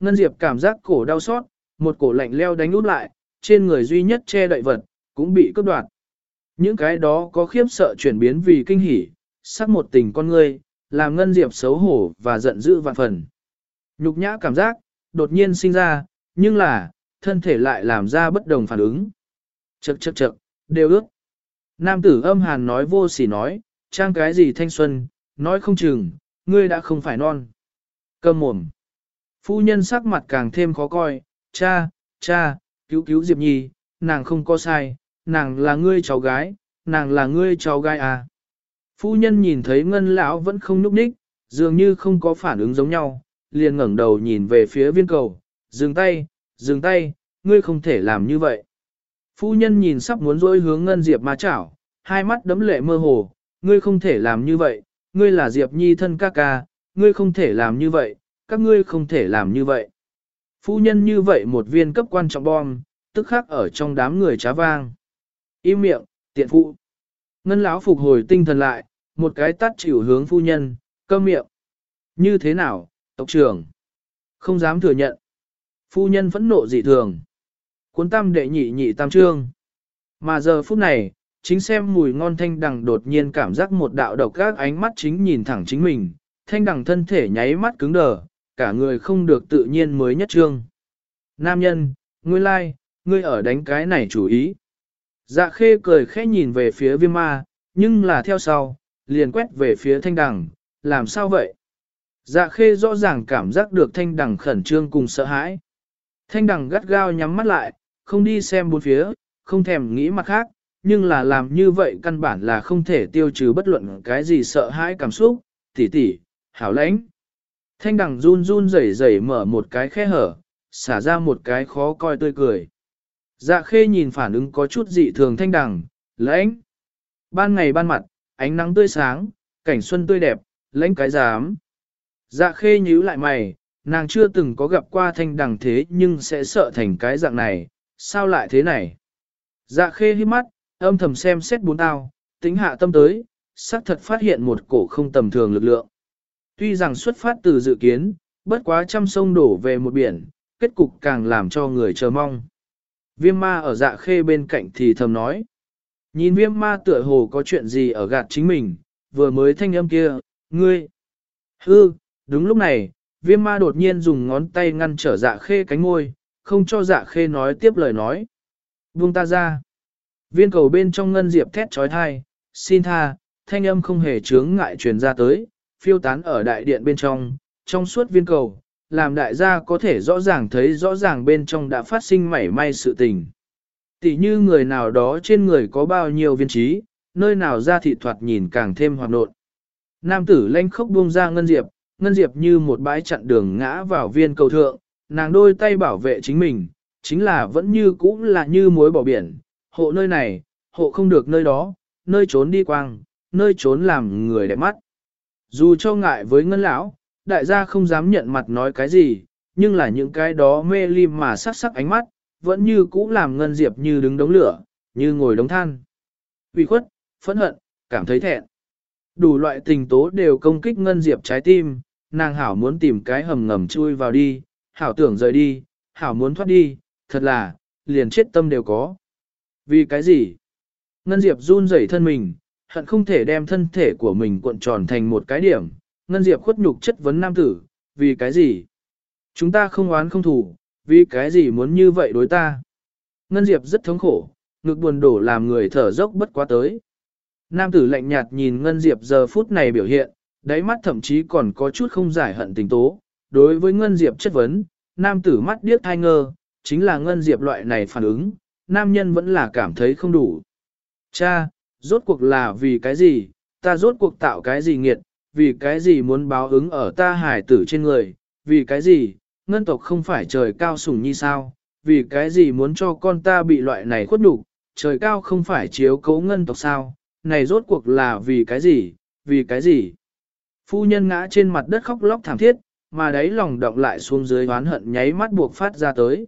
Ngân Diệp cảm giác cổ đau xót, một cổ lạnh leo đánh út lại, trên người duy nhất che đậy vật, cũng bị cướp đoạt. Những cái đó có khiếp sợ chuyển biến vì kinh hỉ, sắc một tình con người làm Ngân Diệp xấu hổ và giận dữ vạn phần. Nhục nhã cảm giác, đột nhiên sinh ra, nhưng là, thân thể lại làm ra bất đồng phản ứng. Chậc chậc chậc, đều ước. Nam tử âm hàn nói vô sỉ nói, trang cái gì thanh xuân, nói không chừng, ngươi đã không phải non. Cầm mồm. Phu nhân sắc mặt càng thêm khó coi, cha, cha, cứu cứu Diệp Nhi, nàng không có sai, nàng là ngươi cháu gái, nàng là ngươi cháu gái à. Phu nhân nhìn thấy ngân lão vẫn không núp ních, dường như không có phản ứng giống nhau, liền ngẩng đầu nhìn về phía viên cầu, dừng tay, dừng tay, ngươi không thể làm như vậy. Phu nhân nhìn sắp muốn dối hướng ngân Diệp ma chảo, hai mắt đấm lệ mơ hồ, ngươi không thể làm như vậy, ngươi là Diệp Nhi thân ca ca, ngươi không thể làm như vậy, các ngươi không thể làm như vậy. Phu nhân như vậy một viên cấp quan trọng bom, tức khắc ở trong đám người trá vang. Im miệng, tiện phụ. Ngân lão phục hồi tinh thần lại, một cái tắt chịu hướng phu nhân, câm miệng. Như thế nào, tộc trưởng? Không dám thừa nhận. Phu nhân phẫn nộ dị thường. Cuốn tam đệ nhị nhị tam trương. Mà giờ phút này, chính xem mùi ngon thanh đằng đột nhiên cảm giác một đạo độc các ánh mắt chính nhìn thẳng chính mình, thanh đằng thân thể nháy mắt cứng đờ, cả người không được tự nhiên mới nhất trương. Nam nhân, ngươi lai, like, ngươi ở đánh cái này chủ ý. Dạ khê cười khẽ nhìn về phía viêm ma, nhưng là theo sau, liền quét về phía thanh đằng, làm sao vậy? Dạ khê rõ ràng cảm giác được thanh đằng khẩn trương cùng sợ hãi. Thanh đằng gắt gao nhắm mắt lại, không đi xem bốn phía, không thèm nghĩ mặt khác, nhưng là làm như vậy căn bản là không thể tiêu trừ bất luận cái gì sợ hãi cảm xúc, tỉ tỉ, hảo lãnh. Thanh đằng run run rẩy rẩy mở một cái khe hở, xả ra một cái khó coi tươi cười. Dạ khê nhìn phản ứng có chút dị thường thanh đằng, lãnh. Ban ngày ban mặt, ánh nắng tươi sáng, cảnh xuân tươi đẹp, lãnh cái dám. Dạ khê nhíu lại mày, nàng chưa từng có gặp qua thanh đằng thế nhưng sẽ sợ thành cái dạng này, sao lại thế này? Dạ khê hít mắt, âm thầm xem xét bốn tao, tính hạ tâm tới, xác thật phát hiện một cổ không tầm thường lực lượng. Tuy rằng xuất phát từ dự kiến, bất quá trăm sông đổ về một biển, kết cục càng làm cho người chờ mong. Viêm ma ở dạ khê bên cạnh thì thầm nói. Nhìn viêm ma tựa hồ có chuyện gì ở gạt chính mình, vừa mới thanh âm kia, ngươi. Hư, đúng lúc này, viêm ma đột nhiên dùng ngón tay ngăn trở dạ khê cánh môi, không cho dạ khê nói tiếp lời nói. Buông ta ra. Viên cầu bên trong ngân diệp thét trói thai, xin tha, thanh âm không hề chướng ngại truyền ra tới, phiêu tán ở đại điện bên trong, trong suốt viên cầu, làm đại gia có thể rõ ràng thấy rõ ràng bên trong đã phát sinh mảy may sự tình. Tỷ như người nào đó trên người có bao nhiêu viên trí, nơi nào ra thị thoạt nhìn càng thêm hoạt nộn. Nam tử lanh khốc buông ra ngân diệp, ngân diệp như một bãi chặn đường ngã vào viên cầu thượng, nàng đôi tay bảo vệ chính mình, chính là vẫn như cũ là như mối bỏ biển, hộ nơi này, hộ không được nơi đó, nơi trốn đi quang, nơi trốn làm người đẹp mắt. Dù cho ngại với ngân lão, đại gia không dám nhận mặt nói cái gì, nhưng là những cái đó mê ly mà sắc sắc ánh mắt, vẫn như cũ làm ngân diệp như đứng đống lửa, như ngồi đống than. Vì khuất, phẫn hận, cảm thấy thẹn. Đủ loại tình tố đều công kích ngân diệp trái tim, nàng hảo muốn tìm cái hầm ngầm chui vào đi, hảo tưởng rời đi, hảo muốn thoát đi, thật là, liền chết tâm đều có. Vì cái gì? Ngân Diệp run rẩy thân mình, hận không thể đem thân thể của mình cuộn tròn thành một cái điểm. Ngân Diệp khuất nhục chất vấn nam tử, vì cái gì? Chúng ta không oán không thủ, vì cái gì muốn như vậy đối ta? Ngân Diệp rất thống khổ, ngực buồn đổ làm người thở dốc bất quá tới. Nam tử lạnh nhạt nhìn Ngân Diệp giờ phút này biểu hiện, đáy mắt thậm chí còn có chút không giải hận tình tố. Đối với Ngân Diệp chất vấn, nam tử mắt điếc thai ngơ, chính là Ngân Diệp loại này phản ứng, nam nhân vẫn là cảm thấy không đủ. Cha, rốt cuộc là vì cái gì, ta rốt cuộc tạo cái gì nghiệt, vì cái gì muốn báo ứng ở ta hải tử trên người, vì cái gì, ngân tộc không phải trời cao sủng như sao, vì cái gì muốn cho con ta bị loại này khuất nhục, trời cao không phải chiếu cấu ngân tộc sao, này rốt cuộc là vì cái gì, vì cái gì. Phu nhân ngã trên mặt đất khóc lóc thảm thiết, mà đáy lòng động lại xuống dưới oán hận nháy mắt buộc phát ra tới.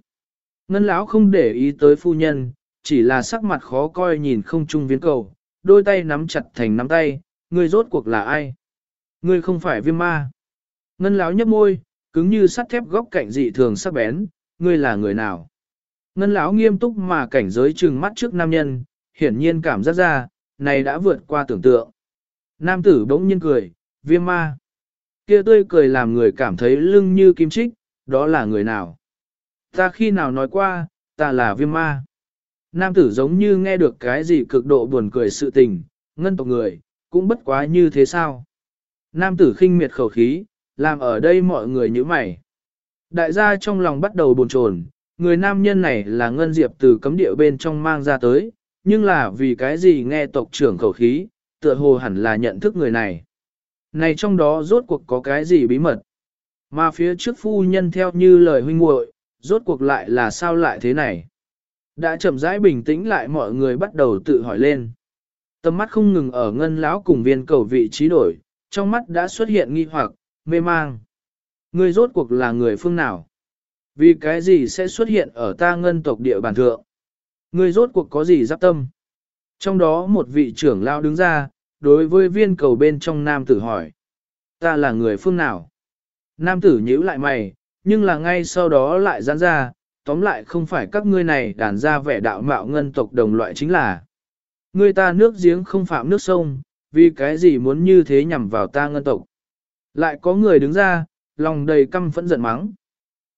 Ngân lão không để ý tới phu nhân, chỉ là sắc mặt khó coi nhìn không trung viên cầu, đôi tay nắm chặt thành nắm tay, ngươi rốt cuộc là ai? Ngươi không phải viêm ma. Ngân lão nhấp môi, cứng như sắt thép góc cạnh dị thường sắc bén, ngươi là người nào? Ngân lão nghiêm túc mà cảnh giới trừng mắt trước nam nhân, hiển nhiên cảm giác ra, này đã vượt qua tưởng tượng. Nam tử bỗng nhiên cười, viêm ma. Kia tươi cười làm người cảm thấy lưng như kim trích, đó là người nào? Ta khi nào nói qua, ta là viêm ma. Nam tử giống như nghe được cái gì cực độ buồn cười sự tình, ngân tộc người, cũng bất quá như thế sao? Nam tử khinh miệt khẩu khí, làm ở đây mọi người như mày. Đại gia trong lòng bắt đầu buồn chồn, người nam nhân này là ngân diệp từ cấm địa bên trong mang ra tới, nhưng là vì cái gì nghe tộc trưởng khẩu khí, tựa hồ hẳn là nhận thức người này. Này trong đó rốt cuộc có cái gì bí mật? Mà phía trước phu nhân theo như lời huynh muội, rốt cuộc lại là sao lại thế này? Đã chậm rãi bình tĩnh lại mọi người bắt đầu tự hỏi lên. Tầm mắt không ngừng ở ngân lão cùng viên cầu vị trí đổi, trong mắt đã xuất hiện nghi hoặc, mê mang. Người rốt cuộc là người phương nào? Vì cái gì sẽ xuất hiện ở ta ngân tộc địa bàn thượng? Người rốt cuộc có gì giáp tâm? Trong đó một vị trưởng lao đứng ra, đối với viên cầu bên trong nam tử hỏi. Ta là người phương nào? Nam tử nhíu lại mày, nhưng là ngay sau đó lại giãn ra, tóm lại không phải các ngươi này đàn ra vẻ đạo mạo ngân tộc đồng loại chính là. Ngươi ta nước giếng không phạm nước sông, vì cái gì muốn như thế nhằm vào ta ngân tộc. Lại có người đứng ra, lòng đầy căm phẫn giận mắng.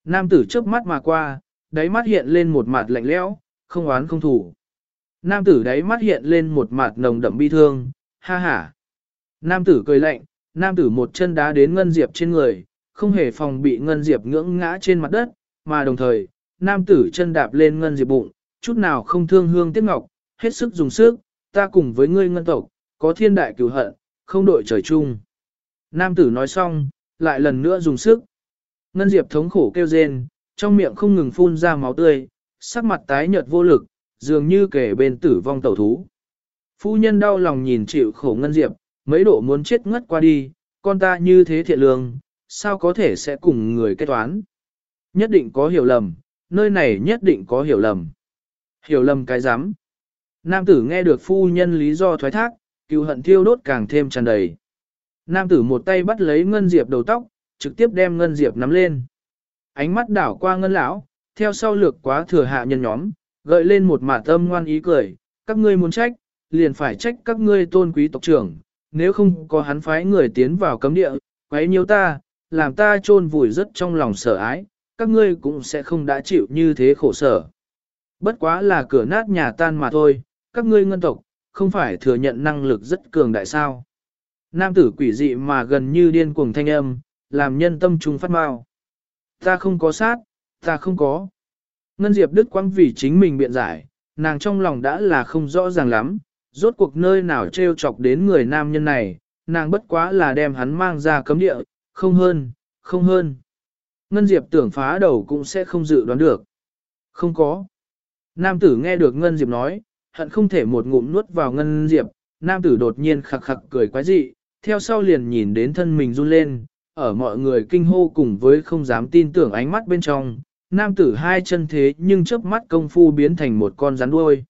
Nam tử chớp mắt mà qua, đáy mắt hiện lên một mặt lạnh lẽo, không oán không thủ. Nam tử đáy mắt hiện lên một mặt nồng đậm bi thương, ha ha. Nam tử cười lạnh, nam tử một chân đá đến Ngân Diệp trên người, không hề phòng bị Ngân Diệp ngưỡng ngã trên mặt đất, mà đồng thời, nam tử chân đạp lên Ngân Diệp bụng, chút nào không thương hương tiếc ngọc, hết sức dùng sức, ta cùng với ngươi ngân tộc, có thiên đại cửu hận, không đội trời chung. Nam tử nói xong, lại lần nữa dùng sức. Ngân Diệp thống khổ kêu rên, trong miệng không ngừng phun ra máu tươi, sắc mặt tái nhợt vô lực, dường như kể bên tử vong tẩu thú. Phu nhân đau lòng nhìn chịu khổ Ngân Diệp, mấy độ muốn chết ngất qua đi, con ta như thế thiện lương, sao có thể sẽ cùng người kết toán. Nhất định có hiểu lầm, nơi này nhất định có hiểu lầm. Hiểu lầm cái rắm Nam tử nghe được phu nhân lý do thoái thác, cựu hận thiêu đốt càng thêm tràn đầy. Nam tử một tay bắt lấy Ngân Diệp đầu tóc, trực tiếp đem Ngân Diệp nắm lên. Ánh mắt đảo qua Ngân lão, theo sau lược quá thừa hạ nhân nhóm, gợi lên một mả tâm ngoan ý cười, các ngươi muốn trách, liền phải trách các ngươi tôn quý tộc trưởng, nếu không có hắn phái người tiến vào cấm địa, quấy nhiêu ta, làm ta chôn vùi rất trong lòng sợ ái, các ngươi cũng sẽ không đã chịu như thế khổ sở. Bất quá là cửa nát nhà tan mà thôi, các ngươi ngân tộc, không phải thừa nhận năng lực rất cường đại sao. Nam tử quỷ dị mà gần như điên cuồng thanh âm, làm nhân tâm trung phát mau. Ta không có sát, ta không có. Ngân Diệp Đức quang vì chính mình biện giải, nàng trong lòng đã là không rõ ràng lắm, rốt cuộc nơi nào trêu chọc đến người nam nhân này, nàng bất quá là đem hắn mang ra cấm địa, không hơn, không hơn. Ngân Diệp tưởng phá đầu cũng sẽ không dự đoán được. Không có. Nam tử nghe được Ngân Diệp nói, hận không thể một ngụm nuốt vào Ngân Diệp, nam tử đột nhiên khặc khặc cười quái dị, theo sau liền nhìn đến thân mình run lên, ở mọi người kinh hô cùng với không dám tin tưởng ánh mắt bên trong, nam tử hai chân thế nhưng chớp mắt công phu biến thành một con rắn đuôi.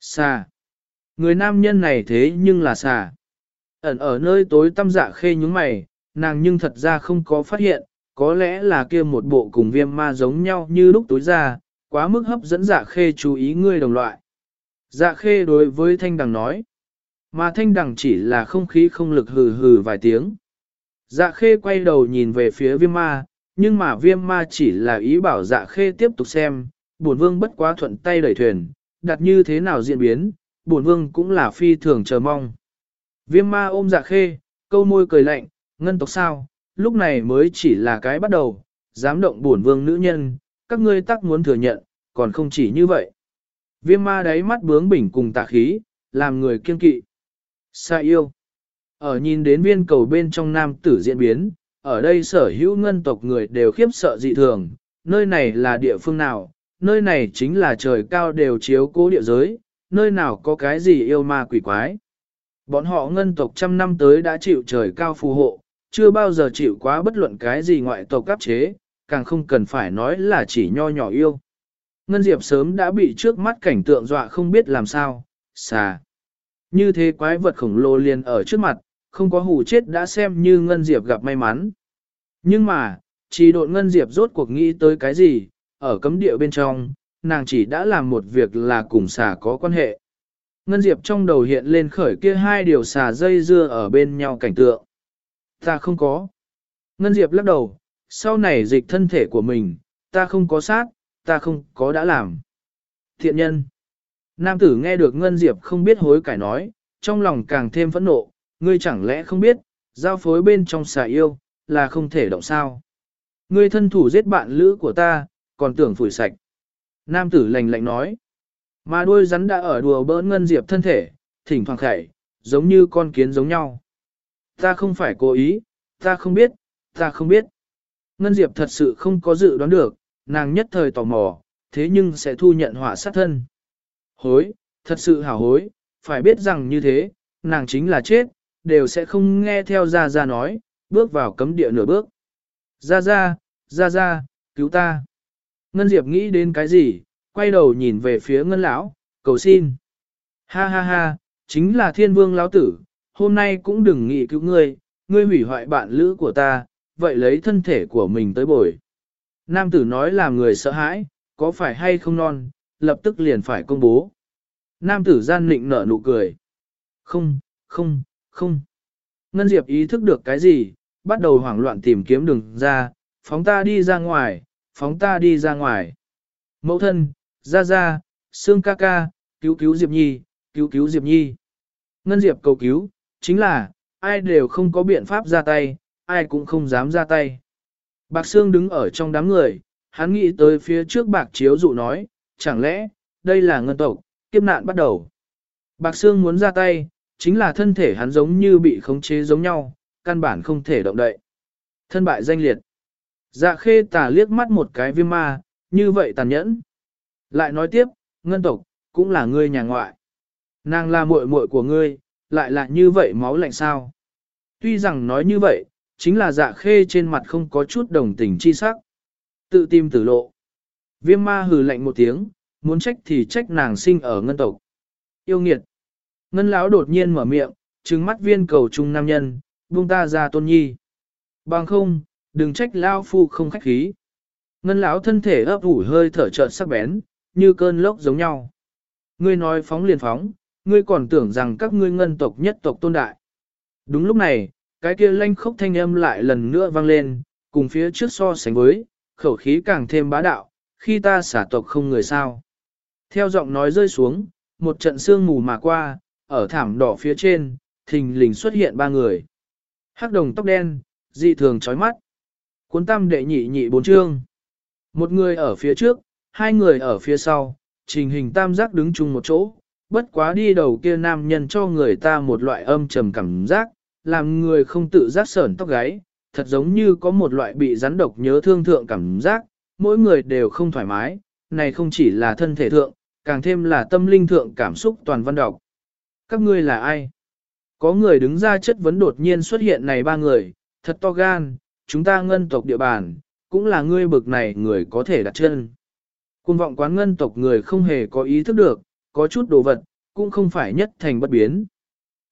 Xà. Người nam nhân này thế nhưng là xà. Ẩn ở nơi tối tăm dạ khê nhúng mày, nàng nhưng thật ra không có phát hiện, có lẽ là kia một bộ cùng viêm ma giống nhau như lúc tối ra, quá mức hấp dẫn dạ khê chú ý ngươi đồng loại. Dạ khê đối với thanh đằng nói, mà thanh đằng chỉ là không khí không lực hừ hừ vài tiếng. Dạ khê quay đầu nhìn về phía viêm ma, nhưng mà viêm ma chỉ là ý bảo dạ khê tiếp tục xem, bổn vương bất quá thuận tay đẩy thuyền, đặt như thế nào diễn biến, bổn vương cũng là phi thường chờ mong. Viêm ma ôm dạ khê, câu môi cười lạnh, ngân tộc sao, lúc này mới chỉ là cái bắt đầu, dám động bổn vương nữ nhân, các ngươi tắc muốn thừa nhận, còn không chỉ như vậy. Viêm ma đáy mắt bướng bỉnh cùng tà khí, làm người kiên kỵ. Sa yêu. Ở nhìn đến viên cầu bên trong nam tử diễn biến, ở đây sở hữu ngân tộc người đều khiếp sợ dị thường, nơi này là địa phương nào, nơi này chính là trời cao đều chiếu cố địa giới, nơi nào có cái gì yêu ma quỷ quái. Bọn họ ngân tộc trăm năm tới đã chịu trời cao phù hộ, chưa bao giờ chịu quá bất luận cái gì ngoại tộc áp chế, càng không cần phải nói là chỉ nho nhỏ yêu. Ngân Diệp sớm đã bị trước mắt cảnh tượng dọa không biết làm sao, xà. Như thế quái vật khổng lồ liền ở trước mặt, không có hù chết đã xem như Ngân Diệp gặp may mắn. Nhưng mà, chỉ độn Ngân Diệp rốt cuộc nghĩ tới cái gì, ở cấm địa bên trong, nàng chỉ đã làm một việc là cùng xà có quan hệ. Ngân Diệp trong đầu hiện lên khởi kia hai điều xà dây dưa ở bên nhau cảnh tượng. Ta không có. Ngân Diệp lắc đầu, sau này dịch thân thể của mình, ta không có sát, ta không có đã làm. Thiện nhân. Nam tử nghe được Ngân Diệp không biết hối cải nói, trong lòng càng thêm phẫn nộ, ngươi chẳng lẽ không biết, giao phối bên trong xà yêu, là không thể động sao. Ngươi thân thủ giết bạn lữ của ta, còn tưởng phủi sạch. Nam tử lạnh lạnh nói. Mà đôi rắn đã ở đùa bỡn Ngân Diệp thân thể, thỉnh thoảng khẩy, giống như con kiến giống nhau. Ta không phải cố ý, ta không biết, ta không biết. Ngân Diệp thật sự không có dự đoán được, nàng nhất thời tò mò, thế nhưng sẽ thu nhận họa sát thân. Hối, thật sự hảo hối, phải biết rằng như thế, nàng chính là chết, đều sẽ không nghe theo Gia Gia nói, bước vào cấm địa nửa bước. Gia Gia, Gia Gia, cứu ta. Ngân Diệp nghĩ đến cái gì, quay đầu nhìn về phía Ngân Lão, cầu xin. Ha ha ha, chính là thiên vương lão tử, hôm nay cũng đừng nghĩ cứu ngươi, ngươi hủy hoại bạn lữ của ta, vậy lấy thân thể của mình tới bồi. Nam tử nói làm người sợ hãi, có phải hay không non, lập tức liền phải công bố. Nam tử gian nịnh nở nụ cười. Không, không, không. Ngân Diệp ý thức được cái gì, bắt đầu hoảng loạn tìm kiếm đường ra, phóng ta đi ra ngoài, phóng ta đi ra ngoài. Mẫu thân, ra ra, xương ca ca, cứu cứu Diệp Nhi, cứu cứu Diệp Nhi. Ngân Diệp cầu cứu, chính là, ai đều không có biện pháp ra tay, ai cũng không dám ra tay. Bạc Sương đứng ở trong đám người, hắn nghĩ tới phía trước bạc chiếu dụ nói, chẳng lẽ, đây là ngân tộc, kiếp nạn bắt đầu. Bạc Sương muốn ra tay, chính là thân thể hắn giống như bị khống chế giống nhau, căn bản không thể động đậy. Thân bại danh liệt. Dạ khê tà liếc mắt một cái viêm ma, như vậy tàn nhẫn. Lại nói tiếp, ngân tộc, cũng là ngươi nhà ngoại. Nàng là muội muội của ngươi, lại là như vậy máu lạnh sao. Tuy rằng nói như vậy, chính là dạ khê trên mặt không có chút đồng tình chi sắc. Tự tìm tử lộ. Viêm ma hừ lạnh một tiếng, muốn trách thì trách nàng sinh ở ngân tộc. Yêu nghiệt. Ngân lão đột nhiên mở miệng, trừng mắt viên cầu trung nam nhân, buông ta ra tôn nhi. Bằng không, đừng trách lao phu không khách khí. Ngân lão thân thể ấp ủ hơi thở trợn sắc bén, như cơn lốc giống nhau. Ngươi nói phóng liền phóng, ngươi còn tưởng rằng các ngươi ngân tộc nhất tộc tôn đại. Đúng lúc này, cái kia lanh khốc thanh âm lại lần nữa vang lên, cùng phía trước so sánh với, khẩu khí càng thêm bá đạo, khi ta xả tộc không người sao. Theo giọng nói rơi xuống, một trận sương mù mà qua, ở thảm đỏ phía trên, thình lình xuất hiện ba người. Hắc đồng tóc đen, dị thường chói mắt. Cuốn tam đệ nhị nhị bốn chương. Một người ở phía trước, hai người ở phía sau, trình hình tam giác đứng chung một chỗ. Bất quá đi đầu kia nam nhân cho người ta một loại âm trầm cảm giác, làm người không tự giác sởn tóc gáy, thật giống như có một loại bị rắn độc nhớ thương thượng cảm giác, mỗi người đều không thoải mái, này không chỉ là thân thể thượng, càng thêm là tâm linh thượng cảm xúc toàn văn đọc. Các ngươi là ai? Có người đứng ra chất vấn đột nhiên xuất hiện này ba người, thật to gan, chúng ta ngân tộc địa bàn, cũng là ngươi bực này người có thể đặt chân. Cuồng vọng quán ngân tộc người không hề có ý thức được, có chút đồ vật, cũng không phải nhất thành bất biến.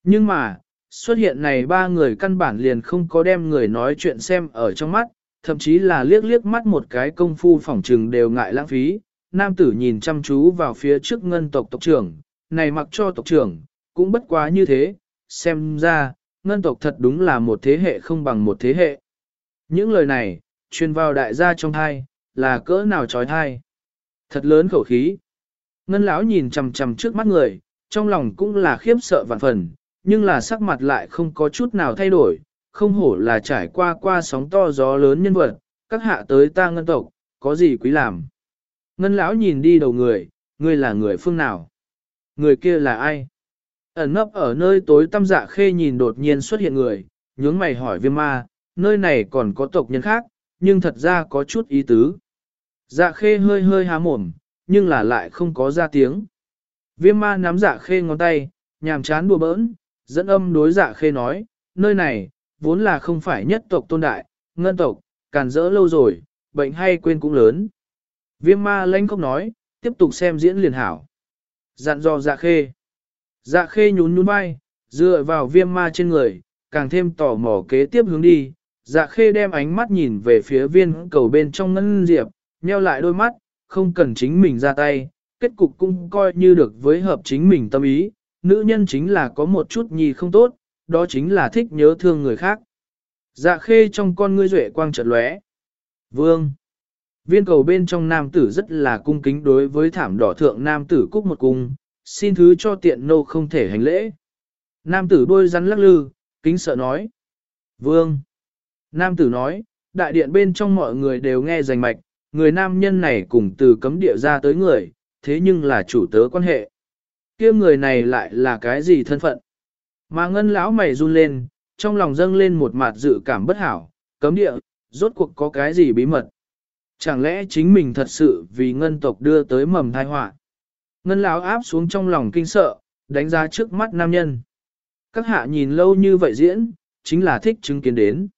Nhưng mà, xuất hiện này ba người căn bản liền không có đem người nói chuyện xem ở trong mắt, thậm chí là liếc liếc mắt một cái công phu phỏng trừng đều ngại lãng phí. Nam tử nhìn chăm chú vào phía trước ngân tộc tộc trưởng, này mặc cho tộc trưởng, cũng bất quá như thế, xem ra, ngân tộc thật đúng là một thế hệ không bằng một thế hệ. Những lời này, truyền vào đại gia trong thai, là cỡ nào trói thai. Thật lớn khẩu khí. Ngân lão nhìn chằm chằm trước mắt người, trong lòng cũng là khiếp sợ vạn phần, nhưng là sắc mặt lại không có chút nào thay đổi, không hổ là trải qua qua sóng to gió lớn nhân vật, các hạ tới ta ngân tộc, có gì quý làm. Ngân lão nhìn đi đầu người, ngươi là người phương nào? Người kia là ai? Ẩn nấp ở nơi tối tăm dạ khê nhìn đột nhiên xuất hiện người, nhướng mày hỏi viêm ma, nơi này còn có tộc nhân khác, nhưng thật ra có chút ý tứ. Dạ khê hơi hơi há mồm, nhưng là lại không có ra tiếng. Viêm ma nắm dạ khê ngón tay, nhàm chán đùa bỡn, dẫn âm đối dạ khê nói, nơi này, vốn là không phải nhất tộc tôn đại, ngân tộc, càn rỡ lâu rồi, bệnh hay quên cũng lớn. Viêm ma lãnh không nói, tiếp tục xem diễn liền hảo. Dặn dò dạ khê. Dạ khê nhún nhún vai, dựa vào viêm ma trên người, càng thêm tò mò kế tiếp hướng đi, Dạ khê đem ánh mắt nhìn về phía viên cầu bên trong ngân diệp, nheo lại đôi mắt, không cần chính mình ra tay, kết cục cũng coi như được với hợp chính mình tâm ý, nữ nhân chính là có một chút nhì không tốt, đó chính là thích nhớ thương người khác. Dạ khê trong con ngươi duệ quang chợt lóe. Vương. Viên cầu bên trong nam tử rất là cung kính đối với thảm đỏ thượng nam tử cúc một cung, xin thứ cho tiện nô không thể hành lễ. Nam tử đôi rắn lắc lư, kính sợ nói. Vương. Nam tử nói, đại điện bên trong mọi người đều nghe rành mạch, người nam nhân này cùng từ cấm địa ra tới người, thế nhưng là chủ tớ quan hệ. kia người này lại là cái gì thân phận? Mà ngân lão mày run lên, trong lòng dâng lên một mặt dự cảm bất hảo, cấm địa, rốt cuộc có cái gì bí mật? Chẳng lẽ chính mình thật sự vì ngân tộc đưa tới mầm thai họa? Ngân lão áp xuống trong lòng kinh sợ, đánh giá trước mắt nam nhân. Các hạ nhìn lâu như vậy diễn, chính là thích chứng kiến đến.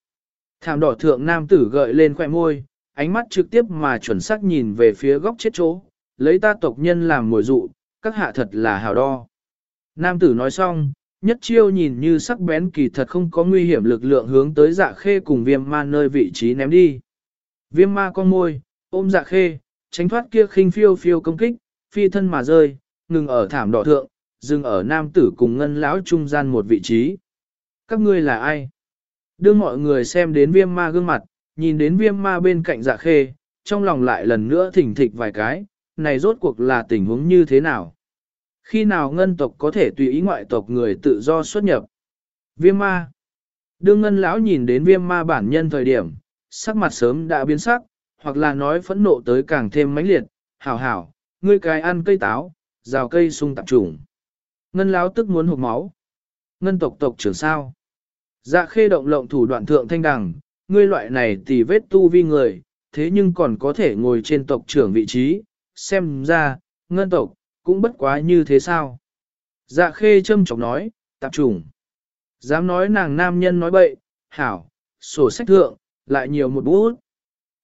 Thảm đỏ thượng nam tử gợi lên khoẻ môi, ánh mắt trực tiếp mà chuẩn xác nhìn về phía góc chết chỗ, lấy ta tộc nhân làm mồi dụ, các hạ thật là hào đo. Nam tử nói xong, nhất chiêu nhìn như sắc bén kỳ thật không có nguy hiểm lực lượng hướng tới dạ khê cùng viêm ma nơi vị trí ném đi. Viêm ma con môi, ôm dạ khê, tránh thoát kia khinh phiêu phiêu công kích, phi thân mà rơi, ngừng ở thảm đỏ thượng, dừng ở nam tử cùng ngân lão trung gian một vị trí. Các ngươi là ai? Đưa mọi người xem đến viêm ma gương mặt, nhìn đến viêm ma bên cạnh dạ khê, trong lòng lại lần nữa thỉnh thịch vài cái, này rốt cuộc là tình huống như thế nào? Khi nào ngân tộc có thể tùy ý ngoại tộc người tự do xuất nhập? Viêm ma. Đương ngân lão nhìn đến viêm ma bản nhân thời điểm, sắc mặt sớm đã biến sắc, hoặc là nói phẫn nộ tới càng thêm mãnh liệt, hảo hảo, ngươi cái ăn cây táo, rào cây sung tạp trùng. Ngân lão tức muốn hụt máu. Ngân tộc tộc trưởng sao? Dạ khê động lộng thủ đoạn thượng thanh đằng, ngươi loại này tì vết tu vi người, thế nhưng còn có thể ngồi trên tộc trưởng vị trí, xem ra, ngân tộc, cũng bất quá như thế sao. Dạ khê châm chọc nói, tạp trùng. Dám nói nàng nam nhân nói bậy, hảo, sổ sách thượng, lại nhiều một bút.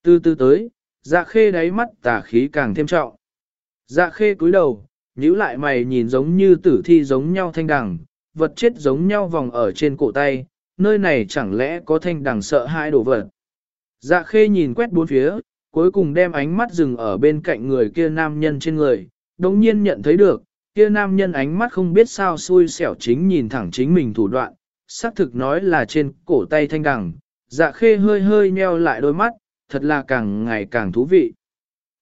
Từ từ tới, dạ khê đáy mắt tà khí càng thêm trọng. Dạ khê cúi đầu, nhíu lại mày nhìn giống như tử thi giống nhau thanh đằng, vật chết giống nhau vòng ở trên cổ tay, nơi này chẳng lẽ có thanh đằng sợ hai đồ vật. Dạ khê nhìn quét bốn phía, cuối cùng đem ánh mắt dừng ở bên cạnh người kia nam nhân trên người, đồng nhiên nhận thấy được, kia nam nhân ánh mắt không biết sao xui xẻo chính nhìn thẳng chính mình thủ đoạn, xác thực nói là trên cổ tay thanh đằng, dạ khê hơi hơi nheo lại đôi mắt, thật là càng ngày càng thú vị.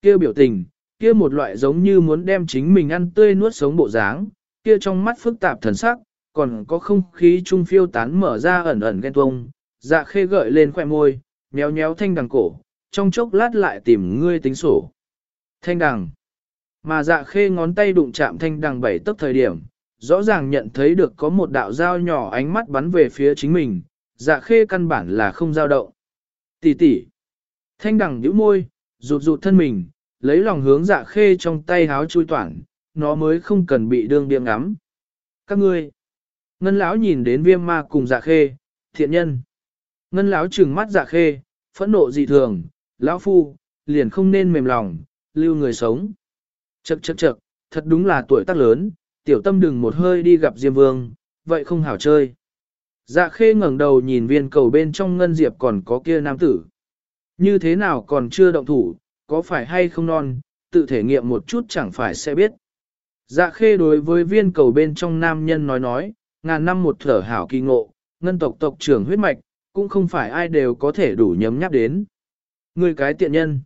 Kia biểu tình, kia một loại giống như muốn đem chính mình ăn tươi nuốt sống bộ dáng, kia trong mắt phức tạp thần sắc, còn có không khí trung phiêu tán mở ra ẩn ẩn ghen tuông, dạ khê gợi lên khoẻ môi, méo méo thanh đằng cổ, trong chốc lát lại tìm ngươi tính sổ. Thanh đằng. Mà dạ khê ngón tay đụng chạm thanh đằng bảy tấc thời điểm, rõ ràng nhận thấy được có một đạo dao nhỏ ánh mắt bắn về phía chính mình, dạ khê căn bản là không dao động. Tỷ tỷ. Thanh đằng nhíu môi, rụt rụt thân mình, lấy lòng hướng dạ khê trong tay háo chui toản, nó mới không cần bị đương điên ngắm. Các ngươi. Ngân lão nhìn đến viêm ma cùng dạ khê, thiện nhân. Ngân lão trừng mắt dạ khê, phẫn nộ dị thường, lão phu, liền không nên mềm lòng, lưu người sống. Chậc chậc chậc, thật đúng là tuổi tác lớn, tiểu tâm đừng một hơi đi gặp Diêm Vương, vậy không hảo chơi. Dạ khê ngẩng đầu nhìn viên cầu bên trong ngân diệp còn có kia nam tử. Như thế nào còn chưa động thủ, có phải hay không non, tự thể nghiệm một chút chẳng phải sẽ biết. Dạ khê đối với viên cầu bên trong nam nhân nói nói, ngàn năm một thở hảo kỳ ngộ, ngân tộc tộc trưởng huyết mạch, cũng không phải ai đều có thể đủ nhấm nháp đến. Người cái tiện nhân.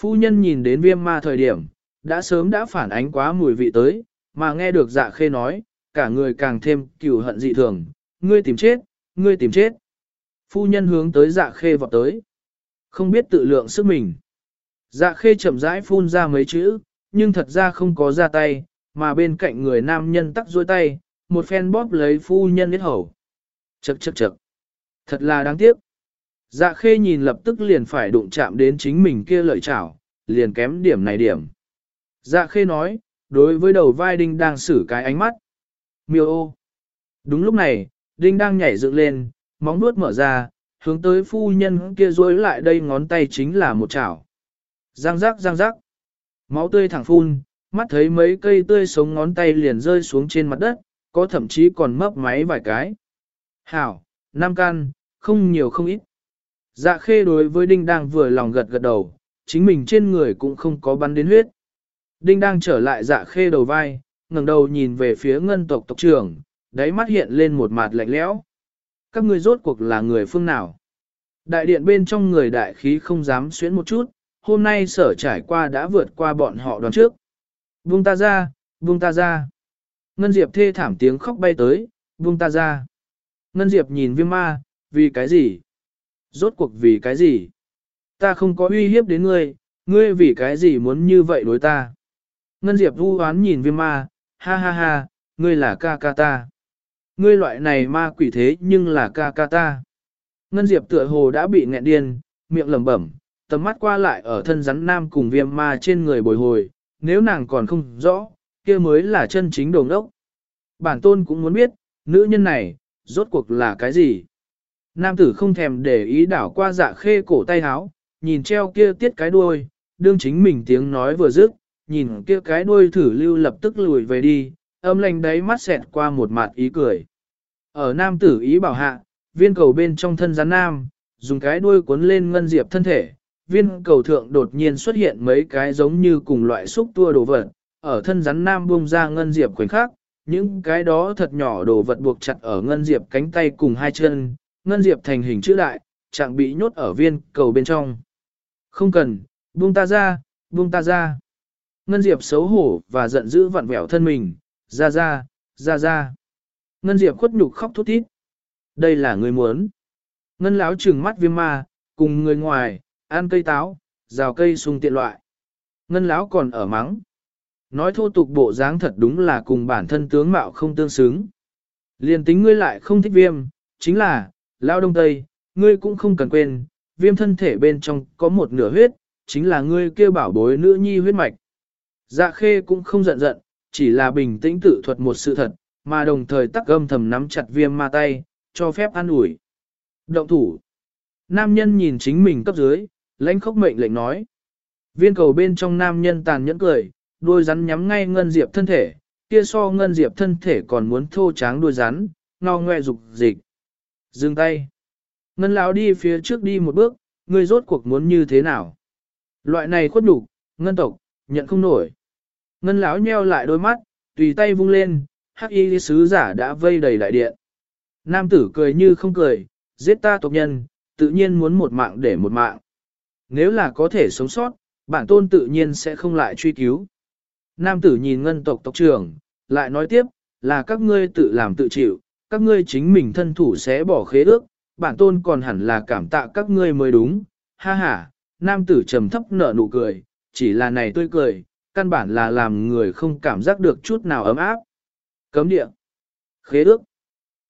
Phu nhân nhìn đến viêm ma thời điểm, đã sớm đã phản ánh quá mùi vị tới, mà nghe được dạ khê nói, cả người càng thêm cừu hận dị thường, ngươi tìm chết, ngươi tìm chết. Phu nhân hướng tới dạ khê vọt tới, không biết tự lượng sức mình. Dạ khê chậm rãi phun ra mấy chữ, nhưng thật ra không có ra tay, mà bên cạnh người nam nhân tắc duỗi tay, một phen bóp lấy phu nhân biết hầu. Chậc chậc chậc. Thật là đáng tiếc. Dạ khê nhìn lập tức liền phải đụng chạm đến chính mình kia lợi chảo, liền kém điểm này điểm. Dạ khê nói, đối với đầu vai đinh đang xử cái ánh mắt. Miêu ô. Đúng lúc này, đinh đang nhảy dựng lên, móng nuốt mở ra, hướng tới phu nhân kia rối lại đây ngón tay chính là một chảo. Giang giác giang giác. Máu tươi thẳng phun, mắt thấy mấy cây tươi sống ngón tay liền rơi xuống trên mặt đất, có thậm chí còn mấp máy vài cái. Hảo, năm can, không nhiều không ít. Dạ khê đối với đinh đang vừa lòng gật gật đầu, chính mình trên người cũng không có bắn đến huyết. Đinh đang trở lại dạ khê đầu vai, ngẩng đầu nhìn về phía ngân tộc tộc trưởng, đáy mắt hiện lên một mặt lạnh lẽo. Các ngươi rốt cuộc là người phương nào? Đại điện bên trong người đại khí không dám xuyến một chút, hôm nay sở trải qua đã vượt qua bọn họ đoàn trước. Buông ta ra, buông ta ra. Ngân Diệp thê thảm tiếng khóc bay tới, buông ta ra. Ngân Diệp nhìn viêm ma, vì cái gì? Rốt cuộc vì cái gì? Ta không có uy hiếp đến ngươi, ngươi vì cái gì muốn như vậy đối ta? Ngân Diệp vu oán nhìn viêm ma, ha ha ha, ngươi là ca ca ta. Ngươi loại này ma quỷ thế nhưng là ca ca ta. Ngân Diệp tựa hồ đã bị nghẹn điên, miệng lẩm bẩm, tầm mắt qua lại ở thân rắn nam cùng viêm ma trên người bồi hồi, nếu nàng còn không rõ, kia mới là chân chính đồng đốc. Bản tôn cũng muốn biết, nữ nhân này, rốt cuộc là cái gì? Nam tử không thèm để ý đảo qua dạ khê cổ tay háo, nhìn treo kia tiết cái đuôi, đương chính mình tiếng nói vừa dứt, nhìn kia cái đuôi thử lưu lập tức lùi về đi, âm lành đáy mắt xẹt qua một mặt ý cười. Ở nam tử ý bảo hạ, viên cầu bên trong thân rắn nam, dùng cái đuôi cuốn lên ngân diệp thân thể, viên cầu thượng đột nhiên xuất hiện mấy cái giống như cùng loại xúc tua đồ vật, ở thân rắn nam buông ra ngân diệp khoảnh khắc, những cái đó thật nhỏ đồ vật buộc chặt ở ngân diệp cánh tay cùng hai chân, ngân diệp thành hình chữ đại, trạng bị nhốt ở viên cầu bên trong. Không cần, buông ta ra, buông ta ra. Ngân diệp xấu hổ và giận dữ vặn vẹo thân mình, ra ra, ra ra. Ngân diệp khuất nhục khóc thút thít. Đây là người muốn. Ngân láo trừng mắt viêm ma, cùng người ngoài, ăn cây táo, rào cây sung tiện loại. Ngân láo còn ở mắng. Nói thô tục bộ dáng thật đúng là cùng bản thân tướng mạo không tương xứng. liền tính ngươi lại không thích viêm, chính là, lao đông tây, ngươi cũng không cần quên, viêm thân thể bên trong có một nửa huyết, chính là ngươi kêu bảo bối nữ nhi huyết mạch. Dạ khê cũng không giận giận, chỉ là bình tĩnh tự thuật một sự thật, mà đồng thời tắc gâm thầm nắm chặt viêm ma tay, cho phép an ủi. Động thủ. Nam nhân nhìn chính mình cấp dưới, lãnh khốc mệnh lệnh nói. Viên cầu bên trong nam nhân tàn nhẫn cười, đôi rắn nhắm ngay ngân diệp thân thể, kia so ngân diệp thân thể còn muốn thô tráng đôi rắn, ngao ngoe dục dịch. Dừng tay. Ngân lão đi phía trước đi một bước, ngươi rốt cuộc muốn như thế nào? Loại này khuất đủ, ngân tộc, nhận không nổi. Ngân lão nheo lại đôi mắt, tùy tay vung lên, hắc y sứ giả đã vây đầy đại điện. Nam tử cười như không cười, giết ta tộc nhân, tự nhiên muốn một mạng để một mạng. Nếu là có thể sống sót, bản tôn tự nhiên sẽ không lại truy cứu. Nam tử nhìn ngân tộc tộc trưởng, lại nói tiếp, là các ngươi tự làm tự chịu, các ngươi chính mình thân thủ sẽ bỏ khế ước, bản tôn còn hẳn là cảm tạ các ngươi mới đúng. Ha ha, nam tử trầm thấp nở nụ cười, chỉ là này tươi cười, căn bản là làm người không cảm giác được chút nào ấm áp. Cấm địa. Khế ước.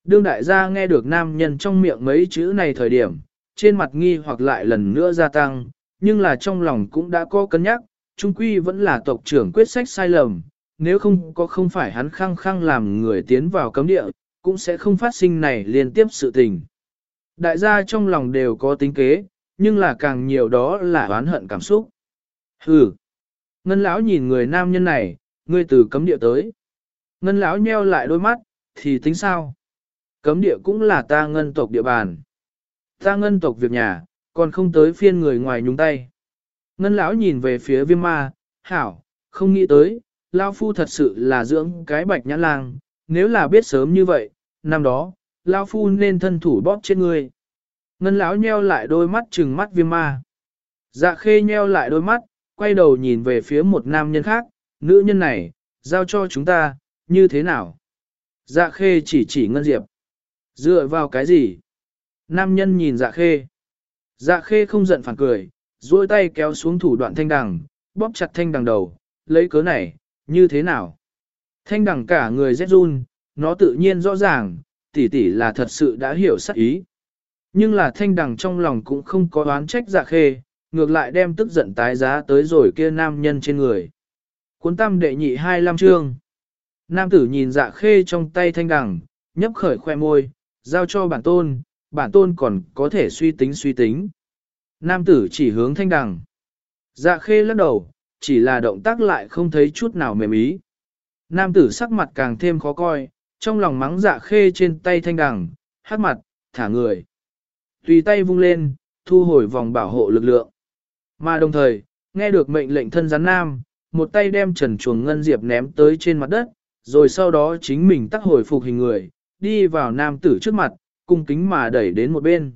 Đương đại gia nghe được nam nhân trong miệng mấy chữ này thời điểm, trên mặt nghi hoặc lại lần nữa gia tăng, nhưng là trong lòng cũng đã có cân nhắc, trung quy vẫn là tộc trưởng quyết sách sai lầm, nếu không có không phải hắn khăng khăng làm người tiến vào cấm địa, cũng sẽ không phát sinh này liên tiếp sự tình. Đại gia trong lòng đều có tính kế, nhưng là càng nhiều đó là oán hận cảm xúc. Hừ. Ngân lão nhìn người nam nhân này, ngươi từ cấm địa tới. Ngân lão nheo lại đôi mắt, thì tính sao? Cấm địa cũng là ta ngân tộc địa bàn. Ta ngân tộc việc nhà, còn không tới phiên người ngoài nhúng tay. Ngân lão nhìn về phía viêm ma, hảo, không nghĩ tới, lão phu thật sự là dưỡng cái bạch nhãn lang, nếu là biết sớm như vậy, năm đó, lão phu nên thân thủ bóp chết ngươi. Ngân lão nheo lại đôi mắt trừng mắt viêm ma. Dạ khê nheo lại đôi mắt, quay đầu nhìn về phía một nam nhân khác, nữ nhân này, giao cho chúng ta, như thế nào? Dạ khê chỉ chỉ ngân diệp. Dựa vào cái gì? Nam nhân nhìn dạ khê. Dạ khê không giận phản cười, duỗi tay kéo xuống thủ đoạn thanh đằng, bóp chặt thanh đằng đầu, lấy cớ này, như thế nào? Thanh đằng cả người rét run, nó tự nhiên rõ ràng, tỷ tỷ là thật sự đã hiểu sắc ý. Nhưng là thanh đằng trong lòng cũng không có oán trách dạ khê, ngược lại đem tức giận tái giá tới rồi kia nam nhân trên người. Cuốn tâm đệ nhị hai lam chương. Nam tử nhìn dạ khê trong tay thanh đằng, nhấp khởi khoe môi, giao cho bản tôn, bản tôn còn có thể suy tính suy tính. Nam tử chỉ hướng thanh đằng. Dạ khê lắc đầu, chỉ là động tác lại không thấy chút nào mềm ý. Nam tử sắc mặt càng thêm khó coi, trong lòng mắng dạ khê trên tay thanh đằng, hát mặt, thả người. Tùy tay vung lên, thu hồi vòng bảo hộ lực lượng. Mà đồng thời, nghe được mệnh lệnh thân gián nam, một tay đem trần chuồng ngân diệp ném tới trên mặt đất, rồi sau đó chính mình tắc hồi phục hình người, đi vào nam tử trước mặt, cung kính mà đẩy đến một bên.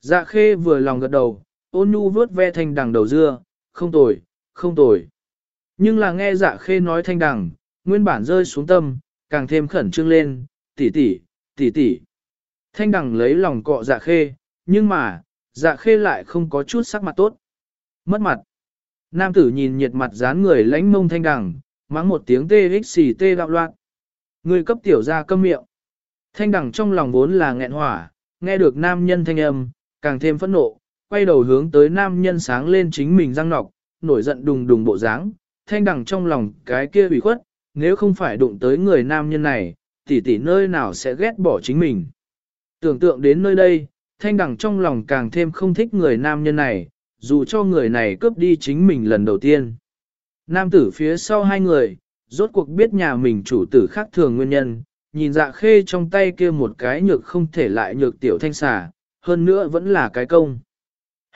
Dạ khê vừa lòng gật đầu, ôn nhu vớt ve thanh đằng đầu dưa, không tồi, không tồi. Nhưng là nghe dạ khê nói thanh đằng, nguyên bản rơi xuống tâm, càng thêm khẩn trương lên, tỷ tỷ, tỷ tỷ. Thanh đằng lấy lòng cọ dạ khê, nhưng mà, dạ khê lại không có chút sắc mặt tốt. Mất mặt. Nam tử nhìn nhiệt mặt dán người lãnh mông thanh đằng, mắng một tiếng tê xì tê đạo loạn. Người cấp tiểu ra câm miệng. Thanh đằng trong lòng vốn là nghẹn hỏa, nghe được nam nhân thanh âm, càng thêm phẫn nộ, quay đầu hướng tới nam nhân sáng lên chính mình răng nọc, nổi giận đùng đùng bộ dáng. Thanh đằng trong lòng cái kia ủy khuất, nếu không phải đụng tới người nam nhân này, tỷ tỷ nơi nào sẽ ghét bỏ chính mình. Tưởng tượng đến nơi đây, thanh đằng trong lòng càng thêm không thích người nam nhân này, dù cho người này cướp đi chính mình lần đầu tiên. Nam tử phía sau hai người, rốt cuộc biết nhà mình chủ tử khác thường nguyên nhân, nhìn dạ khê trong tay kia một cái nhược không thể lại nhược tiểu thanh xà, hơn nữa vẫn là cái công.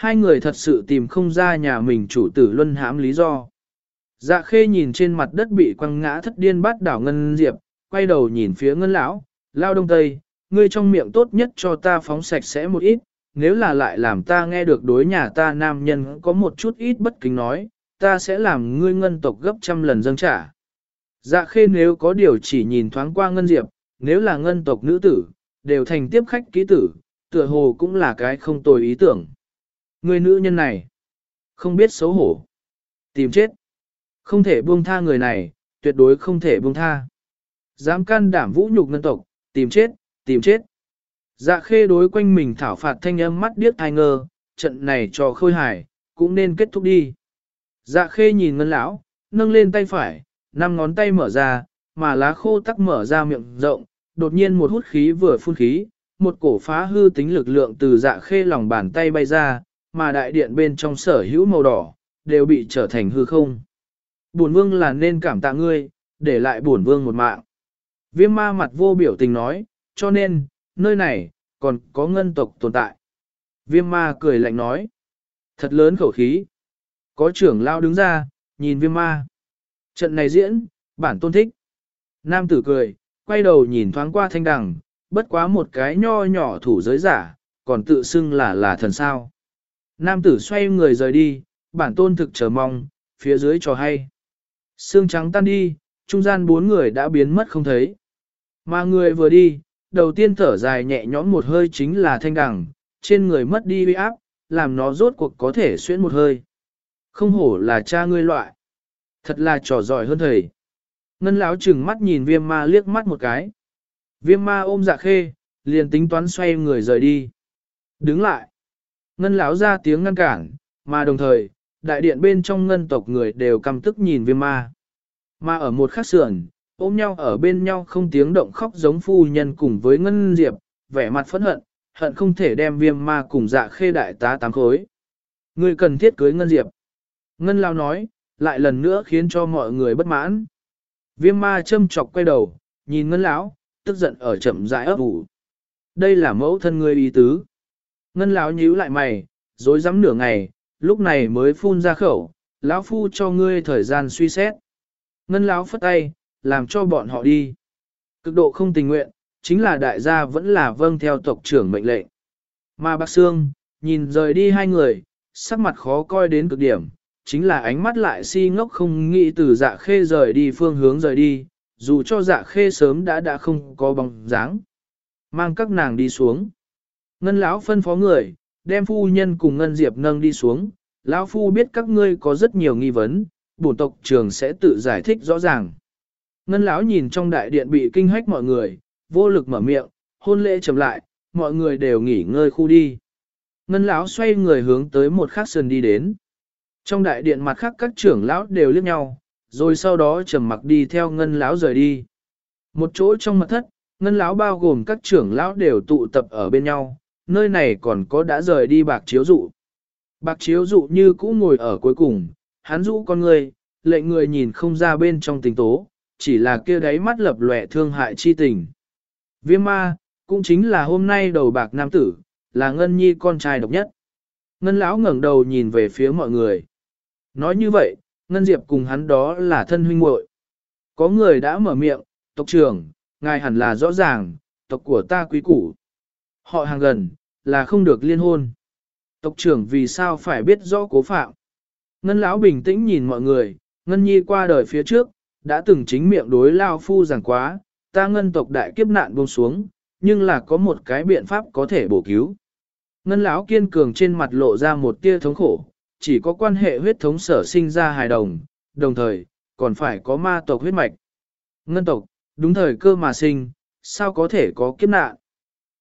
Hai người thật sự tìm không ra nhà mình chủ tử luân hãm lý do. Dạ khê nhìn trên mặt đất bị quăng ngã thất điên bắt đảo ngân diệp, quay đầu nhìn phía ngân lão, lao đông tây, ngươi trong miệng tốt nhất cho ta phóng sạch sẽ một ít, nếu là lại làm ta nghe được đối nhà ta nam nhân có một chút ít bất kính nói, ta sẽ làm ngươi ngân tộc gấp trăm lần dâng trả. Dạ khê nếu có điều chỉ nhìn thoáng qua ngân diệp, nếu là ngân tộc nữ tử, đều thành tiếp khách ký tử, tựa hồ cũng là cái không tồi ý tưởng. Người nữ nhân này, không biết xấu hổ, tìm chết, không thể buông tha người này, tuyệt đối không thể buông tha. Dám can đảm vũ nhục ngân tộc, tìm chết, tìm chết. Dạ khê đối quanh mình thảo phạt thanh âm mắt điếc ai ngơ, trận này cho khôi hài, cũng nên kết thúc đi. Dạ khê nhìn ngân lão, nâng lên tay phải, năm ngón tay mở ra, mà lá khô tắc mở ra miệng rộng, đột nhiên một hút khí vừa phun khí, một cổ phá hư tính lực lượng từ dạ khê lòng bàn tay bay ra, mà đại điện bên trong sở hữu màu đỏ, đều bị trở thành hư không. Bổn vương là nên cảm tạ ngươi, để lại bổn vương một mạng. Viêm ma mặt vô biểu tình nói, cho nên, nơi này, còn có ngân tộc tồn tại. Viêm ma cười lạnh nói, thật lớn khẩu khí. Có trưởng lao đứng ra, nhìn viêm ma. Trận này diễn, bản tôn thích. Nam tử cười, quay đầu nhìn thoáng qua thanh đằng, bất quá một cái nho nhỏ thủ giới giả, còn tự xưng là là thần sao. Nam tử xoay người rời đi, bản tôn thực chờ mong, phía dưới trò hay. Sương trắng tan đi, trung gian bốn người đã biến mất không thấy. Mà người vừa đi, đầu tiên thở dài nhẹ nhõm một hơi chính là thanh đẳng trên người mất đi uy áp, làm nó rốt cuộc có thể xuyên một hơi. Không hổ là cha ngươi loại. Thật là trò giỏi hơn thầy. Ngân lão chừng mắt nhìn viêm ma liếc mắt một cái. Viêm ma ôm dạ khê, liền tính toán xoay người rời đi. Đứng lại. Ngân lão ra tiếng ngăn cản, mà đồng thời, đại điện bên trong ngân tộc người đều căm tức nhìn viêm ma. Mà ở một khắc sườn, ôm nhau ở bên nhau không tiếng động khóc giống phu nhân cùng với ngân diệp, vẻ mặt phẫn hận, hận không thể đem viêm ma cùng dạ khê đại tá tám khối. Người cần thiết cưới ngân diệp. Ngân lao nói, lại lần nữa khiến cho mọi người bất mãn. Viêm ma châm chọc quay đầu, nhìn ngân lão, tức giận ở chậm rãi ấp ủ. Đây là mẫu thân ngươi ý tứ. Ngân lão nhíu lại mày, dối rắm nửa ngày, lúc này mới phun ra khẩu, lão phu cho ngươi thời gian suy xét. Ngân lão phất tay, làm cho bọn họ đi. Cực độ không tình nguyện, chính là đại gia vẫn là vâng theo tộc trưởng mệnh lệnh. Mà bác Sương, nhìn rời đi hai người, sắc mặt khó coi đến cực điểm, chính là ánh mắt lại si ngốc không nghĩ từ dạ khê rời đi phương hướng rời đi, dù cho dạ khê sớm đã đã không có bóng dáng. Mang các nàng đi xuống. Ngân lão phân phó người, đem phu nhân cùng Ngân Diệp nâng đi xuống. Lão phu biết các ngươi có rất nhiều nghi vấn, bổn tộc trường sẽ tự giải thích rõ ràng. Ngân lão nhìn trong đại điện bị kinh hách mọi người, vô lực mở miệng, hôn lễ chậm lại, mọi người đều nghỉ ngơi khu đi. Ngân lão xoay người hướng tới một khắc sườn đi đến. Trong đại điện mặt khác các trưởng lão đều liếc nhau, rồi sau đó trầm mặc đi theo ngân lão rời đi. Một chỗ trong mật thất, ngân lão bao gồm các trưởng lão đều tụ tập ở bên nhau, nơi này còn có đã rời đi bạc chiếu dụ. Bạc chiếu dụ như cũ ngồi ở cuối cùng, hắn rũ con người, lệnh người nhìn không ra bên trong tình tố, chỉ là kia đáy mắt lập lòe thương hại chi tình. Viêm ma, cũng chính là hôm nay đầu bạc nam tử, là ngân nhi con trai độc nhất. Ngân lão ngẩng đầu nhìn về phía mọi người. Nói như vậy, Ngân Diệp cùng hắn đó là thân huynh muội. Có người đã mở miệng, tộc trưởng, ngài hẳn là rõ ràng, tộc của ta quý củ. Họ hàng gần, là không được liên hôn. Tộc trưởng vì sao phải biết rõ cố phạm. Ngân lão bình tĩnh nhìn mọi người, Ngân Nhi qua đời phía trước, đã từng chính miệng đối Lao Phu giảng quá, ta ngân tộc đại kiếp nạn buông xuống, nhưng là có một cái biện pháp có thể bổ cứu. Ngân lão kiên cường trên mặt lộ ra một tia thống khổ, chỉ có quan hệ huyết thống sở sinh ra hài đồng, đồng thời, còn phải có ma tộc huyết mạch. Ngân tộc, đúng thời cơ mà sinh, sao có thể có kiếp nạn?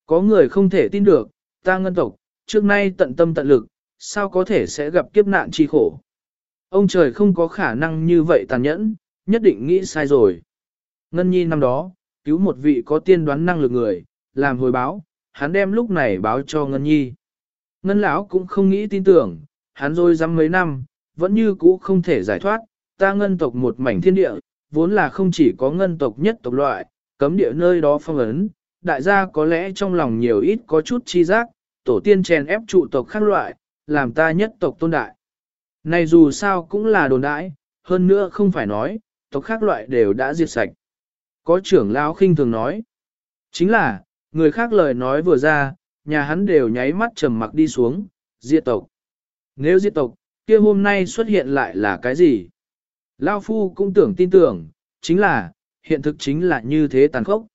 Có người không thể tin được, ta ngân tộc, trước nay tận tâm tận lực, sao có thể sẽ gặp kiếp nạn chi khổ? Ông trời không có khả năng như vậy tàn nhẫn, nhất định nghĩ sai rồi. Ngân nhi năm đó, cứu một vị có tiên đoán năng lực người, làm hồi báo, hắn đem lúc này báo cho Ngân nhi. Ngân lão cũng không nghĩ tin tưởng, hắn rồi dăm mấy năm, vẫn như cũ không thể giải thoát, ta ngân tộc một mảnh thiên địa, vốn là không chỉ có ngân tộc nhất tộc loại, cấm địa nơi đó phong ấn, đại gia có lẽ trong lòng nhiều ít có chút chi giác, tổ tiên chèn ép trụ tộc khác loại, làm ta nhất tộc tôn đại. Này dù sao cũng là đồn đãi, hơn nữa không phải nói, tộc khác loại đều đã diệt sạch. Có trưởng lão khinh thường nói, chính là, người khác lời nói vừa ra, nhà hắn đều nháy mắt trầm mặc đi xuống, diệt tộc. Nếu diệt tộc, kia hôm nay xuất hiện lại là cái gì? Lao Phu cũng tưởng tin tưởng, chính là, hiện thực chính là như thế tàn khốc.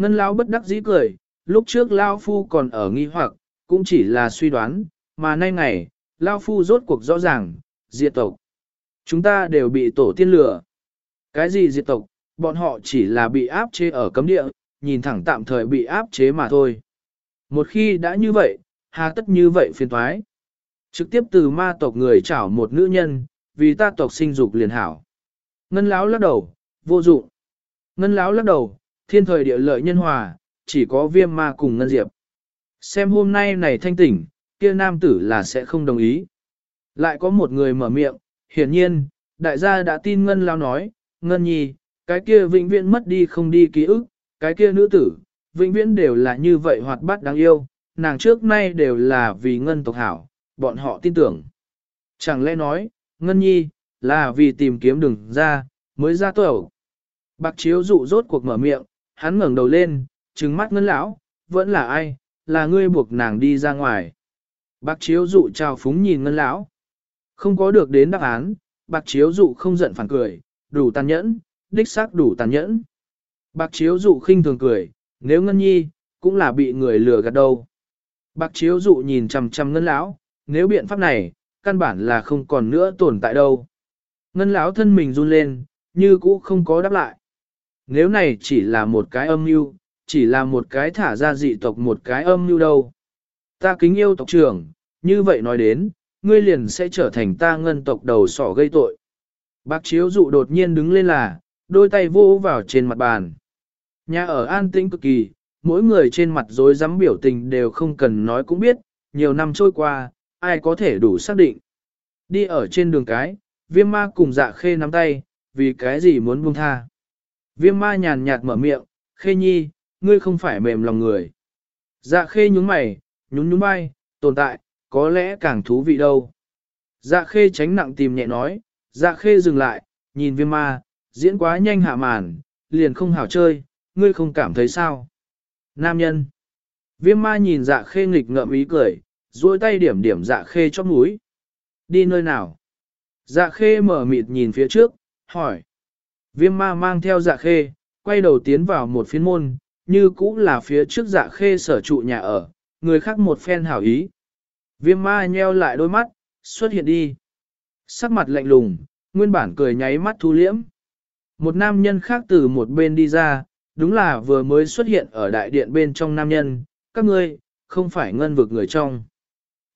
Ngân Lão bất đắc dĩ cười, lúc trước Lão Phu còn ở nghi hoặc, cũng chỉ là suy đoán, mà nay ngày, Lão Phu rốt cuộc rõ ràng, diệt tộc. Chúng ta đều bị tổ tiên lừa. Cái gì diệt tộc, bọn họ chỉ là bị áp chế ở cấm địa, nhìn thẳng tạm thời bị áp chế mà thôi. Một khi đã như vậy, hà tất như vậy phiền thoái. Trực tiếp từ ma tộc người chảo một nữ nhân, vì ta tộc sinh dục liền hảo. Ngân lão lắc đầu, vô dụng. Ngân lão lắc đầu, thiên thời địa lợi nhân hòa, chỉ có viêm ma cùng ngân diệp. Xem hôm nay này thanh tỉnh, kia nam tử là sẽ không đồng ý. Lại có một người mở miệng, hiển nhiên, đại gia đã tin ngân lao nói, ngân nhi, cái kia vĩnh viễn mất đi không đi ký ức, cái kia nữ tử, vĩnh viễn đều là như vậy hoạt bát đáng yêu, nàng trước nay đều là vì ngân tộc hảo, bọn họ tin tưởng. Chẳng lẽ nói, Ngân Nhi, là vì tìm kiếm đường ra, mới ra tẩu. Bạc chiếu dụ rốt cuộc mở miệng, hắn ngẩng đầu lên, trừng mắt ngân lão, vẫn là ai, là ngươi buộc nàng đi ra ngoài. Bạc chiếu dụ trao phúng nhìn ngân lão. Không có được đến đáp án, bạc chiếu dụ không giận phản cười, đủ tàn nhẫn, đích xác đủ tàn nhẫn. Bạc chiếu dụ khinh thường cười, nếu ngân nhi, cũng là bị người lừa gạt đâu. Bạc chiếu dụ nhìn chằm chằm ngân lão, nếu biện pháp này, căn bản là không còn nữa tồn tại đâu. Ngân lão thân mình run lên, như cũ không có đáp lại. Nếu này chỉ là một cái âm mưu, chỉ là một cái thả ra dị tộc một cái âm mưu đâu. Ta kính yêu tộc trưởng, như vậy nói đến, ngươi liền sẽ trở thành ta ngân tộc đầu sỏ gây tội. Bác chiếu dụ đột nhiên đứng lên là, đôi tay vô vào trên mặt bàn. Nhà ở an tĩnh cực kỳ, mỗi người trên mặt dối rắm biểu tình đều không cần nói cũng biết, nhiều năm trôi qua, ai có thể đủ xác định. Đi ở trên đường cái, viêm ma cùng dạ khê nắm tay, vì cái gì muốn buông tha. Viêm ma nhàn nhạt mở miệng, khê nhi, ngươi không phải mềm lòng người. Dạ khê nhún mày, nhún nhún vai, tồn tại, có lẽ càng thú vị đâu. Dạ khê tránh nặng tìm nhẹ nói, dạ khê dừng lại, nhìn viêm ma, diễn quá nhanh hạ màn, liền không hảo chơi, ngươi không cảm thấy sao. Nam nhân. Viêm ma nhìn dạ khê nghịch ngợm ý cười, duỗi tay điểm điểm dạ khê chóp mũi. Đi nơi nào? Dạ khê mở mịt nhìn phía trước, hỏi. Viêm ma mang theo dạ khê, quay đầu tiến vào một phiên môn, như cũ là phía trước dạ khê sở trụ nhà ở, người khác một phen hảo ý. Viêm ma nheo lại đôi mắt, xuất hiện đi. Sắc mặt lạnh lùng, nguyên bản cười nháy mắt thu liễm. Một nam nhân khác từ một bên đi ra, đúng là vừa mới xuất hiện ở đại điện bên trong nam nhân, các ngươi, không phải ngân vực người trong.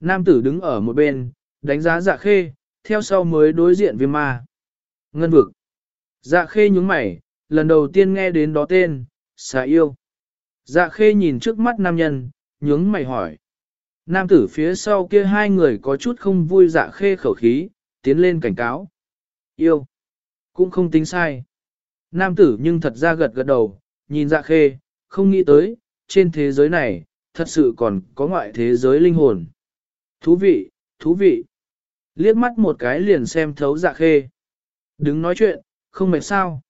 Nam tử đứng ở một bên, đánh giá dạ khê, theo sau mới đối diện viêm ma. Ngân vực. Dạ khê nhúng mày, lần đầu tiên nghe đến đó tên, xà yêu. Dạ khê nhìn trước mắt nam nhân, nhướng mày hỏi. Nam tử phía sau kia hai người có chút không vui dạ khê khẩu khí, tiến lên cảnh cáo. Yêu. Cũng không tính sai. Nam tử nhưng thật ra gật gật đầu, nhìn dạ khê, không nghĩ tới, trên thế giới này, thật sự còn có ngoại thế giới linh hồn. Thú vị, thú vị. Liếc mắt một cái liền xem thấu dạ khê. Đứng nói chuyện, không mệt sao.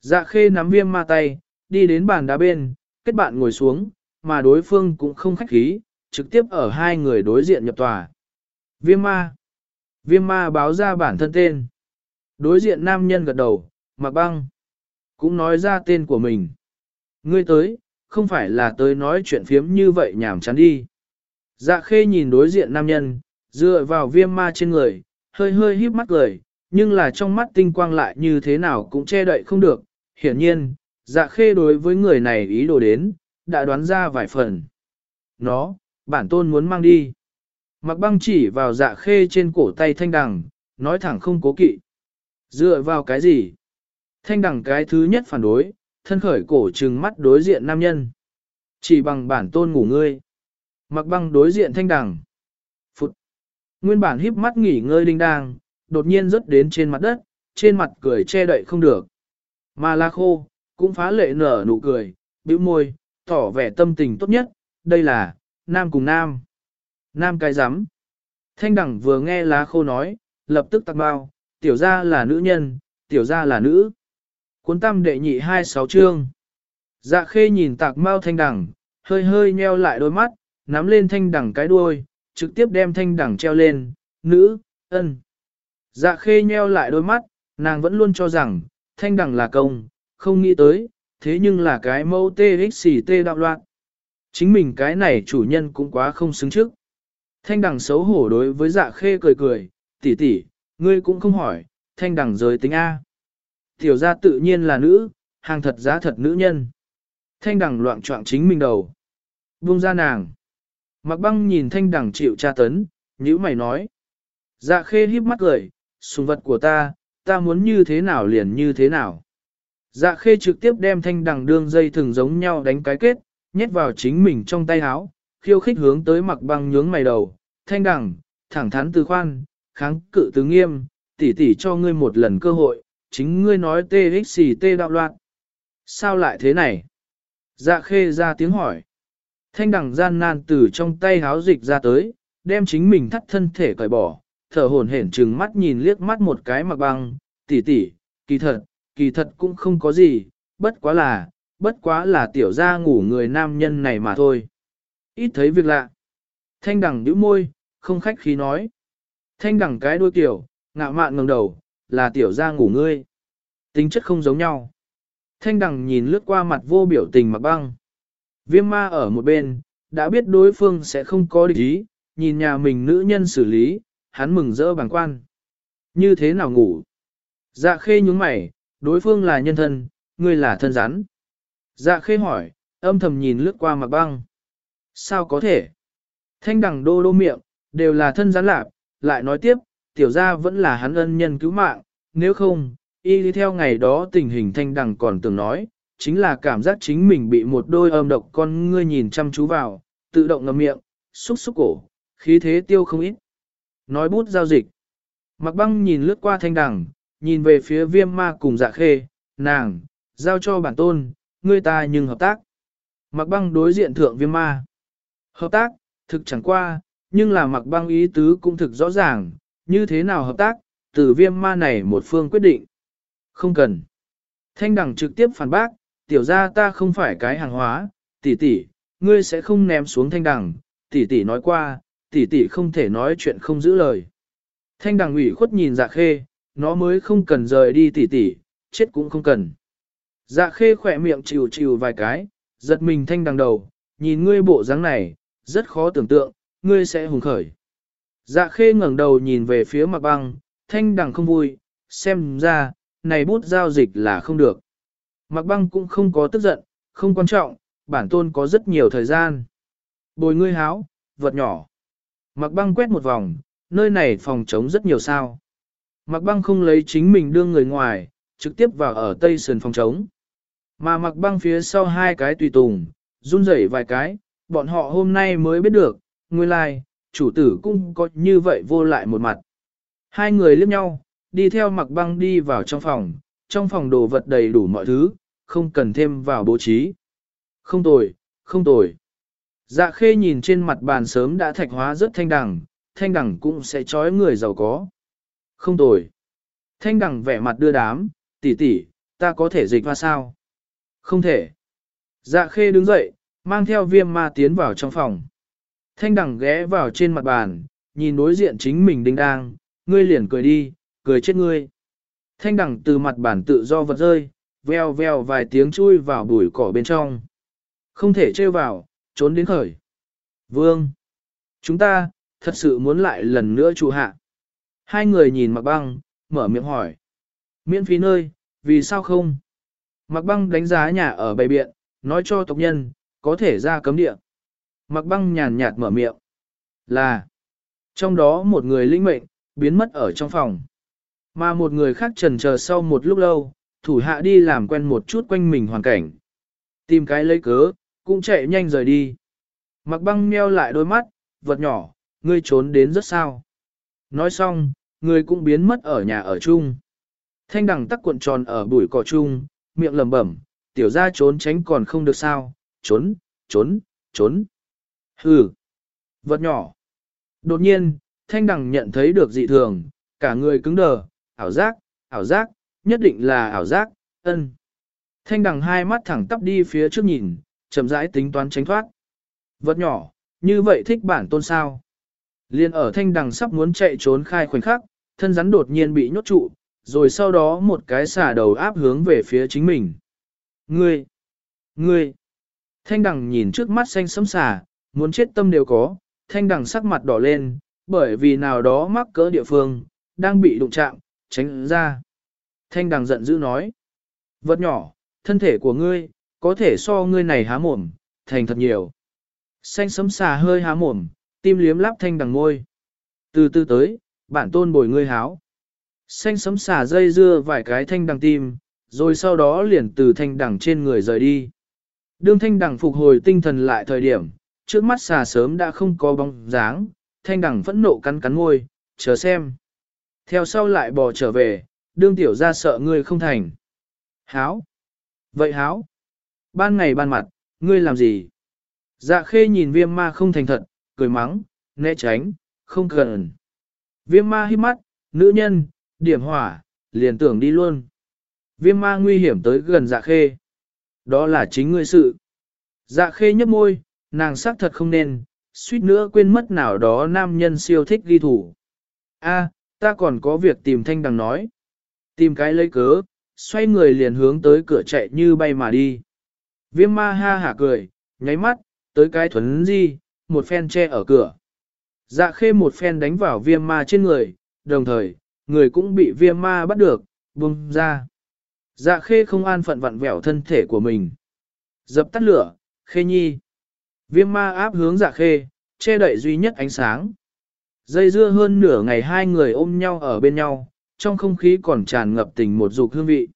Dạ khê nắm viêm ma tay, đi đến bàn đá bên, kết bạn ngồi xuống, mà đối phương cũng không khách khí, trực tiếp ở hai người đối diện nhập tòa. Viêm ma. Viêm ma báo ra bản thân tên. Đối diện nam nhân gật đầu, mặc băng. Cũng nói ra tên của mình. Ngươi tới, không phải là tới nói chuyện phiếm như vậy nhảm chán đi. Dạ khê nhìn đối diện nam nhân, dựa vào viêm ma trên người, hơi hơi híp mắt cười, nhưng là trong mắt tinh quang lại như thế nào cũng che đậy không được. Hiển nhiên, dạ khê đối với người này ý đồ đến, đã đoán ra vài phần. Nó, bản tôn muốn mang đi. Mặc băng chỉ vào dạ khê trên cổ tay thanh đằng, nói thẳng không cố kỵ. Dựa vào cái gì? Thanh đằng cái thứ nhất phản đối, thân khởi cổ trừng mắt đối diện nam nhân. Chỉ bằng bản tôn ngủ ngươi. Mặc băng đối diện thanh đằng. Phụt. Nguyên bản híp mắt nghỉ ngơi đinh đang, đột nhiên rớt đến trên mặt đất, trên mặt cười che đậy không được. Mà la khô, cũng phá lệ nở nụ cười, bĩu môi, tỏ vẻ tâm tình tốt nhất, đây là, nam cùng nam. Nam cái rắm Thanh đẳng vừa nghe lá khô nói, lập tức tặc bao, tiểu gia là nữ nhân, tiểu gia là nữ. Cuốn tam đệ nhị hai sáu chương. Dạ khê nhìn tạc mau thanh đẳng, hơi hơi nheo lại đôi mắt, nắm lên thanh đẳng cái đuôi, trực tiếp đem thanh đẳng treo lên, nữ, ân. Dạ khê nheo lại đôi mắt, nàng vẫn luôn cho rằng, thanh đẳng là công, không nghĩ tới, thế nhưng là cái mẫu TXT đạo loạn. Chính mình cái này chủ nhân cũng quá không xứng trước. Thanh đẳng xấu hổ đối với dạ khê cười cười, tỷ tỷ, ngươi cũng không hỏi, thanh đẳng giới tính A. Tiểu gia tự nhiên là nữ, hàng thật giá thật nữ nhân. Thanh đẳng loạn trọng chính mình đầu. Buông ra nàng. Mặc băng nhìn thanh đẳng chịu tra tấn, nhữ mày nói. Dạ khê híp mắt cười, sùng vật của ta, ta muốn như thế nào liền như thế nào. Dạ khê trực tiếp đem thanh đằng đương dây thường giống nhau đánh cái kết, nhét vào chính mình trong tay áo, khiêu khích hướng tới mặc băng nhướng mày đầu, thanh đằng, thẳng thắn từ khoan, kháng cự từ nghiêm, tỉ tỉ cho ngươi một lần cơ hội, chính ngươi nói TXT đạo loạn. Sao lại thế này? Dạ khê ra tiếng hỏi. Thanh đằng gian nan từ trong tay háo dịch ra tới, đem chính mình thắt thân thể cởi bỏ, thở hổn hển trừng mắt nhìn liếc mắt một cái mặc băng, tỷ tỷ kỳ thật, kỳ thật cũng không có gì, bất quá là, bất quá là tiểu gia ngủ người nam nhân này mà thôi. Ít thấy việc lạ. Thanh đằng nhíu môi, không khách khí nói. Thanh đằng cái đuôi tiểu, ngạo mạn ngẩng đầu, là tiểu gia ngủ ngươi. Tính chất không giống nhau. Thanh đằng nhìn lướt qua mặt vô biểu tình mặc băng. Viêm ma ở một bên, đã biết đối phương sẽ không có địch ý, nhìn nhà mình nữ nhân xử lý, hắn mừng rỡ bằng quan. Như thế nào ngủ? Dạ khê nhúng mày, đối phương là nhân thân, ngươi là thân rắn. Dạ khê hỏi, âm thầm nhìn lướt qua mặt băng. Sao có thể? Thanh đằng đô đô miệng, đều là thân rắn lạp, lại nói tiếp, tiểu gia vẫn là hắn ân nhân cứu mạng, nếu không, y đi theo ngày đó tình hình thanh đằng còn từng nói, chính là cảm giác chính mình bị một đôi âm độc con ngươi nhìn chăm chú vào, tự động ngậm miệng, xúc xúc cổ, khí thế tiêu không ít. Nói bút giao dịch. Mặc băng nhìn lướt qua thanh đằng, nhìn về phía viêm ma cùng dạ khê, nàng, giao cho bản tôn, ngươi ta nhưng hợp tác. Mặc băng đối diện thượng viêm ma. Hợp tác, thực chẳng qua, nhưng là mặc băng ý tứ cũng thực rõ ràng, như thế nào hợp tác, từ viêm ma này một phương quyết định. Không cần. Thanh đẳng trực tiếp phản bác, tiểu ra ta không phải cái hàng hóa, tỷ tỷ, ngươi sẽ không ném xuống thanh đẳng, tỷ tỷ nói qua, tỷ tỷ không thể nói chuyện không giữ lời. Thanh Đằng ủy khuất nhìn dạ khê, nó mới không cần rời đi tỷ tỷ, chết cũng không cần. Dạ khê khỏe miệng chịu chịu vài cái, giật mình thanh đằng đầu, nhìn ngươi bộ dáng này, rất khó tưởng tượng, ngươi sẽ hùng khởi. Dạ khê ngẩng đầu nhìn về phía mặt băng, thanh đằng không vui, xem ra, này bút giao dịch là không được. Mặc băng cũng không có tức giận, không quan trọng, bản tôn có rất nhiều thời gian. Bồi ngươi háo, vật nhỏ. Mặc băng quét một vòng, nơi này phòng trống rất nhiều sao. Mặc băng không lấy chính mình đưa người ngoài, trực tiếp vào ở tây sườn phòng trống. Mà mặc băng phía sau hai cái tùy tùng, run rẩy vài cái, bọn họ hôm nay mới biết được, nguyên lai, like, chủ tử cũng có như vậy vô lại một mặt. Hai người liếc nhau, đi theo mặc băng đi vào trong phòng, trong phòng đồ vật đầy đủ mọi thứ, không cần thêm vào bố trí. Không tồi, không tồi. Dạ khê nhìn trên mặt bàn sớm đã thạch hóa rất thanh đẳng, thanh đẳng cũng sẽ trói người giàu có. Không tồi. Thanh đẳng vẻ mặt đưa đám, tỷ tỷ, ta có thể dịch hoa sao? Không thể. Dạ khê đứng dậy, mang theo viêm ma tiến vào trong phòng. Thanh đẳng ghé vào trên mặt bàn, nhìn đối diện chính mình đinh đang, ngươi liền cười đi, cười chết ngươi. Thanh đẳng từ mặt bàn tự do vật rơi, veo veo vài tiếng chui vào bụi cỏ bên trong. Không thể trêu vào, trốn đến khởi. Vương! Chúng ta, thật sự muốn lại lần nữa trụ hạ. Hai người nhìn mặc băng, mở miệng hỏi. Miễn phí nơi, vì sao không? Mặc băng đánh giá nhà ở bầy biện, nói cho tộc nhân, có thể ra cấm địa. Mặc băng nhàn nhạt mở miệng. Là, trong đó một người linh mệnh, biến mất ở trong phòng. Mà một người khác trần chờ sau một lúc lâu, thủ hạ đi làm quen một chút quanh mình hoàn cảnh. Tìm cái lấy cớ, cũng chạy nhanh rời đi. Mặc băng meo lại đôi mắt, vật nhỏ, ngươi trốn đến rất sao. Nói xong, người cũng biến mất ở nhà ở chung. Thanh đằng tắc cuộn tròn ở bụi cỏ chung, miệng lẩm bẩm, tiểu ra trốn tránh còn không được sao, trốn, trốn, trốn. Hừ, vật nhỏ. Đột nhiên, thanh đằng nhận thấy được dị thường, cả người cứng đờ, ảo giác, ảo giác, nhất định là ảo giác, ân. Thanh đằng hai mắt thẳng tắp đi phía trước nhìn, chậm rãi tính toán tránh thoát. Vật nhỏ, như vậy thích bản tôn sao. Liên ở thanh đằng sắp muốn chạy trốn khai khoảnh khắc, thân rắn đột nhiên bị nhốt trụ, rồi sau đó một cái xả đầu áp hướng về phía chính mình. Ngươi! Ngươi! Thanh đằng nhìn trước mắt xanh sấm xả, muốn chết tâm đều có, thanh đằng sắc mặt đỏ lên, bởi vì nào đó mắc cỡ địa phương, đang bị đụng chạm, tránh ra. Thanh đằng giận dữ nói. Vật nhỏ, thân thể của ngươi, có thể so ngươi này há mồm, thành thật nhiều. Xanh sấm xà hơi há mồm, tim liếm láp thanh đằng ngôi. Từ từ tới, bản tôn bồi ngươi háo. Xanh sấm xà dây dưa vài cái thanh đằng tim, rồi sau đó liền từ thanh đằng trên người rời đi. Đương thanh đằng phục hồi tinh thần lại thời điểm, trước mắt xà sớm đã không có bóng dáng, thanh đằng phẫn nộ cắn cắn ngôi, chờ xem. Theo sau lại bò trở về, đương tiểu ra sợ ngươi không thành. Háo. Vậy háo. Ban ngày ban mặt, ngươi làm gì? Dạ khê nhìn viêm ma không thành thật, cười mắng, né tránh, không cần. Viêm ma hít mắt, nữ nhân, điểm hỏa, liền tưởng đi luôn. Viêm ma nguy hiểm tới gần dạ khê. Đó là chính ngươi sự. Dạ khê nhấp môi, nàng xác thật không nên, suýt nữa quên mất nào đó nam nhân siêu thích ghi thủ. A, ta còn có việc tìm thanh đằng nói. Tìm cái lấy cớ, xoay người liền hướng tới cửa chạy như bay mà đi. Viêm ma ha hả cười, nháy mắt, tới cái thuấn di, một phen che ở cửa. Dạ khê một phen đánh vào viêm ma trên người, đồng thời, người cũng bị viêm ma bắt được, buông ra. Dạ khê không an phận vặn vẹo thân thể của mình. Dập tắt lửa, khê nhi. Viêm ma áp hướng dạ khê, che đậy duy nhất ánh sáng. Dây dưa hơn nửa ngày hai người ôm nhau ở bên nhau, trong không khí còn tràn ngập tình một dục hương vị.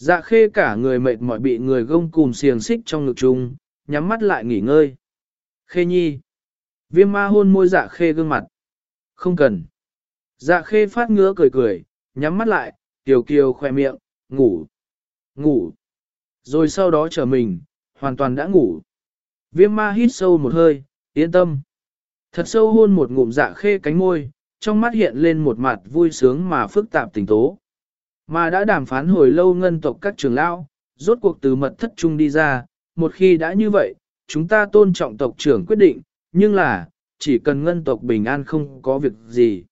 Dạ khê cả người mệt mỏi bị người gông cùm xiềng xích trong ngực chung, nhắm mắt lại nghỉ ngơi. Khê nhi. Viêm ma hôn môi dạ khê gương mặt. Không cần. Dạ khê phát ngứa cười cười, nhắm mắt lại, kiều kiều khoe miệng, ngủ. Ngủ. Rồi sau đó trở mình, hoàn toàn đã ngủ. Viêm ma hít sâu một hơi, yên tâm. Thật sâu hôn một ngụm dạ khê cánh môi, trong mắt hiện lên một mặt vui sướng mà phức tạp tình tố. Mà đã đàm phán hồi lâu ngân tộc các trưởng lão, rốt cuộc từ mật thất trung đi ra, một khi đã như vậy, chúng ta tôn trọng tộc trưởng quyết định, nhưng là, chỉ cần ngân tộc bình an không có việc gì.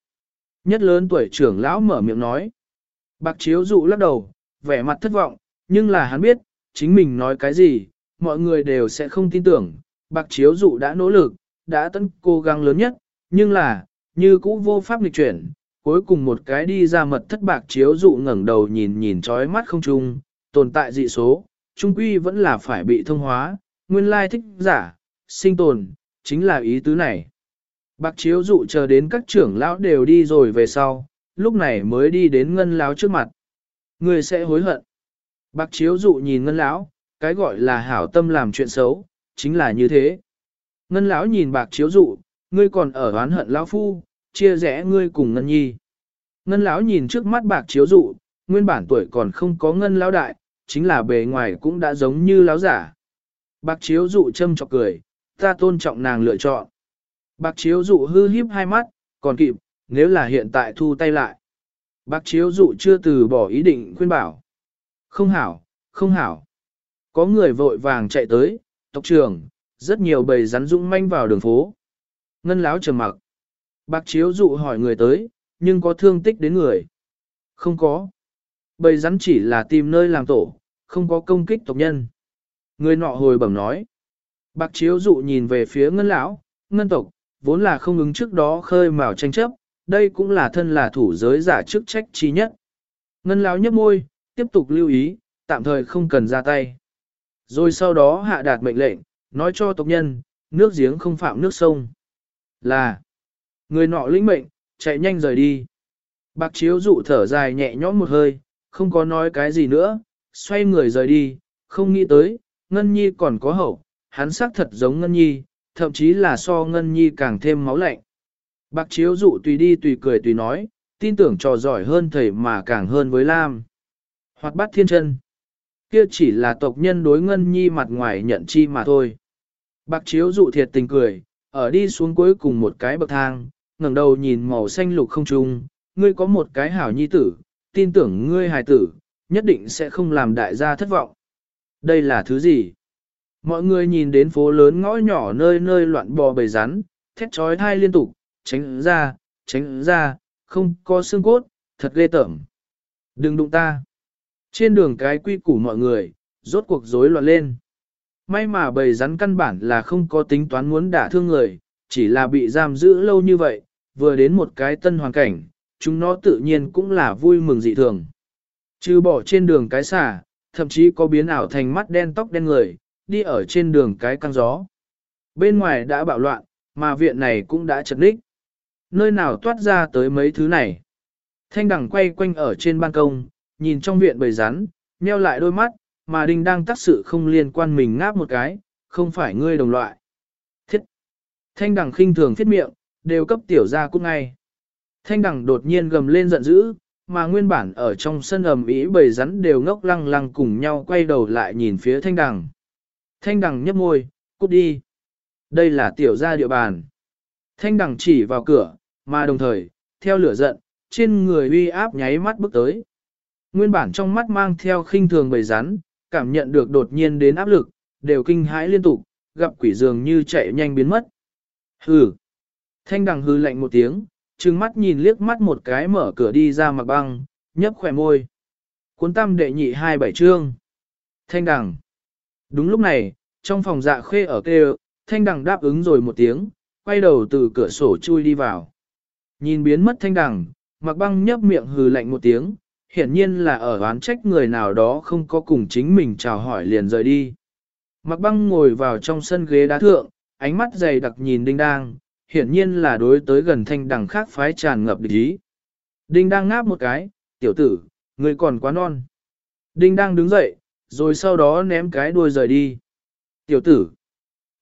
Nhất lớn tuổi trưởng lão mở miệng nói. Bạc chiếu dụ lắc đầu, vẻ mặt thất vọng, nhưng là hắn biết, chính mình nói cái gì, mọi người đều sẽ không tin tưởng. Bạc chiếu dụ đã nỗ lực, đã tận cố gắng lớn nhất, nhưng là, như cũ vô pháp nghịch chuyển, cuối cùng một cái đi ra mật thất bạc chiếu dụ ngẩng đầu nhìn nhìn trói mắt không trung, tồn tại dị số, trung quy vẫn là phải bị thông hóa, nguyên lai thích giả, sinh tồn, chính là ý tứ này. Bạc chiếu dụ chờ đến các trưởng lão đều đi rồi về sau, lúc này mới đi đến ngân lão trước mặt. Người sẽ hối hận. Bạc chiếu dụ nhìn ngân lão, cái gọi là hảo tâm làm chuyện xấu, chính là như thế. Ngân lão nhìn bạc chiếu dụ, ngươi còn ở oán hận lão phu, chia rẽ ngươi cùng ngân nhi. Ngân lão nhìn trước mắt bạc chiếu dụ, nguyên bản tuổi còn không có ngân lão đại, chính là bề ngoài cũng đã giống như lão giả. Bạc chiếu dụ châm chọc cười, ta tôn trọng nàng lựa chọn. Bạc chiếu dụ hư híp hai mắt, còn kịp, nếu là hiện tại thu tay lại. bạc chiếu dụ chưa từ bỏ ý định khuyên bảo. Không hảo, không hảo. Có người vội vàng chạy tới, tộc trưởng, rất nhiều bầy rắn dũng manh vào đường phố. Ngân láo trầm mặc. Bác chiếu dụ hỏi người tới, nhưng có thương tích đến người. Không có. Bầy rắn chỉ là tìm nơi làm tổ, không có công kích tộc nhân. Người nọ hồi bẩm nói. Bạc chiếu dụ nhìn về phía ngân lão, ngân tộc, vốn là không ứng trước đó khơi mào tranh chấp, đây cũng là thân là thủ giới giả chức trách chi nhất. Ngân lão nhấp môi, tiếp tục lưu ý, tạm thời không cần ra tay. Rồi sau đó hạ đạt mệnh lệnh, nói cho tộc nhân, nước giếng không phạm nước sông. Là, người nọ lĩnh mệnh, chạy nhanh rời đi. Bạc chiếu dụ thở dài nhẹ nhõm một hơi, không có nói cái gì nữa, xoay người rời đi, không nghĩ tới, Ngân Nhi còn có hậu, hắn xác thật giống Ngân Nhi, thậm chí là so Ngân Nhi càng thêm máu lạnh. Bạc chiếu dụ tùy đi tùy cười tùy nói, tin tưởng trò giỏi hơn thầy mà càng hơn với Lam. Hoặc bắt thiên chân. Kia chỉ là tộc nhân đối Ngân Nhi mặt ngoài nhận chi mà thôi. Bạc chiếu dụ thiệt tình cười, ở đi xuống cuối cùng một cái bậc thang, ngẩng đầu nhìn màu xanh lục không trung, ngươi có một cái hảo nhi tử, tin tưởng ngươi hài tử, nhất định sẽ không làm đại gia thất vọng. Đây là thứ gì? Mọi người nhìn đến phố lớn ngõ nhỏ nơi nơi loạn bò bầy rắn, thét trói thai liên tục, tránh ra, tránh ra, không có xương cốt, thật ghê tởm. Đừng đụng ta. Trên đường cái quy củ mọi người, rốt cuộc rối loạn lên. May mà bầy rắn căn bản là không có tính toán muốn đả thương người, chỉ là bị giam giữ lâu như vậy, vừa đến một cái tân hoàn cảnh, chúng nó tự nhiên cũng là vui mừng dị thường. Trừ bỏ trên đường cái xả, thậm chí có biến ảo thành mắt đen tóc đen người, đi ở trên đường cái căng gió. Bên ngoài đã bạo loạn, mà viện này cũng đã chật ních. Nơi nào toát ra tới mấy thứ này. Thanh đẳng quay quanh ở trên ban công, nhìn trong viện bầy rắn, nheo lại đôi mắt, mà đinh đang tác sự không liên quan mình ngáp một cái, không phải ngươi đồng loại. Thiết! Thanh đẳng khinh thường thiết miệng, đều cấp tiểu ra cút ngay. Thanh đẳng đột nhiên gầm lên giận dữ, mà nguyên bản ở trong sân ầm ĩ bầy rắn đều ngốc lăng lăng cùng nhau quay đầu lại nhìn phía thanh đằng. Thanh đằng nhấp môi, cút đi. Đây là tiểu gia địa bàn. Thanh đằng chỉ vào cửa, mà đồng thời, theo lửa giận, trên người uy áp nháy mắt bước tới. Nguyên bản trong mắt mang theo khinh thường bầy rắn, cảm nhận được đột nhiên đến áp lực, đều kinh hãi liên tục, gặp quỷ dường như chạy nhanh biến mất. Hừ. Thanh đằng hư lạnh một tiếng, trừng mắt nhìn liếc mắt một cái mở cửa đi ra mặc băng, nhấp khỏe môi. Cuốn tam đệ nhị hai bảy trương. Thanh đằng. Đúng lúc này, trong phòng dạ khê ở kêu, thanh đằng đáp ứng rồi một tiếng, quay đầu từ cửa sổ chui đi vào. Nhìn biến mất thanh đằng, mặc băng nhấp miệng hừ lạnh một tiếng, hiển nhiên là ở oán trách người nào đó không có cùng chính mình chào hỏi liền rời đi. Mặc băng ngồi vào trong sân ghế đá thượng, ánh mắt dày đặc nhìn đinh đang, hiển nhiên là đối tới gần thanh đằng khác phái tràn ngập địch ý. Đinh đang ngáp một cái, tiểu tử, người còn quá non. Đinh đang đứng dậy, rồi sau đó ném cái đuôi rời đi. Tiểu tử,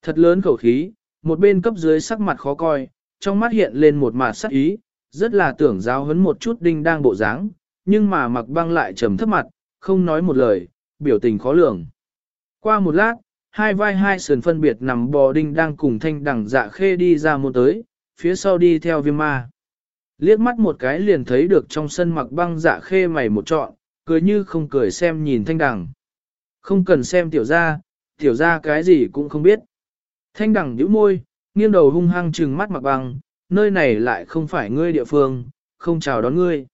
thật lớn khẩu khí, một bên cấp dưới sắc mặt khó coi, trong mắt hiện lên một mặt sắc ý, rất là tưởng giáo hấn một chút đinh đang bộ dáng, nhưng mà mặc băng lại trầm thấp mặt, không nói một lời, biểu tình khó lường. Qua một lát, hai vai hai sườn phân biệt nằm bò đinh đang cùng thanh đẳng dạ khê đi ra một tới, phía sau đi theo viêm ma. Liếc mắt một cái liền thấy được trong sân mặc băng dạ khê mày một trọn, cười như không cười xem nhìn thanh đẳng Không cần xem tiểu ra, tiểu ra cái gì cũng không biết. Thanh đẳng nhíu môi, nghiêng đầu hung hăng trừng mắt mặc băng, nơi này lại không phải ngươi địa phương, không chào đón ngươi.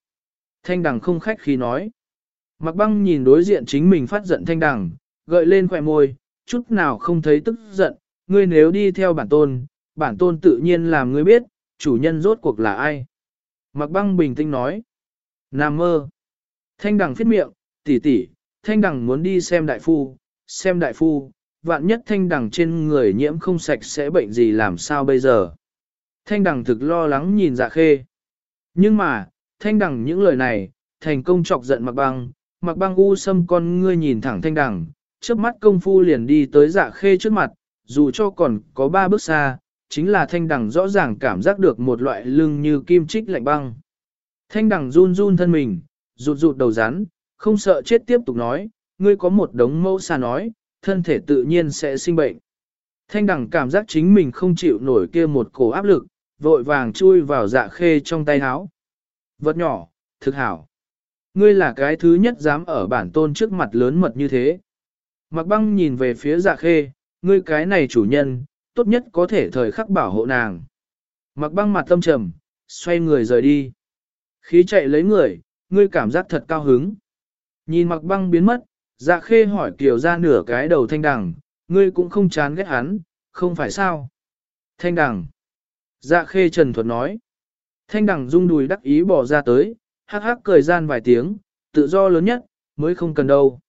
Thanh đẳng không khách khi nói. Mặc băng nhìn đối diện chính mình phát giận thanh đẳng gợi lên khỏe môi, chút nào không thấy tức giận, ngươi nếu đi theo bản tôn, bản tôn tự nhiên làm ngươi biết, chủ nhân rốt cuộc là ai. Mặc băng bình tĩnh nói. Nam mơ. Thanh đằng phiết miệng, tỷ tỷ, thanh đằng muốn đi xem đại phu, xem đại phu, vạn nhất thanh đằng trên người nhiễm không sạch sẽ bệnh gì làm sao bây giờ. Thanh đằng thực lo lắng nhìn dạ khê. Nhưng mà, thanh đằng những lời này, thành công chọc giận mặc băng, mặc băng u sâm con ngươi nhìn thẳng thanh đằng, trước mắt công phu liền đi tới dạ khê trước mặt, dù cho còn có ba bước xa, chính là thanh đằng rõ ràng cảm giác được một loại lưng như kim chích lạnh băng. Thanh đằng run run thân mình, rụt rụt đầu rắn, không sợ chết tiếp tục nói, ngươi có một đống mẫu xa nói, thân thể tự nhiên sẽ sinh bệnh. Thanh đằng cảm giác chính mình không chịu nổi kia một cổ áp lực, vội vàng chui vào dạ khê trong tay háo. Vật nhỏ, thực hảo. Ngươi là cái thứ nhất dám ở bản tôn trước mặt lớn mật như thế. Mặc băng nhìn về phía dạ khê, ngươi cái này chủ nhân, tốt nhất có thể thời khắc bảo hộ nàng. Mặc băng mặt tâm trầm, xoay người rời đi. Khí chạy lấy người, ngươi cảm giác thật cao hứng. Nhìn mặc băng biến mất, dạ khê hỏi kiều ra nửa cái đầu thanh đằng, ngươi cũng không chán ghét hắn, không phải sao? Thanh đằng. Dạ khê trần thuật nói. Thanh đằng rung đùi đắc ý bỏ ra tới, hắc hắc cười gian vài tiếng, tự do lớn nhất, mới không cần đâu.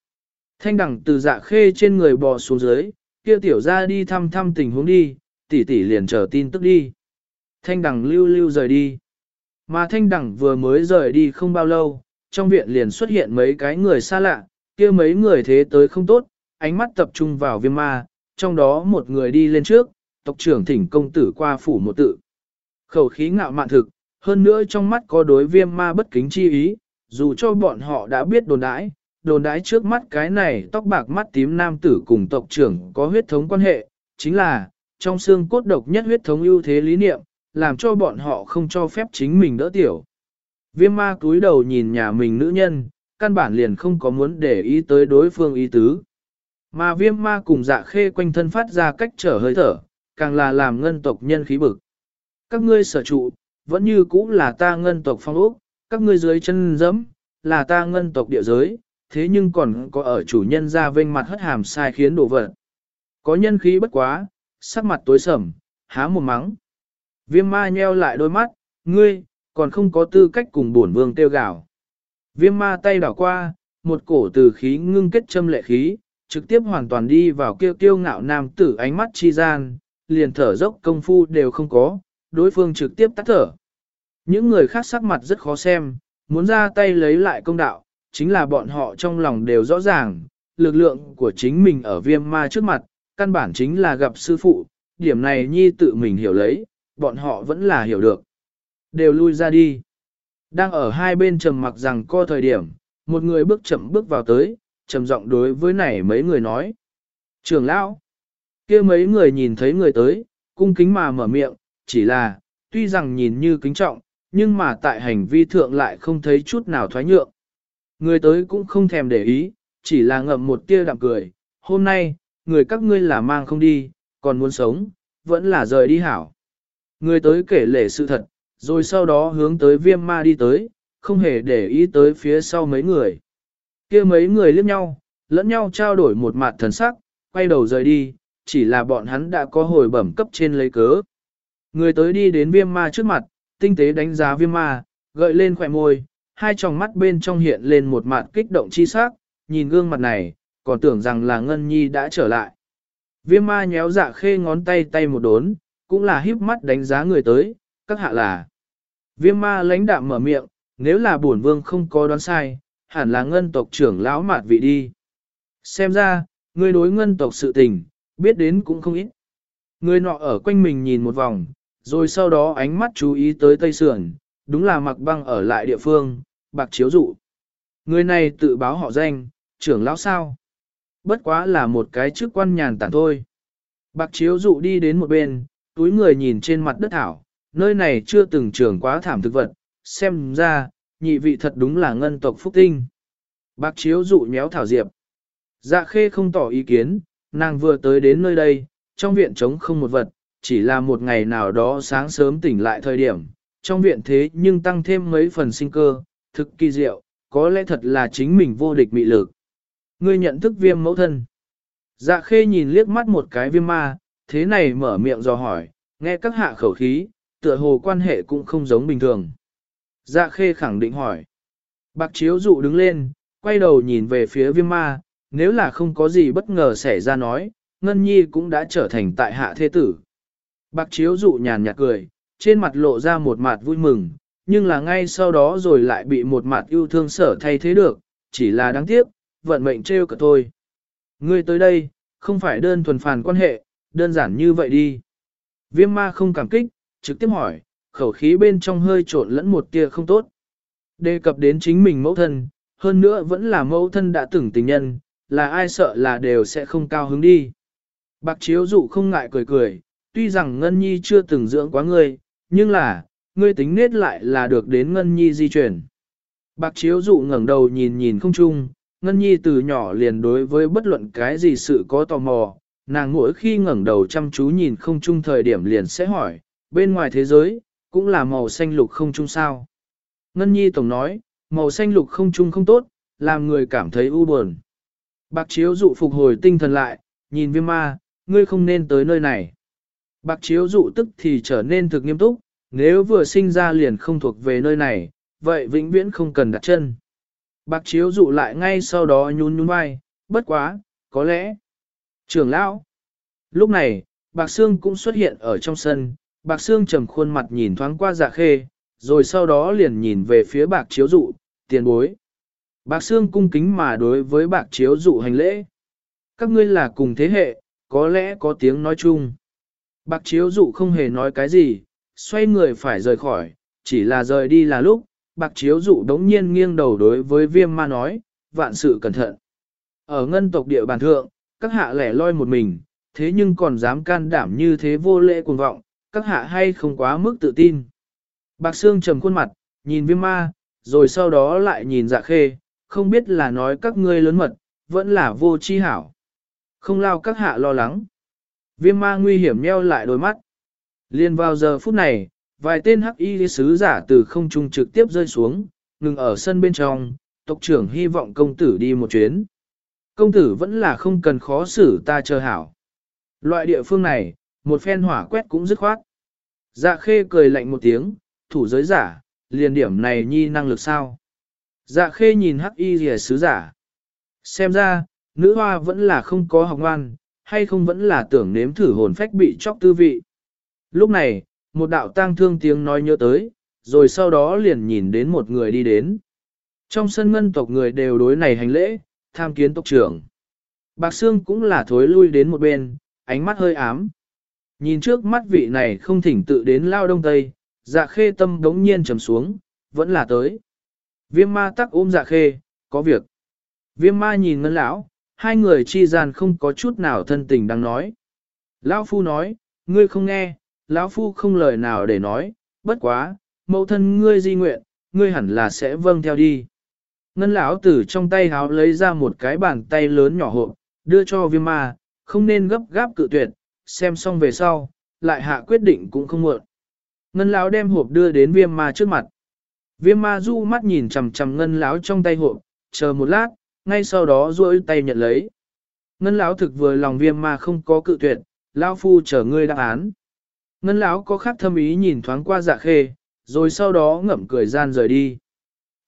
Thanh đẳng từ dạ khê trên người bò xuống dưới, kia tiểu ra đi thăm thăm tình huống đi, tỷ tỷ liền chờ tin tức đi. Thanh đẳng lưu lưu rời đi. Mà thanh đẳng vừa mới rời đi không bao lâu, trong viện liền xuất hiện mấy cái người xa lạ, kia mấy người thế tới không tốt, ánh mắt tập trung vào viêm ma, trong đó một người đi lên trước, tộc trưởng thỉnh công tử qua phủ một tự. Khẩu khí ngạo mạn thực, hơn nữa trong mắt có đối viêm ma bất kính chi ý, dù cho bọn họ đã biết đồn đãi, đồn đãi trước mắt cái này tóc bạc mắt tím nam tử cùng tộc trưởng có huyết thống quan hệ, chính là, trong xương cốt độc nhất huyết thống ưu thế lý niệm, làm cho bọn họ không cho phép chính mình đỡ tiểu. Viêm ma cúi đầu nhìn nhà mình nữ nhân, căn bản liền không có muốn để ý tới đối phương ý tứ. Mà viêm ma cùng dạ khê quanh thân phát ra cách trở hơi thở, càng là làm ngân tộc nhân khí bực. Các ngươi sở trụ, vẫn như cũ là ta ngân tộc phong ốc, các ngươi dưới chân dẫm, là ta ngân tộc địa giới, thế nhưng còn có ở chủ nhân ra vênh mặt hất hàm sai khiến đổ vật. Có nhân khí bất quá, sắc mặt tối sầm, há một mắng. Viêm ma nheo lại đôi mắt, ngươi, còn không có tư cách cùng bổn vương tiêu gạo. Viêm ma tay đảo qua, một cổ từ khí ngưng kết châm lệ khí, trực tiếp hoàn toàn đi vào kêu kiêu ngạo nam tử ánh mắt chi gian, liền thở dốc công phu đều không có, đối phương trực tiếp tắt thở. Những người khác sắc mặt rất khó xem, muốn ra tay lấy lại công đạo, chính là bọn họ trong lòng đều rõ ràng, lực lượng của chính mình ở viêm ma trước mặt, căn bản chính là gặp sư phụ, điểm này nhi tự mình hiểu lấy, bọn họ vẫn là hiểu được. Đều lui ra đi. Đang ở hai bên trầm mặc rằng co thời điểm, một người bước chậm bước vào tới, trầm giọng đối với này mấy người nói. Trường lão, kia mấy người nhìn thấy người tới, cung kính mà mở miệng, chỉ là, tuy rằng nhìn như kính trọng, nhưng mà tại hành vi thượng lại không thấy chút nào thoái nhượng. Người tới cũng không thèm để ý, chỉ là ngậm một tia đạm cười, hôm nay, người các ngươi là mang không đi, còn muốn sống, vẫn là rời đi hảo. Người tới kể lể sự thật, rồi sau đó hướng tới viêm ma đi tới, không hề để ý tới phía sau mấy người. kia mấy người liếc nhau, lẫn nhau trao đổi một mặt thần sắc, quay đầu rời đi, chỉ là bọn hắn đã có hồi bẩm cấp trên lấy cớ. Người tới đi đến viêm ma trước mặt, tinh tế đánh giá viêm ma, gợi lên khỏe môi, hai tròng mắt bên trong hiện lên một mặt kích động chi sắc, nhìn gương mặt này, còn tưởng rằng là Ngân Nhi đã trở lại. Viêm ma nhéo dạ khê ngón tay tay một đốn, cũng là híp mắt đánh giá người tới, các hạ là. Viêm ma lãnh đạm mở miệng, nếu là bổn vương không có đoán sai, hẳn là ngân tộc trưởng lão mạt vị đi. Xem ra, người đối ngân tộc sự tình, biết đến cũng không ít. Người nọ ở quanh mình nhìn một vòng, rồi sau đó ánh mắt chú ý tới tây sườn, đúng là mặc băng ở lại địa phương, bạc chiếu dụ. Người này tự báo họ danh, trưởng lão sao. Bất quá là một cái chức quan nhàn tản thôi. Bạc chiếu dụ đi đến một bên, túi người nhìn trên mặt đất thảo, nơi này chưa từng trưởng quá thảm thực vật, xem ra, nhị vị thật đúng là ngân tộc phúc tinh. Bạc chiếu dụ nhéo thảo diệp. Dạ khê không tỏ ý kiến, nàng vừa tới đến nơi đây, trong viện trống không một vật, chỉ là một ngày nào đó sáng sớm tỉnh lại thời điểm, trong viện thế nhưng tăng thêm mấy phần sinh cơ, thực kỳ diệu, có lẽ thật là chính mình vô địch mị lực. Ngươi nhận thức viêm mẫu thân. Dạ khê nhìn liếc mắt một cái viêm ma, thế này mở miệng dò hỏi, nghe các hạ khẩu khí, tựa hồ quan hệ cũng không giống bình thường. Dạ khê khẳng định hỏi. Bạc chiếu dụ đứng lên, quay đầu nhìn về phía viêm ma, nếu là không có gì bất ngờ xảy ra nói, Ngân Nhi cũng đã trở thành tại hạ thế tử. Bạc chiếu dụ nhàn nhạt cười, trên mặt lộ ra một mặt vui mừng, nhưng là ngay sau đó rồi lại bị một mặt yêu thương sở thay thế được, chỉ là đáng tiếc, vận mệnh trêu cả thôi. Ngươi tới đây, không phải đơn thuần phản quan hệ, đơn giản như vậy đi. Viêm ma không cảm kích, trực tiếp hỏi, khẩu khí bên trong hơi trộn lẫn một tia không tốt. Đề cập đến chính mình mẫu thân, hơn nữa vẫn là mẫu thân đã từng tình nhân, là ai sợ là đều sẽ không cao hứng đi. Bạc chiếu dụ không ngại cười cười, tuy rằng Ngân Nhi chưa từng dưỡng quá ngươi, nhưng là, ngươi tính nết lại là được đến Ngân Nhi di chuyển. Bạc chiếu dụ ngẩng đầu nhìn nhìn không chung, Ngân Nhi từ nhỏ liền đối với bất luận cái gì sự có tò mò, nàng mỗi khi ngẩng đầu chăm chú nhìn không chung thời điểm liền sẽ hỏi, bên ngoài thế giới, cũng là màu xanh lục không chung sao. Ngân Nhi Tổng nói, màu xanh lục không chung không tốt, làm người cảm thấy u buồn. Bạc chiếu dụ phục hồi tinh thần lại, nhìn viêm ma, ngươi không nên tới nơi này. Bạc chiếu dụ tức thì trở nên thực nghiêm túc, nếu vừa sinh ra liền không thuộc về nơi này, vậy vĩnh viễn không cần đặt chân. Bạc chiếu dụ lại ngay sau đó nhún nhún vai, bất quá, có lẽ. Trưởng lão. Lúc này, Bạc Sương cũng xuất hiện ở trong sân, Bạc Sương trầm khuôn mặt nhìn thoáng qua dạ khê, rồi sau đó liền nhìn về phía bạc chiếu dụ, tiền bối. Bạc Sương cung kính mà đối với bạc chiếu dụ hành lễ. Các ngươi là cùng thế hệ, có lẽ có tiếng nói chung. Bạc chiếu dụ không hề nói cái gì, xoay người phải rời khỏi, chỉ là rời đi là lúc, bạc chiếu dụ đống nhiên nghiêng đầu đối với viêm ma nói, vạn sự cẩn thận. Ở ngân tộc địa bàn thượng, các hạ lẻ loi một mình, thế nhưng còn dám can đảm như thế vô lễ cuồng vọng, các hạ hay không quá mức tự tin. Bạc Sương trầm khuôn mặt, nhìn viêm ma, rồi sau đó lại nhìn dạ khê, không biết là nói các ngươi lớn mật, vẫn là vô chi hảo. Không lao các hạ lo lắng. Viêm ma nguy hiểm nheo lại đôi mắt. Liên vào giờ phút này, vài tên hắc y sứ giả từ không trung trực tiếp rơi xuống, ngừng ở sân bên trong, tộc trưởng hy vọng công tử đi một chuyến. Công tử vẫn là không cần khó xử ta chờ hảo. Loại địa phương này, một phen hỏa quét cũng dứt khoát. Dạ khê cười lạnh một tiếng, thủ giới giả, liền điểm này nhi năng lực sao. Dạ khê nhìn hắc y rìa sứ giả. Xem ra, nữ hoa vẫn là không có học ngoan, hay không vẫn là tưởng nếm thử hồn phách bị chóc tư vị. Lúc này, một đạo tang thương tiếng nói nhớ tới, rồi sau đó liền nhìn đến một người đi đến. Trong sân ngân tộc người đều đối này hành lễ, tham kiến tộc trưởng. Bạc Sương cũng là thối lui đến một bên, ánh mắt hơi ám. Nhìn trước mắt vị này không thỉnh tự đến lao đông tây, dạ khê tâm đống nhiên trầm xuống, vẫn là tới. Viêm ma tắc ôm dạ khê, có việc. Viêm ma nhìn ngân lão, hai người chi gian không có chút nào thân tình đang nói. Lão phu nói, ngươi không nghe, lão phu không lời nào để nói, bất quá, mẫu thân ngươi di nguyện, ngươi hẳn là sẽ vâng theo đi. Ngân lão tử trong tay háo lấy ra một cái bàn tay lớn nhỏ hộp, đưa cho viêm ma, không nên gấp gáp cự tuyệt, xem xong về sau, lại hạ quyết định cũng không muộn. Ngân lão đem hộp đưa đến viêm ma trước mặt. Viêm ma du mắt nhìn chằm chằm ngân lão trong tay hộp, chờ một lát, ngay sau đó duỗi tay nhận lấy. Ngân lão thực vừa lòng viêm ma không có cự tuyệt, lão phu chờ ngươi đáp án. Ngân lão có khác thâm ý nhìn thoáng qua dạ khê, rồi sau đó ngậm cười gian rời đi.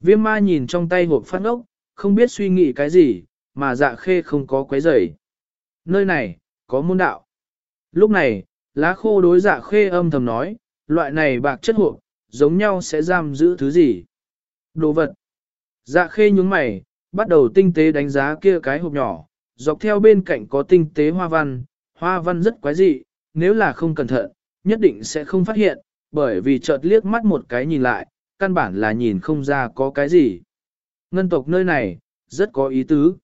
Viêm ma nhìn trong tay hộp phát ốc, không biết suy nghĩ cái gì, mà dạ khê không có quấy rầy. Nơi này, có môn đạo. Lúc này, lá khô đối dạ khê âm thầm nói, loại này bạc chất hộp, giống nhau sẽ giam giữ thứ gì. Đồ vật. Dạ khê nhúng mày, bắt đầu tinh tế đánh giá kia cái hộp nhỏ, dọc theo bên cạnh có tinh tế hoa văn, hoa văn rất quái dị, nếu là không cẩn thận, nhất định sẽ không phát hiện, bởi vì chợt liếc mắt một cái nhìn lại, căn bản là nhìn không ra có cái gì. Ngân tộc nơi này, rất có ý tứ.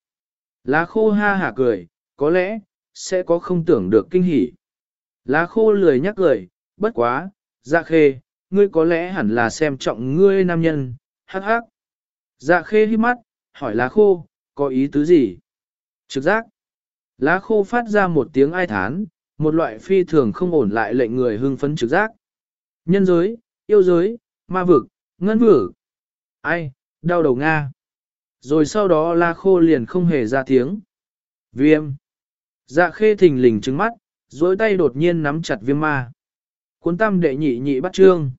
Lá khô ha hả cười, có lẽ, sẽ có không tưởng được kinh hỉ. Lá khô lười nhắc cười, bất quá, dạ khê, ngươi có lẽ hẳn là xem trọng ngươi nam nhân, hắc hắc. Dạ khê hít mắt, hỏi lá khô, có ý tứ gì? Trực giác. Lá khô phát ra một tiếng ai thán, một loại phi thường không ổn lại lệnh người hưng phấn trực giác. Nhân giới, yêu giới, ma vực, ngân vử. Ai, đau đầu Nga. Rồi sau đó la khô liền không hề ra tiếng. Viêm. Dạ khê thình lình trứng mắt, dối tay đột nhiên nắm chặt viêm ma. Cuốn tam đệ nhị nhị bắt trương.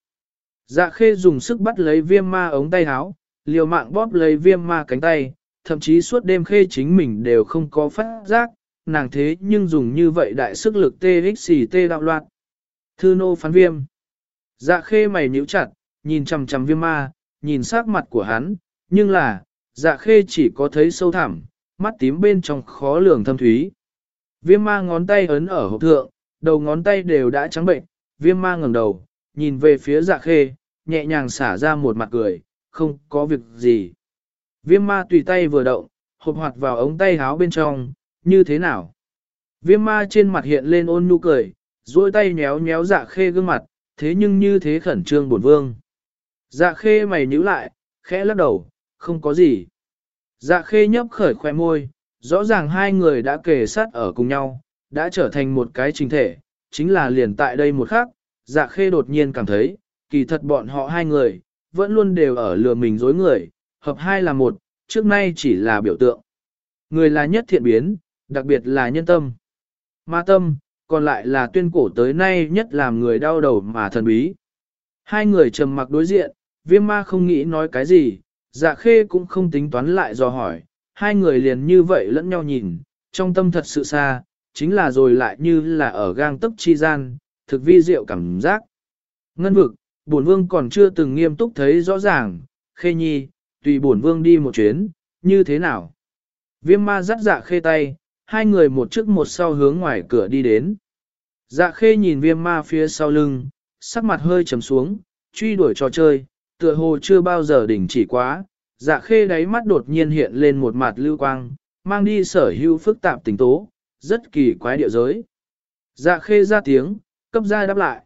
Dạ khê dùng sức bắt lấy viêm ma ống tay áo, liều mạng bóp lấy viêm ma cánh tay, thậm chí suốt đêm khê chính mình đều không có phát giác, nàng thế nhưng dùng như vậy đại sức lực TXT đạo loạt. Thư nô phán viêm. Dạ khê mày nhíu chặt, nhìn chằm chằm viêm ma, nhìn sắc mặt của hắn, nhưng là, dạ khê chỉ có thấy sâu thẳm, mắt tím bên trong khó lường thâm thúy. Viêm ma ngón tay ấn ở hộp thượng, đầu ngón tay đều đã trắng bệnh, viêm ma ngẩng đầu, nhìn về phía dạ khê, nhẹ nhàng xả ra một mặt cười, không có việc gì. Viêm ma tùy tay vừa động, hộp hoạt vào ống tay háo bên trong, như thế nào? Viêm ma trên mặt hiện lên ôn nhu cười, duỗi tay nhéo nhéo dạ khê gương mặt, thế nhưng như thế khẩn trương bổn vương. Dạ khê mày nhíu lại, khẽ lắc đầu, không có gì. Dạ khê nhấp khởi khoe môi, rõ ràng hai người đã kề sát ở cùng nhau, đã trở thành một cái trình thể, chính là liền tại đây một khắc, dạ khê đột nhiên cảm thấy, kỳ thật bọn họ hai người, vẫn luôn đều ở lừa mình dối người, hợp hai là một, trước nay chỉ là biểu tượng. Người là nhất thiện biến, đặc biệt là nhân tâm. Ma tâm, còn lại là tuyên cổ tới nay nhất làm người đau đầu mà thần bí. Hai người trầm mặc đối diện, viêm ma không nghĩ nói cái gì, dạ khê cũng không tính toán lại do hỏi, hai người liền như vậy lẫn nhau nhìn, trong tâm thật sự xa, chính là rồi lại như là ở gang tấc chi gian, thực vi diệu cảm giác. Ngân vực, bổn vương còn chưa từng nghiêm túc thấy rõ ràng, khê nhi, tùy bổn vương đi một chuyến, như thế nào? Viêm ma dắt dạ khê tay, hai người một trước một sau hướng ngoài cửa đi đến. Dạ khê nhìn viêm ma phía sau lưng, sắc mặt hơi trầm xuống, truy đuổi trò chơi, tựa hồ chưa bao giờ đỉnh chỉ quá, dạ khê đáy mắt đột nhiên hiện lên một mặt lưu quang, mang đi sở hữu phức tạp tình tố, rất kỳ quái địa giới. Dạ khê ra tiếng, cấp ra đáp lại.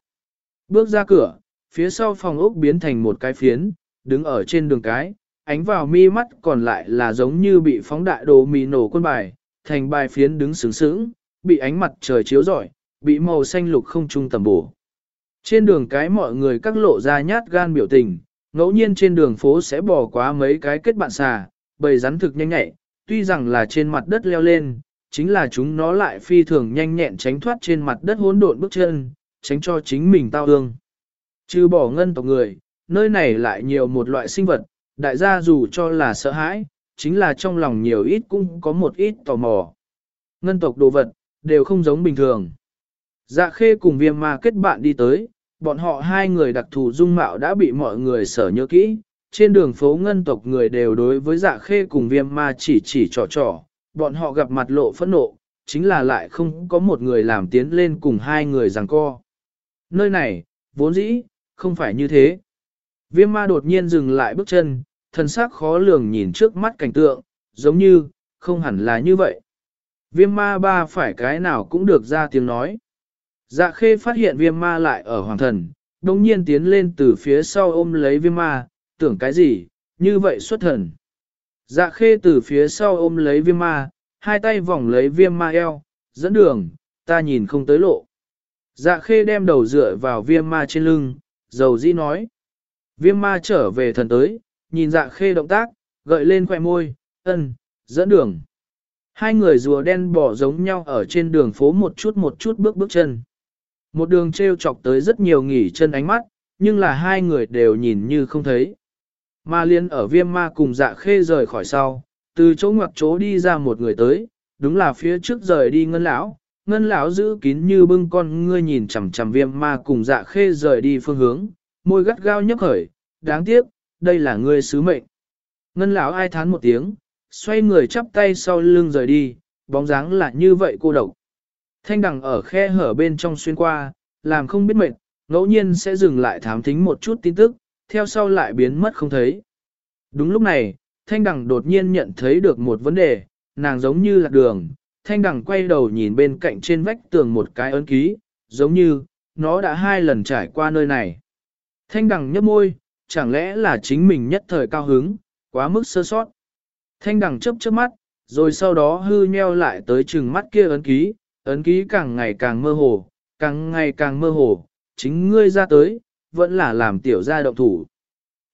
Bước ra cửa, phía sau phòng ốc biến thành một cái phiến, đứng ở trên đường cái, ánh vào mi mắt còn lại là giống như bị phóng đại đồ mì nổ quân bài, thành bài phiến đứng sướng sướng, bị ánh mặt trời chiếu rọi, bị màu xanh lục không trung tầm bổ. Trên đường cái mọi người các lộ ra nhát gan biểu tình, ngẫu nhiên trên đường phố sẽ bỏ qua mấy cái kết bạn xà, bầy rắn thực nhanh nhẹ, tuy rằng là trên mặt đất leo lên, chính là chúng nó lại phi thường nhanh nhẹn tránh thoát trên mặt đất hỗn độn bước chân, tránh cho chính mình tao ương. Trừ bỏ ngân tộc người, nơi này lại nhiều một loại sinh vật, đại gia dù cho là sợ hãi, chính là trong lòng nhiều ít cũng có một ít tò mò. Ngân tộc đồ vật, đều không giống bình thường. Dạ khê cùng viêm ma kết bạn đi tới, bọn họ hai người đặc thù dung mạo đã bị mọi người sở nhớ kỹ. Trên đường phố ngân tộc người đều đối với dạ khê cùng viêm ma chỉ chỉ trò trò, bọn họ gặp mặt lộ phẫn nộ, chính là lại không có một người làm tiến lên cùng hai người giằng co. Nơi này, vốn dĩ, không phải như thế. Viêm ma đột nhiên dừng lại bước chân, thần sắc khó lường nhìn trước mắt cảnh tượng, giống như, không hẳn là như vậy. Viêm ma ba phải cái nào cũng được ra tiếng nói. Dạ khê phát hiện viêm ma lại ở hoàng thần, đồng nhiên tiến lên từ phía sau ôm lấy viêm ma, tưởng cái gì, như vậy xuất thần. Dạ khê từ phía sau ôm lấy viêm ma, hai tay vòng lấy viêm ma eo, dẫn đường, ta nhìn không tới lộ. Dạ khê đem đầu dựa vào viêm ma trên lưng, dầu dĩ nói. Viêm ma trở về thần tới, nhìn dạ khê động tác, gợi lên khoẻ môi, ân, dẫn đường. Hai người rùa đen bỏ giống nhau ở trên đường phố một chút một chút bước bước chân. Một đường treo chọc tới rất nhiều nghỉ chân ánh mắt, nhưng là hai người đều nhìn như không thấy. Ma liên ở viêm ma cùng dạ khê rời khỏi sau, từ chỗ ngoặc chỗ đi ra một người tới, đúng là phía trước rời đi ngân lão. Ngân lão giữ kín như bưng con ngươi nhìn chằm chằm viêm ma cùng dạ khê rời đi phương hướng, môi gắt gao nhấp khởi, đáng tiếc, đây là ngươi sứ mệnh. Ngân lão ai thán một tiếng, xoay người chắp tay sau lưng rời đi, bóng dáng là như vậy cô độc. Thanh đằng ở khe hở bên trong xuyên qua, làm không biết mệt, ngẫu nhiên sẽ dừng lại thám thính một chút tin tức, theo sau lại biến mất không thấy. Đúng lúc này, Thanh đằng đột nhiên nhận thấy được một vấn đề, nàng giống như là đường, Thanh đằng quay đầu nhìn bên cạnh trên vách tường một cái ấn ký, giống như, nó đã hai lần trải qua nơi này. Thanh đằng nhấp môi, chẳng lẽ là chính mình nhất thời cao hứng, quá mức sơ sót. Thanh đằng chớp chớp mắt, rồi sau đó hư nheo lại tới chừng mắt kia ấn ký, ấn ký càng ngày càng mơ hồ, càng ngày càng mơ hồ, chính ngươi ra tới, vẫn là làm tiểu gia động thủ.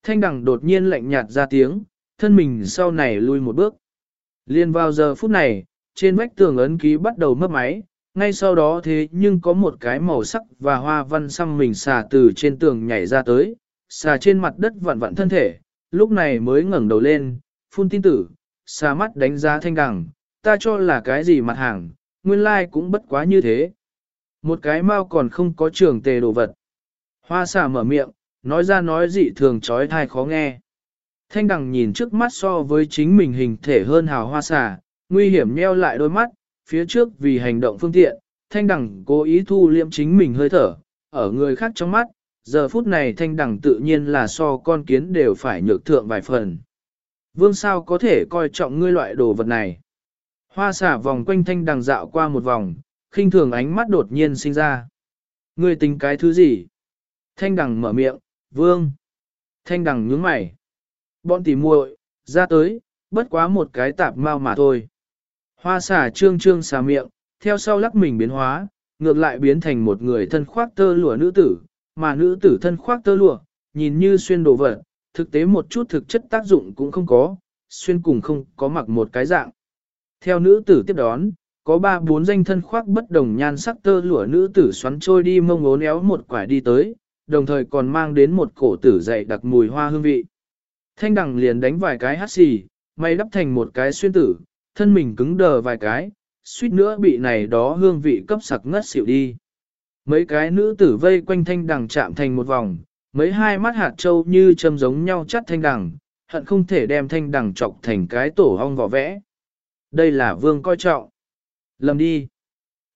Thanh đằng đột nhiên lạnh nhạt ra tiếng, thân mình sau này lui một bước. Liên vào giờ phút này, trên vách tường ấn ký bắt đầu mất máy, ngay sau đó thế nhưng có một cái màu sắc và hoa văn xăm mình xà từ trên tường nhảy ra tới, xà trên mặt đất vặn vặn thân thể, lúc này mới ngẩng đầu lên, phun tin tử, xà mắt đánh giá thanh đằng, ta cho là cái gì mặt hàng, nguyên lai like cũng bất quá như thế. Một cái mau còn không có trường tề đồ vật. Hoa xà mở miệng, nói ra nói dị thường trói thai khó nghe. Thanh đằng nhìn trước mắt so với chính mình hình thể hơn hào hoa xà, nguy hiểm nheo lại đôi mắt, phía trước vì hành động phương tiện, thanh đẳng cố ý thu liệm chính mình hơi thở, ở người khác trong mắt, giờ phút này thanh đẳng tự nhiên là so con kiến đều phải nhược thượng vài phần. Vương sao có thể coi trọng ngươi loại đồ vật này. Hoa xả vòng quanh thanh đằng dạo qua một vòng, khinh thường ánh mắt đột nhiên sinh ra. Ngươi tính cái thứ gì? Thanh đằng mở miệng, vương. Thanh đằng nhướng mày. Bọn tỉ muội ra tới, bất quá một cái tạp mau mà thôi. Hoa xả trương trương xà miệng, theo sau lắc mình biến hóa, ngược lại biến thành một người thân khoác tơ lụa nữ tử, mà nữ tử thân khoác tơ lụa, nhìn như xuyên đồ vật, thực tế một chút thực chất tác dụng cũng không có, xuyên cùng không có mặc một cái dạng. Theo nữ tử tiếp đón, có ba bốn danh thân khoác bất đồng nhan sắc tơ lụa nữ tử xoắn trôi đi mông ốn éo một quải đi tới, đồng thời còn mang đến một cổ tử dậy đặc mùi hoa hương vị. Thanh đằng liền đánh vài cái hát xì, may đắp thành một cái xuyên tử, thân mình cứng đờ vài cái, suýt nữa bị này đó hương vị cấp sặc ngất xỉu đi. Mấy cái nữ tử vây quanh thanh đằng chạm thành một vòng, mấy hai mắt hạt trâu như châm giống nhau chắt thanh đằng, hận không thể đem thanh đằng trọc thành cái tổ hong vỏ vẽ. Đây là vương coi trọng. Lầm đi.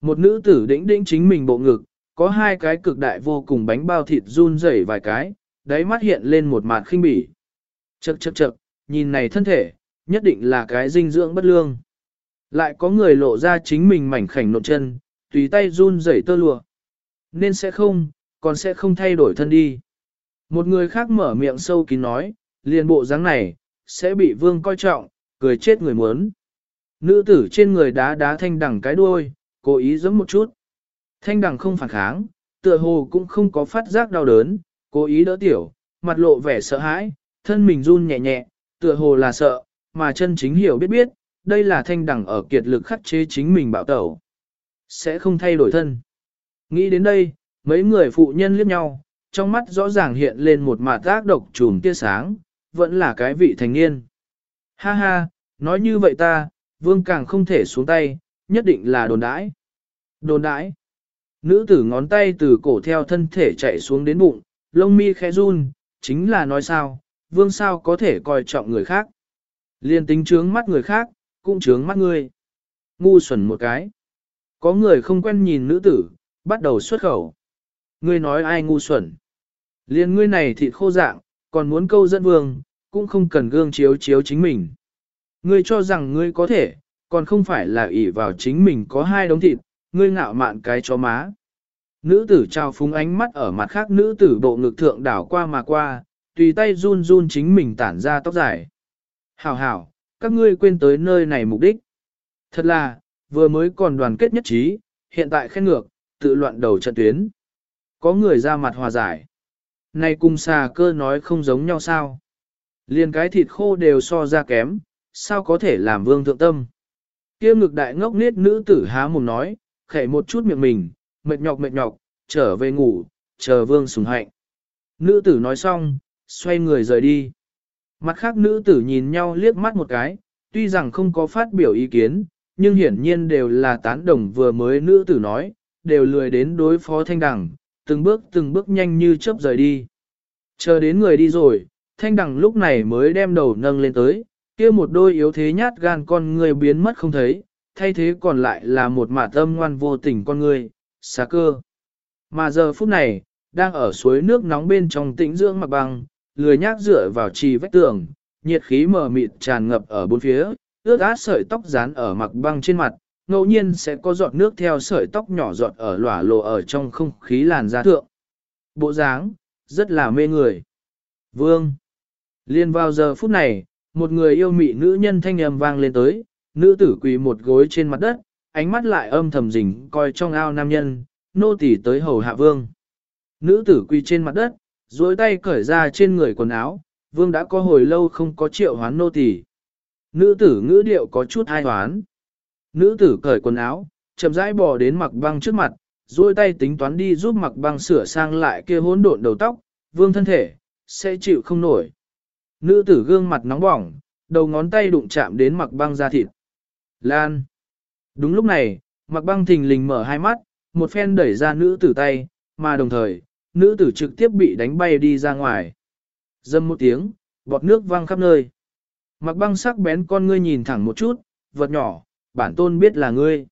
Một nữ tử đĩnh đĩnh chính mình bộ ngực, có hai cái cực đại vô cùng bánh bao thịt run rẩy vài cái, đáy mắt hiện lên một mặt khinh bỉ. Chậc chậc chậc, nhìn này thân thể, nhất định là cái dinh dưỡng bất lương. Lại có người lộ ra chính mình mảnh khảnh nộn chân, tùy tay run rẩy tơ lụa. Nên sẽ không, còn sẽ không thay đổi thân đi. Một người khác mở miệng sâu kín nói, liền bộ dáng này, sẽ bị vương coi trọng, cười chết người muốn. Nữ tử trên người đá đá thanh đẳng cái đuôi, cố ý giẫm một chút. Thanh đẳng không phản kháng, tựa hồ cũng không có phát giác đau đớn, cố ý đỡ tiểu, mặt lộ vẻ sợ hãi, thân mình run nhẹ nhẹ, tựa hồ là sợ, mà chân chính hiểu biết biết, đây là thanh đẳng ở kiệt lực khắc chế chính mình bảo tẩu. Sẽ không thay đổi thân. Nghĩ đến đây, mấy người phụ nhân liếc nhau, trong mắt rõ ràng hiện lên một mạt ác độc trùm tia sáng, vẫn là cái vị thành niên. Ha ha, nói như vậy ta, vương càng không thể xuống tay, nhất định là đồn đãi. Đồn đãi. Nữ tử ngón tay từ cổ theo thân thể chạy xuống đến bụng, lông mi khẽ run, chính là nói sao, vương sao có thể coi trọng người khác. Liên tính trướng mắt người khác, cũng trướng mắt ngươi. Ngu xuẩn một cái. Có người không quen nhìn nữ tử, bắt đầu xuất khẩu. Ngươi nói ai ngu xuẩn. Liên ngươi này thịt khô dạng, còn muốn câu dẫn vương, cũng không cần gương chiếu chiếu chính mình. Ngươi cho rằng ngươi có thể, còn không phải là ỷ vào chính mình có hai đống thịt, ngươi ngạo mạn cái chó má. Nữ tử trao phúng ánh mắt ở mặt khác nữ tử bộ ngực thượng đảo qua mà qua, tùy tay run run chính mình tản ra tóc dài. Hảo hảo, các ngươi quên tới nơi này mục đích. Thật là, vừa mới còn đoàn kết nhất trí, hiện tại khen ngược, tự loạn đầu trận tuyến. Có người ra mặt hòa giải. Này cùng xà cơ nói không giống nhau sao. Liên cái thịt khô đều so ra kém, sao có thể làm vương thượng tâm. kia ngực đại ngốc nết nữ tử há mồm nói, khẽ một chút miệng mình, mệt nhọc mệt nhọc, trở về ngủ, chờ vương sùng hạnh. Nữ tử nói xong, xoay người rời đi. Mặt khác nữ tử nhìn nhau liếc mắt một cái, tuy rằng không có phát biểu ý kiến, nhưng hiển nhiên đều là tán đồng vừa mới nữ tử nói, đều lười đến đối phó thanh đẳng, từng bước từng bước nhanh như chớp rời đi. Chờ đến người đi rồi, thanh đẳng lúc này mới đem đầu nâng lên tới, kia một đôi yếu thế nhát gan con người biến mất không thấy, thay thế còn lại là một mạ tâm ngoan vô tình con người, xá cơ. Mà giờ phút này, đang ở suối nước nóng bên trong tĩnh dưỡng mặc băng, lười nhác dựa vào trì vách tường, nhiệt khí mờ mịt tràn ngập ở bốn phía, ướt át sợi tóc dán ở mặc băng trên mặt, ngẫu nhiên sẽ có giọt nước theo sợi tóc nhỏ giọt ở lỏa lộ ở trong không khí làn da thượng. Bộ dáng, rất là mê người. Vương. Liên vào giờ phút này, một người yêu mị nữ nhân thanh âm vang lên tới, nữ tử quỳ một gối trên mặt đất, ánh mắt lại âm thầm rình coi trong ao nam nhân, nô tỳ tới hầu hạ vương. Nữ tử quỳ trên mặt đất, duỗi tay cởi ra trên người quần áo, vương đã có hồi lâu không có triệu hoán nô tỳ. Nữ tử ngữ điệu có chút ai hoán. Nữ tử cởi quần áo, chậm rãi bò đến mặc băng trước mặt, duỗi tay tính toán đi giúp mặc băng sửa sang lại kia hỗn độn đầu tóc, vương thân thể, sẽ chịu không nổi. Nữ tử gương mặt nóng bỏng, đầu ngón tay đụng chạm đến mặc băng da thịt. Lan. Đúng lúc này, mặc băng thình lình mở hai mắt, một phen đẩy ra nữ tử tay, mà đồng thời, nữ tử trực tiếp bị đánh bay đi ra ngoài. Dâm một tiếng, bọt nước văng khắp nơi. Mặc băng sắc bén con ngươi nhìn thẳng một chút, vật nhỏ, bản tôn biết là ngươi.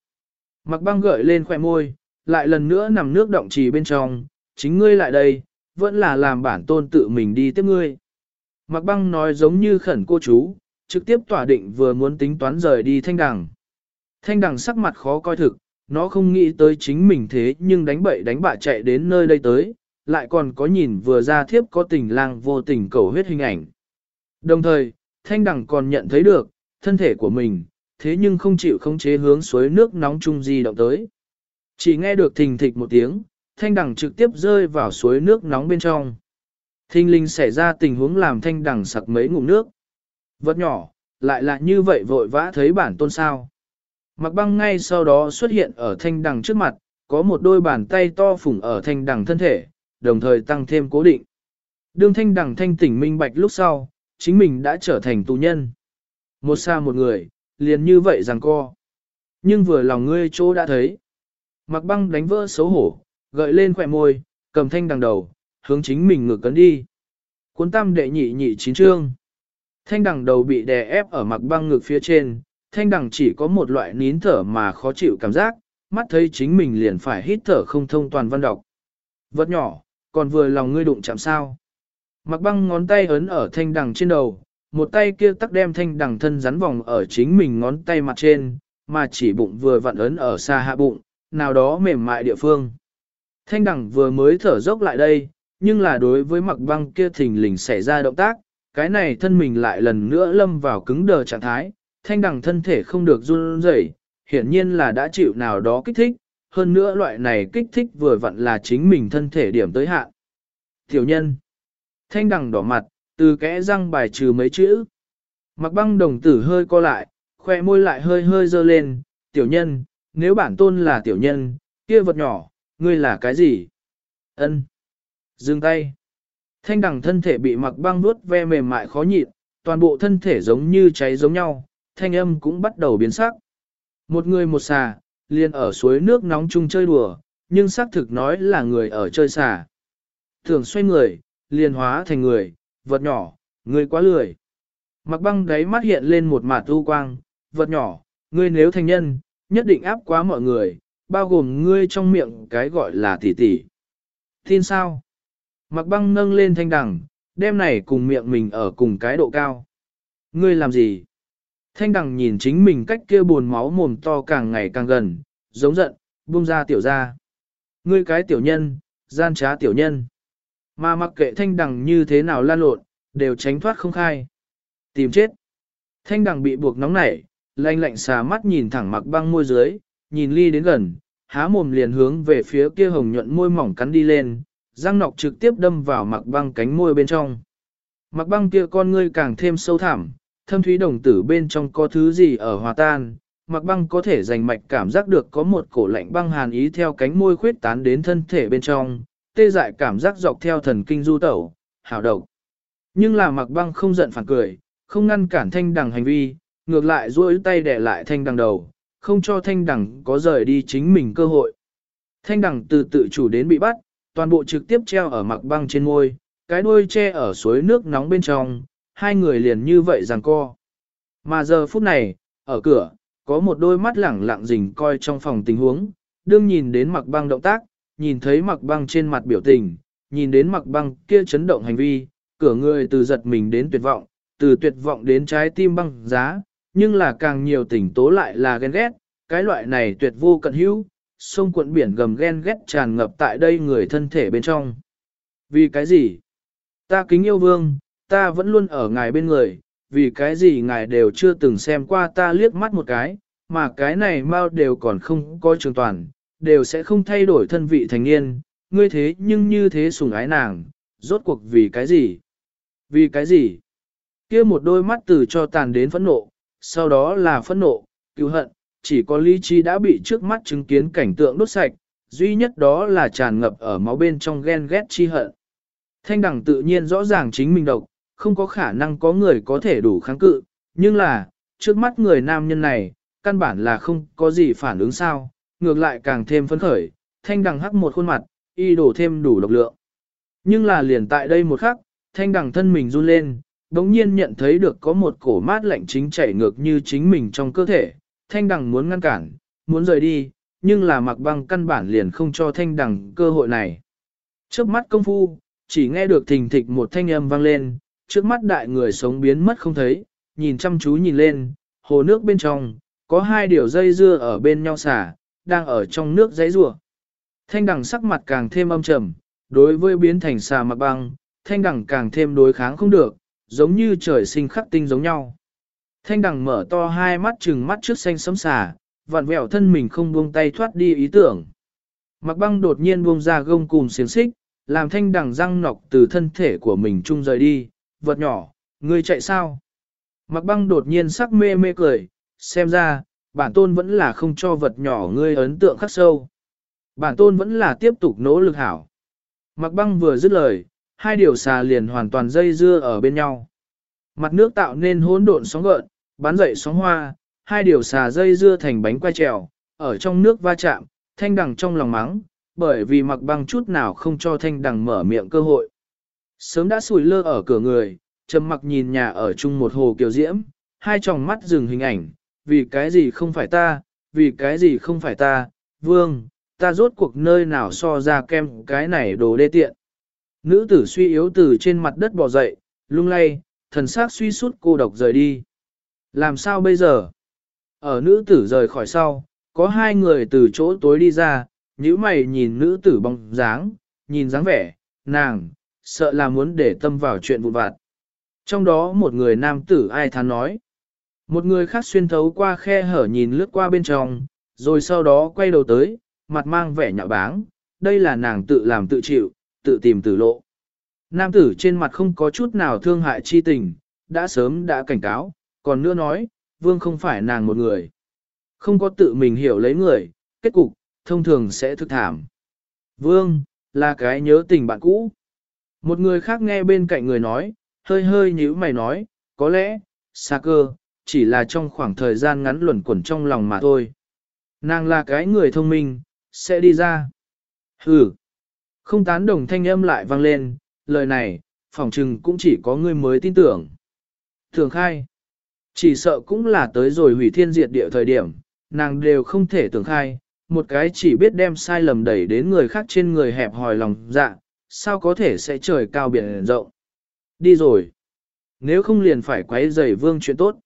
Mặc băng gợi lên khỏe môi, lại lần nữa nằm nước động trì bên trong, chính ngươi lại đây, vẫn là làm bản tôn tự mình đi tiếp ngươi. Mặc băng nói giống như khẩn cô chú, trực tiếp tỏa định vừa muốn tính toán rời đi thanh đằng. Thanh đằng sắc mặt khó coi thực, nó không nghĩ tới chính mình thế nhưng đánh bậy đánh bạ chạy đến nơi đây tới, lại còn có nhìn vừa ra thiếp có tình lang vô tình cầu huyết hình ảnh. Đồng thời, thanh đẳng còn nhận thấy được, thân thể của mình, thế nhưng không chịu khống chế hướng suối nước nóng trung di động tới. Chỉ nghe được thình thịch một tiếng, thanh đẳng trực tiếp rơi vào suối nước nóng bên trong. Thinh linh xảy ra tình huống làm thanh đẳng sặc mấy ngụm nước. Vật nhỏ, lại là như vậy vội vã thấy bản tôn sao. Mặc băng ngay sau đó xuất hiện ở thanh đằng trước mặt, có một đôi bàn tay to phủng ở thanh đằng thân thể, đồng thời tăng thêm cố định. Đương thanh đằng thanh tỉnh minh bạch lúc sau, chính mình đã trở thành tù nhân. Một xa một người, liền như vậy rằng co. Nhưng vừa lòng ngươi chỗ đã thấy. Mặc băng đánh vỡ xấu hổ, gợi lên khỏe môi, cầm thanh đằng đầu, hướng chính mình ngược cấn đi. Cuốn tam đệ nhị nhị chín trương. Thanh đằng đầu bị đè ép ở mặc băng ngực phía trên, thanh đằng chỉ có một loại nín thở mà khó chịu cảm giác, mắt thấy chính mình liền phải hít thở không thông toàn văn đọc. Vật nhỏ, còn vừa lòng ngươi đụng chạm sao. Mặc băng ngón tay ấn ở thanh đằng trên đầu, một tay kia tắc đem thanh đằng thân rắn vòng ở chính mình ngón tay mặt trên, mà chỉ bụng vừa vặn ấn ở xa hạ bụng, nào đó mềm mại địa phương. Thanh đằng vừa mới thở dốc lại đây, nhưng là đối với mặc băng kia thình lình xảy ra động tác, cái này thân mình lại lần nữa lâm vào cứng đờ trạng thái, thanh đằng thân thể không được run rẩy, hiển nhiên là đã chịu nào đó kích thích, hơn nữa loại này kích thích vừa vặn là chính mình thân thể điểm tới hạn. Tiểu nhân, thanh đằng đỏ mặt, từ kẽ răng bài trừ mấy chữ. Mặc băng đồng tử hơi co lại, khoe môi lại hơi hơi dơ lên, tiểu nhân, nếu bản tôn là tiểu nhân, kia vật nhỏ, ngươi là cái gì? Ân. Dừng tay. Thanh đằng thân thể bị mặc băng nuốt ve mềm mại khó nhịn, toàn bộ thân thể giống như cháy giống nhau, thanh âm cũng bắt đầu biến sắc. Một người một xà, liền ở suối nước nóng chung chơi đùa, nhưng xác thực nói là người ở chơi xà. Thường xoay người, liền hóa thành người, vật nhỏ, người quá lười. Mặc băng đáy mắt hiện lên một mạt u quang, vật nhỏ, ngươi nếu thành nhân, nhất định áp quá mọi người, bao gồm ngươi trong miệng cái gọi là tỷ tỷ. Tin sao? Mặc băng nâng lên thanh đằng, đem này cùng miệng mình ở cùng cái độ cao. Ngươi làm gì? Thanh đằng nhìn chính mình cách kia buồn máu mồm to càng ngày càng gần, giống giận, buông ra tiểu ra. Ngươi cái tiểu nhân, gian trá tiểu nhân. Mà mặc kệ thanh đằng như thế nào lan lộn, đều tránh thoát không khai. Tìm chết. Thanh đằng bị buộc nóng nảy, lanh lạnh xà mắt nhìn thẳng mặc băng môi dưới, nhìn ly đến gần, há mồm liền hướng về phía kia hồng nhuận môi mỏng cắn đi lên, răng nọc trực tiếp đâm vào mặc băng cánh môi bên trong. Mặc băng kia con ngươi càng thêm sâu thẳm, thâm thúy đồng tử bên trong có thứ gì ở hòa tan, mặc băng có thể dành mạch cảm giác được có một cổ lạnh băng hàn ý theo cánh môi khuyết tán đến thân thể bên trong, tê dại cảm giác dọc theo thần kinh du tẩu, hào độc. Nhưng là mặc băng không giận phản cười, không ngăn cản thanh đằng hành vi, ngược lại duỗi tay để lại thanh đằng đầu, không cho thanh đằng có rời đi chính mình cơ hội. Thanh đằng từ tự chủ đến bị bắt, toàn bộ trực tiếp treo ở mặc băng trên môi, cái đuôi che ở suối nước nóng bên trong, hai người liền như vậy giằng co. Mà giờ phút này, ở cửa, có một đôi mắt lẳng lặng rình coi trong phòng tình huống, đương nhìn đến mặc băng động tác, nhìn thấy mặc băng trên mặt biểu tình, nhìn đến mặc băng kia chấn động hành vi, cửa người từ giật mình đến tuyệt vọng, từ tuyệt vọng đến trái tim băng giá, nhưng là càng nhiều tình tố lại là ghen ghét, cái loại này tuyệt vô cận hữu, sông cuộn biển gầm ghen ghét tràn ngập tại đây người thân thể bên trong. Vì cái gì? Ta kính yêu vương, ta vẫn luôn ở ngài bên người, vì cái gì ngài đều chưa từng xem qua ta liếc mắt một cái, mà cái này mau đều còn không có trường toàn, đều sẽ không thay đổi thân vị thành niên, ngươi thế nhưng như thế sủng ái nàng, rốt cuộc vì cái gì? Vì cái gì? kia một đôi mắt từ cho tàn đến phẫn nộ, sau đó là phẫn nộ, cứu hận, chỉ có lý trí đã bị trước mắt chứng kiến cảnh tượng đốt sạch, duy nhất đó là tràn ngập ở máu bên trong ghen ghét chi hận. Thanh đẳng tự nhiên rõ ràng chính mình độc, không có khả năng có người có thể đủ kháng cự, nhưng là, trước mắt người nam nhân này, căn bản là không có gì phản ứng sao, ngược lại càng thêm phấn khởi, thanh đằng hắc một khuôn mặt, y đổ thêm đủ độc lượng. Nhưng là liền tại đây một khắc, thanh đằng thân mình run lên, đống nhiên nhận thấy được có một cổ mát lạnh chính chảy ngược như chính mình trong cơ thể, thanh đằng muốn ngăn cản, muốn rời đi, nhưng là mặc băng căn bản liền không cho thanh đằng cơ hội này. Trước mắt công phu, chỉ nghe được thình thịch một thanh âm vang lên, trước mắt đại người sống biến mất không thấy, nhìn chăm chú nhìn lên, hồ nước bên trong, có hai điều dây dưa ở bên nhau xả, đang ở trong nước dãy rùa. Thanh đằng sắc mặt càng thêm âm trầm, đối với biến thành xà mặc băng, thanh đẳng càng thêm đối kháng không được, giống như trời sinh khắc tinh giống nhau. Thanh đẳng mở to hai mắt trừng mắt trước xanh sấm xà, vặn vẹo thân mình không buông tay thoát đi ý tưởng. Mặc băng đột nhiên buông ra gông cùng xiềng xích, làm thanh đẳng răng nọc từ thân thể của mình trung rời đi, vật nhỏ, ngươi chạy sao? Mặc băng đột nhiên sắc mê mê cười, xem ra, bản tôn vẫn là không cho vật nhỏ ngươi ấn tượng khắc sâu. Bản tôn vẫn là tiếp tục nỗ lực hảo. Mặc băng vừa dứt lời, hai điều xà liền hoàn toàn dây dưa ở bên nhau. Mặt nước tạo nên hỗn độn sóng gợn, bắn dậy sóng hoa, hai điều xà dây dưa thành bánh quay trèo, ở trong nước va chạm, thanh đằng trong lòng mắng, bởi vì mặc băng chút nào không cho thanh đằng mở miệng cơ hội. Sớm đã sủi lơ ở cửa người, trầm mặc nhìn nhà ở chung một hồ kiều diễm, hai tròng mắt dừng hình ảnh, vì cái gì không phải ta, vì cái gì không phải ta, vương, ta rốt cuộc nơi nào so ra kem cái này đồ đê tiện. Nữ tử suy yếu từ trên mặt đất bò dậy, lung lay, thần xác suy sút cô độc rời đi. Làm sao bây giờ? Ở nữ tử rời khỏi sau, có hai người từ chỗ tối đi ra, nhíu mày nhìn nữ tử bóng dáng, nhìn dáng vẻ, nàng, sợ là muốn để tâm vào chuyện vụn vặt. Trong đó một người nam tử ai thán nói. Một người khác xuyên thấu qua khe hở nhìn lướt qua bên trong, rồi sau đó quay đầu tới, mặt mang vẻ nhạo báng, đây là nàng tự làm tự chịu, tự tìm tử lộ. Nam tử trên mặt không có chút nào thương hại chi tình, đã sớm đã cảnh cáo, còn nữa nói, vương không phải nàng một người. Không có tự mình hiểu lấy người, kết cục, thông thường sẽ thực thảm. Vương, là cái nhớ tình bạn cũ. Một người khác nghe bên cạnh người nói, hơi hơi nhíu mày nói, có lẽ, xa cơ, chỉ là trong khoảng thời gian ngắn luẩn quẩn trong lòng mà thôi. Nàng là cái người thông minh, sẽ đi ra. Hừ. Không tán đồng thanh âm lại vang lên, lời này, phỏng chừng cũng chỉ có người mới tin tưởng. Thường khai. Chỉ sợ cũng là tới rồi hủy thiên diệt địa thời điểm, nàng đều không thể tưởng khai, một cái chỉ biết đem sai lầm đẩy đến người khác trên người hẹp hòi lòng dạ, sao có thể sẽ trời cao biển rộng. Đi rồi. Nếu không liền phải quấy rầy vương chuyện tốt.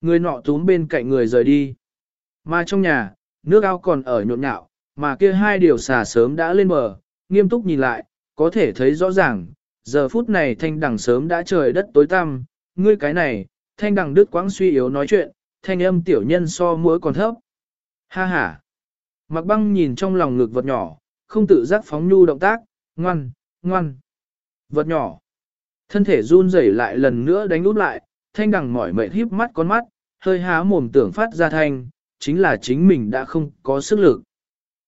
Người nọ túm bên cạnh người rời đi. Mà trong nhà, nước ao còn ở nhộn nhạo, mà kia hai điều xà sớm đã lên bờ, nghiêm túc nhìn lại, có thể thấy rõ ràng, giờ phút này thanh đằng sớm đã trời đất tối tăm, ngươi cái này, thanh đằng đứt quãng suy yếu nói chuyện, thanh âm tiểu nhân so mũi còn thấp. Ha ha. Mặc băng nhìn trong lòng ngực vật nhỏ, không tự giác phóng nhu động tác, ngoan, ngoan. Vật nhỏ. Thân thể run rẩy lại lần nữa đánh úp lại, thanh đằng mỏi mệt híp mắt con mắt, hơi há mồm tưởng phát ra thanh, chính là chính mình đã không có sức lực.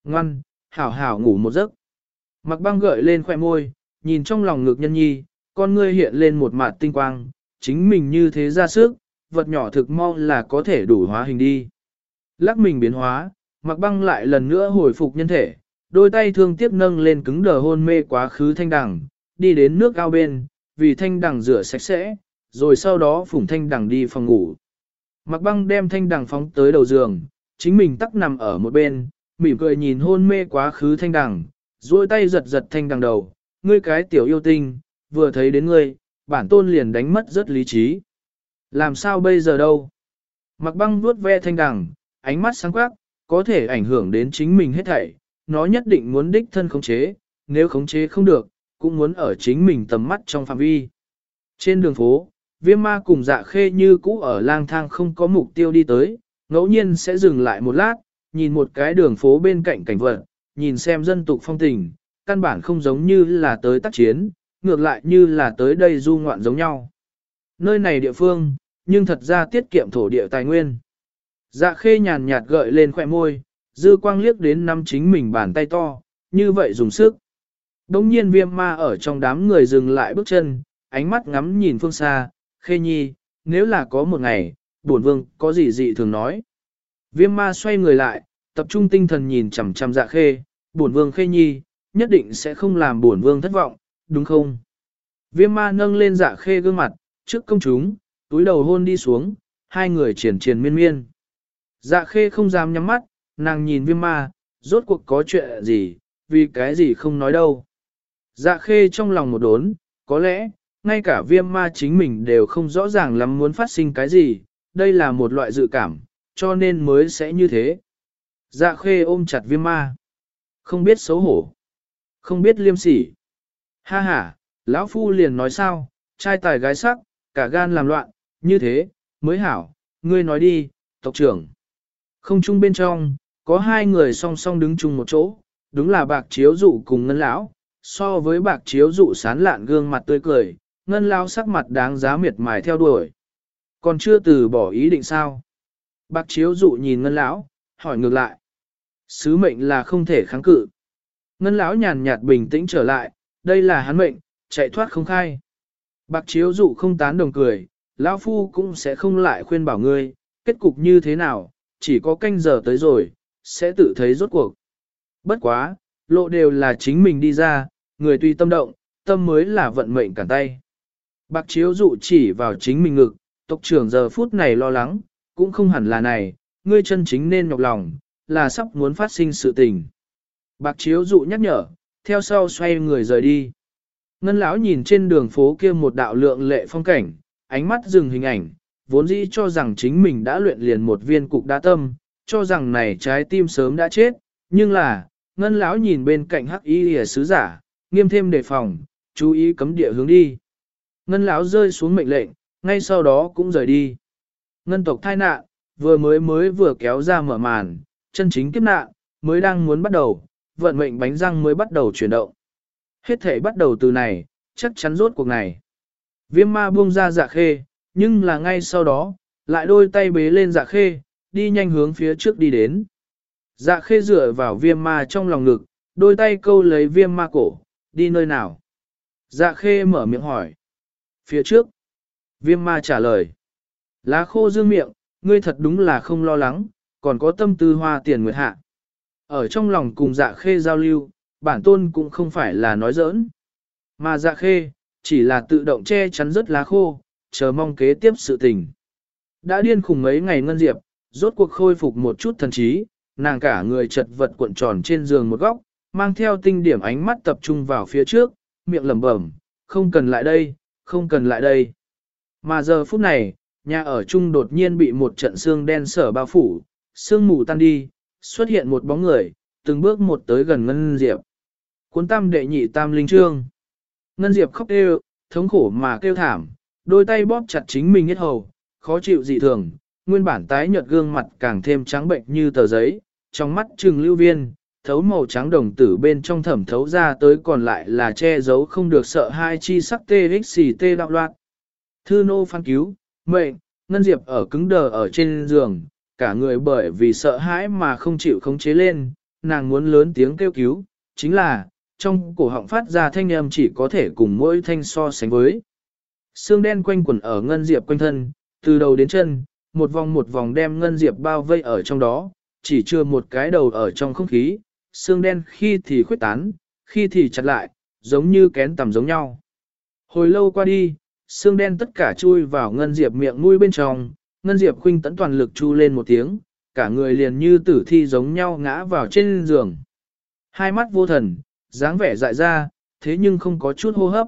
Ngoan, hảo hảo ngủ một giấc. Mặc băng gợi lên khoẻ môi, nhìn trong lòng ngực nhân nhi, con ngươi hiện lên một mặt tinh quang, chính mình như thế ra sức, vật nhỏ thực mau là có thể đủ hóa hình đi. Lắc mình biến hóa, mặc băng lại lần nữa hồi phục nhân thể, đôi tay thương tiếc nâng lên cứng đờ hôn mê quá khứ thanh đằng, đi đến nước ao bên, vì thanh đằng rửa sạch sẽ, rồi sau đó phủng thanh đằng đi phòng ngủ. Mặc băng đem thanh đằng phóng tới đầu giường, chính mình tắc nằm ở một bên, mỉm cười nhìn hôn mê quá khứ thanh đằng, duỗi tay giật giật thanh đằng đầu, ngươi cái tiểu yêu tinh, vừa thấy đến ngươi, bản tôn liền đánh mất rất lý trí. Làm sao bây giờ đâu? Mặc băng vuốt ve thanh đằng, ánh mắt sáng quắc, có thể ảnh hưởng đến chính mình hết thảy, nó nhất định muốn đích thân khống chế, nếu khống chế không được, cũng muốn ở chính mình tầm mắt trong phạm vi. Trên đường phố, viêm ma cùng dạ khê như cũ ở lang thang không có mục tiêu đi tới, ngẫu nhiên sẽ dừng lại một lát, nhìn một cái đường phố bên cạnh cảnh vật, nhìn xem dân tục phong tình, căn bản không giống như là tới tác chiến, ngược lại như là tới đây du ngoạn giống nhau. Nơi này địa phương, nhưng thật ra tiết kiệm thổ địa tài nguyên. Dạ khê nhàn nhạt gợi lên khỏe môi, dư quang liếc đến năm chính mình bàn tay to, như vậy dùng sức. Đông nhiên viêm ma ở trong đám người dừng lại bước chân, ánh mắt ngắm nhìn phương xa, khê nhi, nếu là có một ngày, bổn vương có gì dị thường nói. Viêm ma xoay người lại, tập trung tinh thần nhìn chằm chằm dạ khê, bổn vương khê nhi, nhất định sẽ không làm bổn vương thất vọng, đúng không? Viêm ma nâng lên dạ khê gương mặt, trước công chúng, túi đầu hôn đi xuống, hai người triển triển miên miên. Dạ khê không dám nhắm mắt, nàng nhìn viêm ma, rốt cuộc có chuyện gì, vì cái gì không nói đâu. Dạ khê trong lòng một đốn, có lẽ, ngay cả viêm ma chính mình đều không rõ ràng lắm muốn phát sinh cái gì, đây là một loại dự cảm, cho nên mới sẽ như thế. Dạ khê ôm chặt viêm ma. Không biết xấu hổ. Không biết liêm sỉ. Ha ha, lão phu liền nói sao, trai tài gái sắc, cả gan làm loạn, như thế, mới hảo, ngươi nói đi, tộc trưởng. Không chung bên trong, có hai người song song đứng chung một chỗ, đúng là bạc chiếu dụ cùng ngân lão. So với bạc chiếu dụ sán lạn gương mặt tươi cười, ngân lão sắc mặt đáng giá miệt mài theo đuổi. Còn chưa từ bỏ ý định sao? Bạc chiếu dụ nhìn ngân lão, hỏi ngược lại. Sứ mệnh là không thể kháng cự. Ngân lão nhàn nhạt bình tĩnh trở lại, đây là hắn mệnh, chạy thoát không khai. Bạc chiếu dụ không tán đồng cười, lão phu cũng sẽ không lại khuyên bảo ngươi, kết cục như thế nào, chỉ có canh giờ tới rồi, sẽ tự thấy rốt cuộc. Bất quá, lộ đều là chính mình đi ra, người tùy tâm động, tâm mới là vận mệnh cản tay. Bạc chiếu dụ chỉ vào chính mình ngực, tộc trưởng giờ phút này lo lắng, cũng không hẳn là này, ngươi chân chính nên nhọc lòng, là sắp muốn phát sinh sự tình. Bạc chiếu dụ nhắc nhở, theo sau xoay người rời đi. Ngân lão nhìn trên đường phố kia một đạo lượng lệ phong cảnh, ánh mắt dừng hình ảnh, vốn dĩ cho rằng chính mình đã luyện liền một viên cục đa tâm, cho rằng này trái tim sớm đã chết, nhưng là, ngân lão nhìn bên cạnh hắc y lìa sứ giả, nghiêm thêm đề phòng, chú ý cấm địa hướng đi. Ngân lão rơi xuống mệnh lệnh, ngay sau đó cũng rời đi. Ngân tộc thai nạn, vừa mới mới vừa kéo ra mở màn, chân chính kiếp nạn, mới đang muốn bắt đầu, vận mệnh bánh răng mới bắt đầu chuyển động. Hết thể bắt đầu từ này, chắc chắn rốt cuộc này. Viêm ma buông ra dạ khê, nhưng là ngay sau đó, lại đôi tay bế lên dạ khê, đi nhanh hướng phía trước đi đến. Dạ khê dựa vào viêm ma trong lòng ngực, đôi tay câu lấy viêm ma cổ, đi nơi nào? Dạ khê mở miệng hỏi. Phía trước. Viêm ma trả lời. Lá khô dương miệng, ngươi thật đúng là không lo lắng, còn có tâm tư hoa tiền nguyệt hạ. Ở trong lòng cùng dạ khê giao lưu, bản tôn cũng không phải là nói giỡn. Mà dạ khê, chỉ là tự động che chắn rất lá khô, chờ mong kế tiếp sự tình. Đã điên khùng mấy ngày ngân diệp, rốt cuộc khôi phục một chút thần trí, nàng cả người chật vật cuộn tròn trên giường một góc, mang theo tinh điểm ánh mắt tập trung vào phía trước, miệng lẩm bẩm, không cần lại đây, không cần lại đây. Mà giờ phút này, nhà ở chung đột nhiên bị một trận xương đen sở bao phủ, sương mù tan đi, xuất hiện một bóng người, từng bước một tới gần Ngân Diệp. Cuốn tam đệ nhị tam linh trương. Ngân Diệp khóc kêu, thống khổ mà kêu thảm, đôi tay bóp chặt chính mình hết hầu, khó chịu dị thường, nguyên bản tái nhợt gương mặt càng thêm trắng bệnh như tờ giấy, trong mắt trừng lưu viên, thấu màu trắng đồng tử bên trong thẩm thấu ra tới còn lại là che giấu không được sợ hai chi sắc tê xì tê đạo loạn. Thư nô phan cứu, mệnh, Ngân Diệp ở cứng đờ ở trên giường, cả người bởi vì sợ hãi mà không chịu khống chế lên, nàng muốn lớn tiếng kêu cứu, chính là, trong cổ họng phát ra thanh âm chỉ có thể cùng mỗi thanh so sánh với. Xương đen quanh quẩn ở Ngân Diệp quanh thân, từ đầu đến chân, một vòng một vòng đem Ngân Diệp bao vây ở trong đó, chỉ chưa một cái đầu ở trong không khí, xương đen khi thì khuyết tán, khi thì chặt lại, giống như kén tầm giống nhau. Hồi lâu qua đi, xương đen tất cả chui vào Ngân Diệp miệng mũi bên trong, Ngân Diệp khuynh tấn toàn lực chu lên một tiếng, cả người liền như tử thi giống nhau ngã vào trên giường. Hai mắt vô thần, dáng vẻ dại ra, thế nhưng không có chút hô hấp.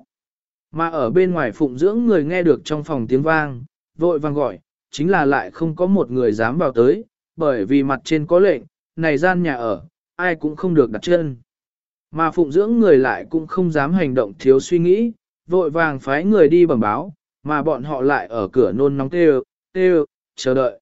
Mà ở bên ngoài phụng dưỡng người nghe được trong phòng tiếng vang, vội vang gọi, chính là lại không có một người dám vào tới, bởi vì mặt trên có lệnh, này gian nhà ở, ai cũng không được đặt chân. Mà phụng dưỡng người lại cũng không dám hành động thiếu suy nghĩ, vội vàng phái người đi bẩm báo, mà bọn họ lại ở cửa nôn nóng tê tê chờ đợi.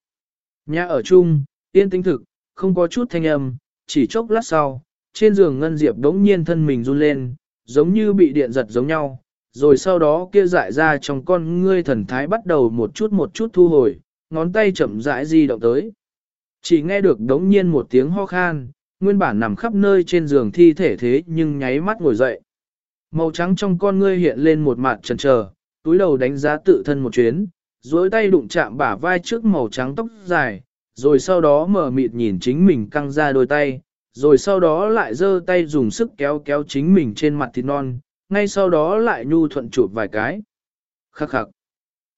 Nhà ở chung, yên tĩnh thực, không có chút thanh âm, chỉ chốc lát sau, trên giường Ngân Diệp đống nhiên thân mình run lên, giống như bị điện giật giống nhau, rồi sau đó kia dại ra trong con ngươi thần thái bắt đầu một chút một chút thu hồi, ngón tay chậm rãi di động tới. Chỉ nghe được đống nhiên một tiếng ho khan, nguyên bản nằm khắp nơi trên giường thi thể thế nhưng nháy mắt ngồi dậy. Màu trắng trong con ngươi hiện lên một mặt trần trờ, túi đầu đánh giá tự thân một chuyến, duỗi tay đụng chạm bả vai trước màu trắng tóc dài, rồi sau đó mở mịt nhìn chính mình căng ra đôi tay, rồi sau đó lại giơ tay dùng sức kéo kéo chính mình trên mặt thịt non, ngay sau đó lại nhu thuận chụp vài cái. Khắc khắc.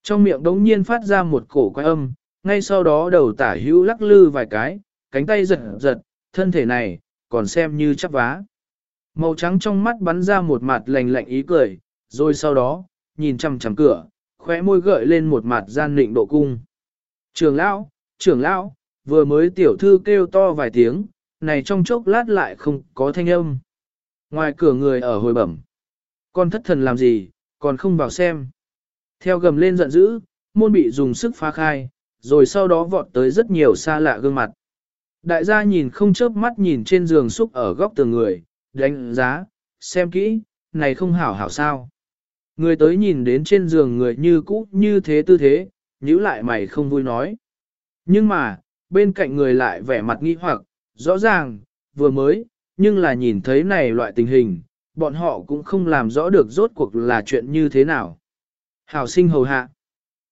Trong miệng đống nhiên phát ra một cổ quái âm, ngay sau đó đầu tả hữu lắc lư vài cái, cánh tay giật giật, thân thể này, còn xem như chắp vá. Màu trắng trong mắt bắn ra một mặt lạnh lạnh ý cười, rồi sau đó, nhìn chằm chằm cửa, khóe môi gợi lên một mặt gian nịnh độ cung. Trường lão, trưởng lão, vừa mới tiểu thư kêu to vài tiếng, này trong chốc lát lại không có thanh âm. Ngoài cửa người ở hồi bẩm. Con thất thần làm gì, còn không vào xem. Theo gầm lên giận dữ, môn bị dùng sức phá khai, rồi sau đó vọt tới rất nhiều xa lạ gương mặt. Đại gia nhìn không chớp mắt nhìn trên giường xúc ở góc tường người, đánh giá, xem kỹ, này không hảo hảo sao. Người tới nhìn đến trên giường người như cũ như thế tư thế, nhữ lại mày không vui nói. Nhưng mà, bên cạnh người lại vẻ mặt nghi hoặc, rõ ràng, vừa mới, nhưng là nhìn thấy này loại tình hình, bọn họ cũng không làm rõ được rốt cuộc là chuyện như thế nào. Hảo sinh hầu hạ.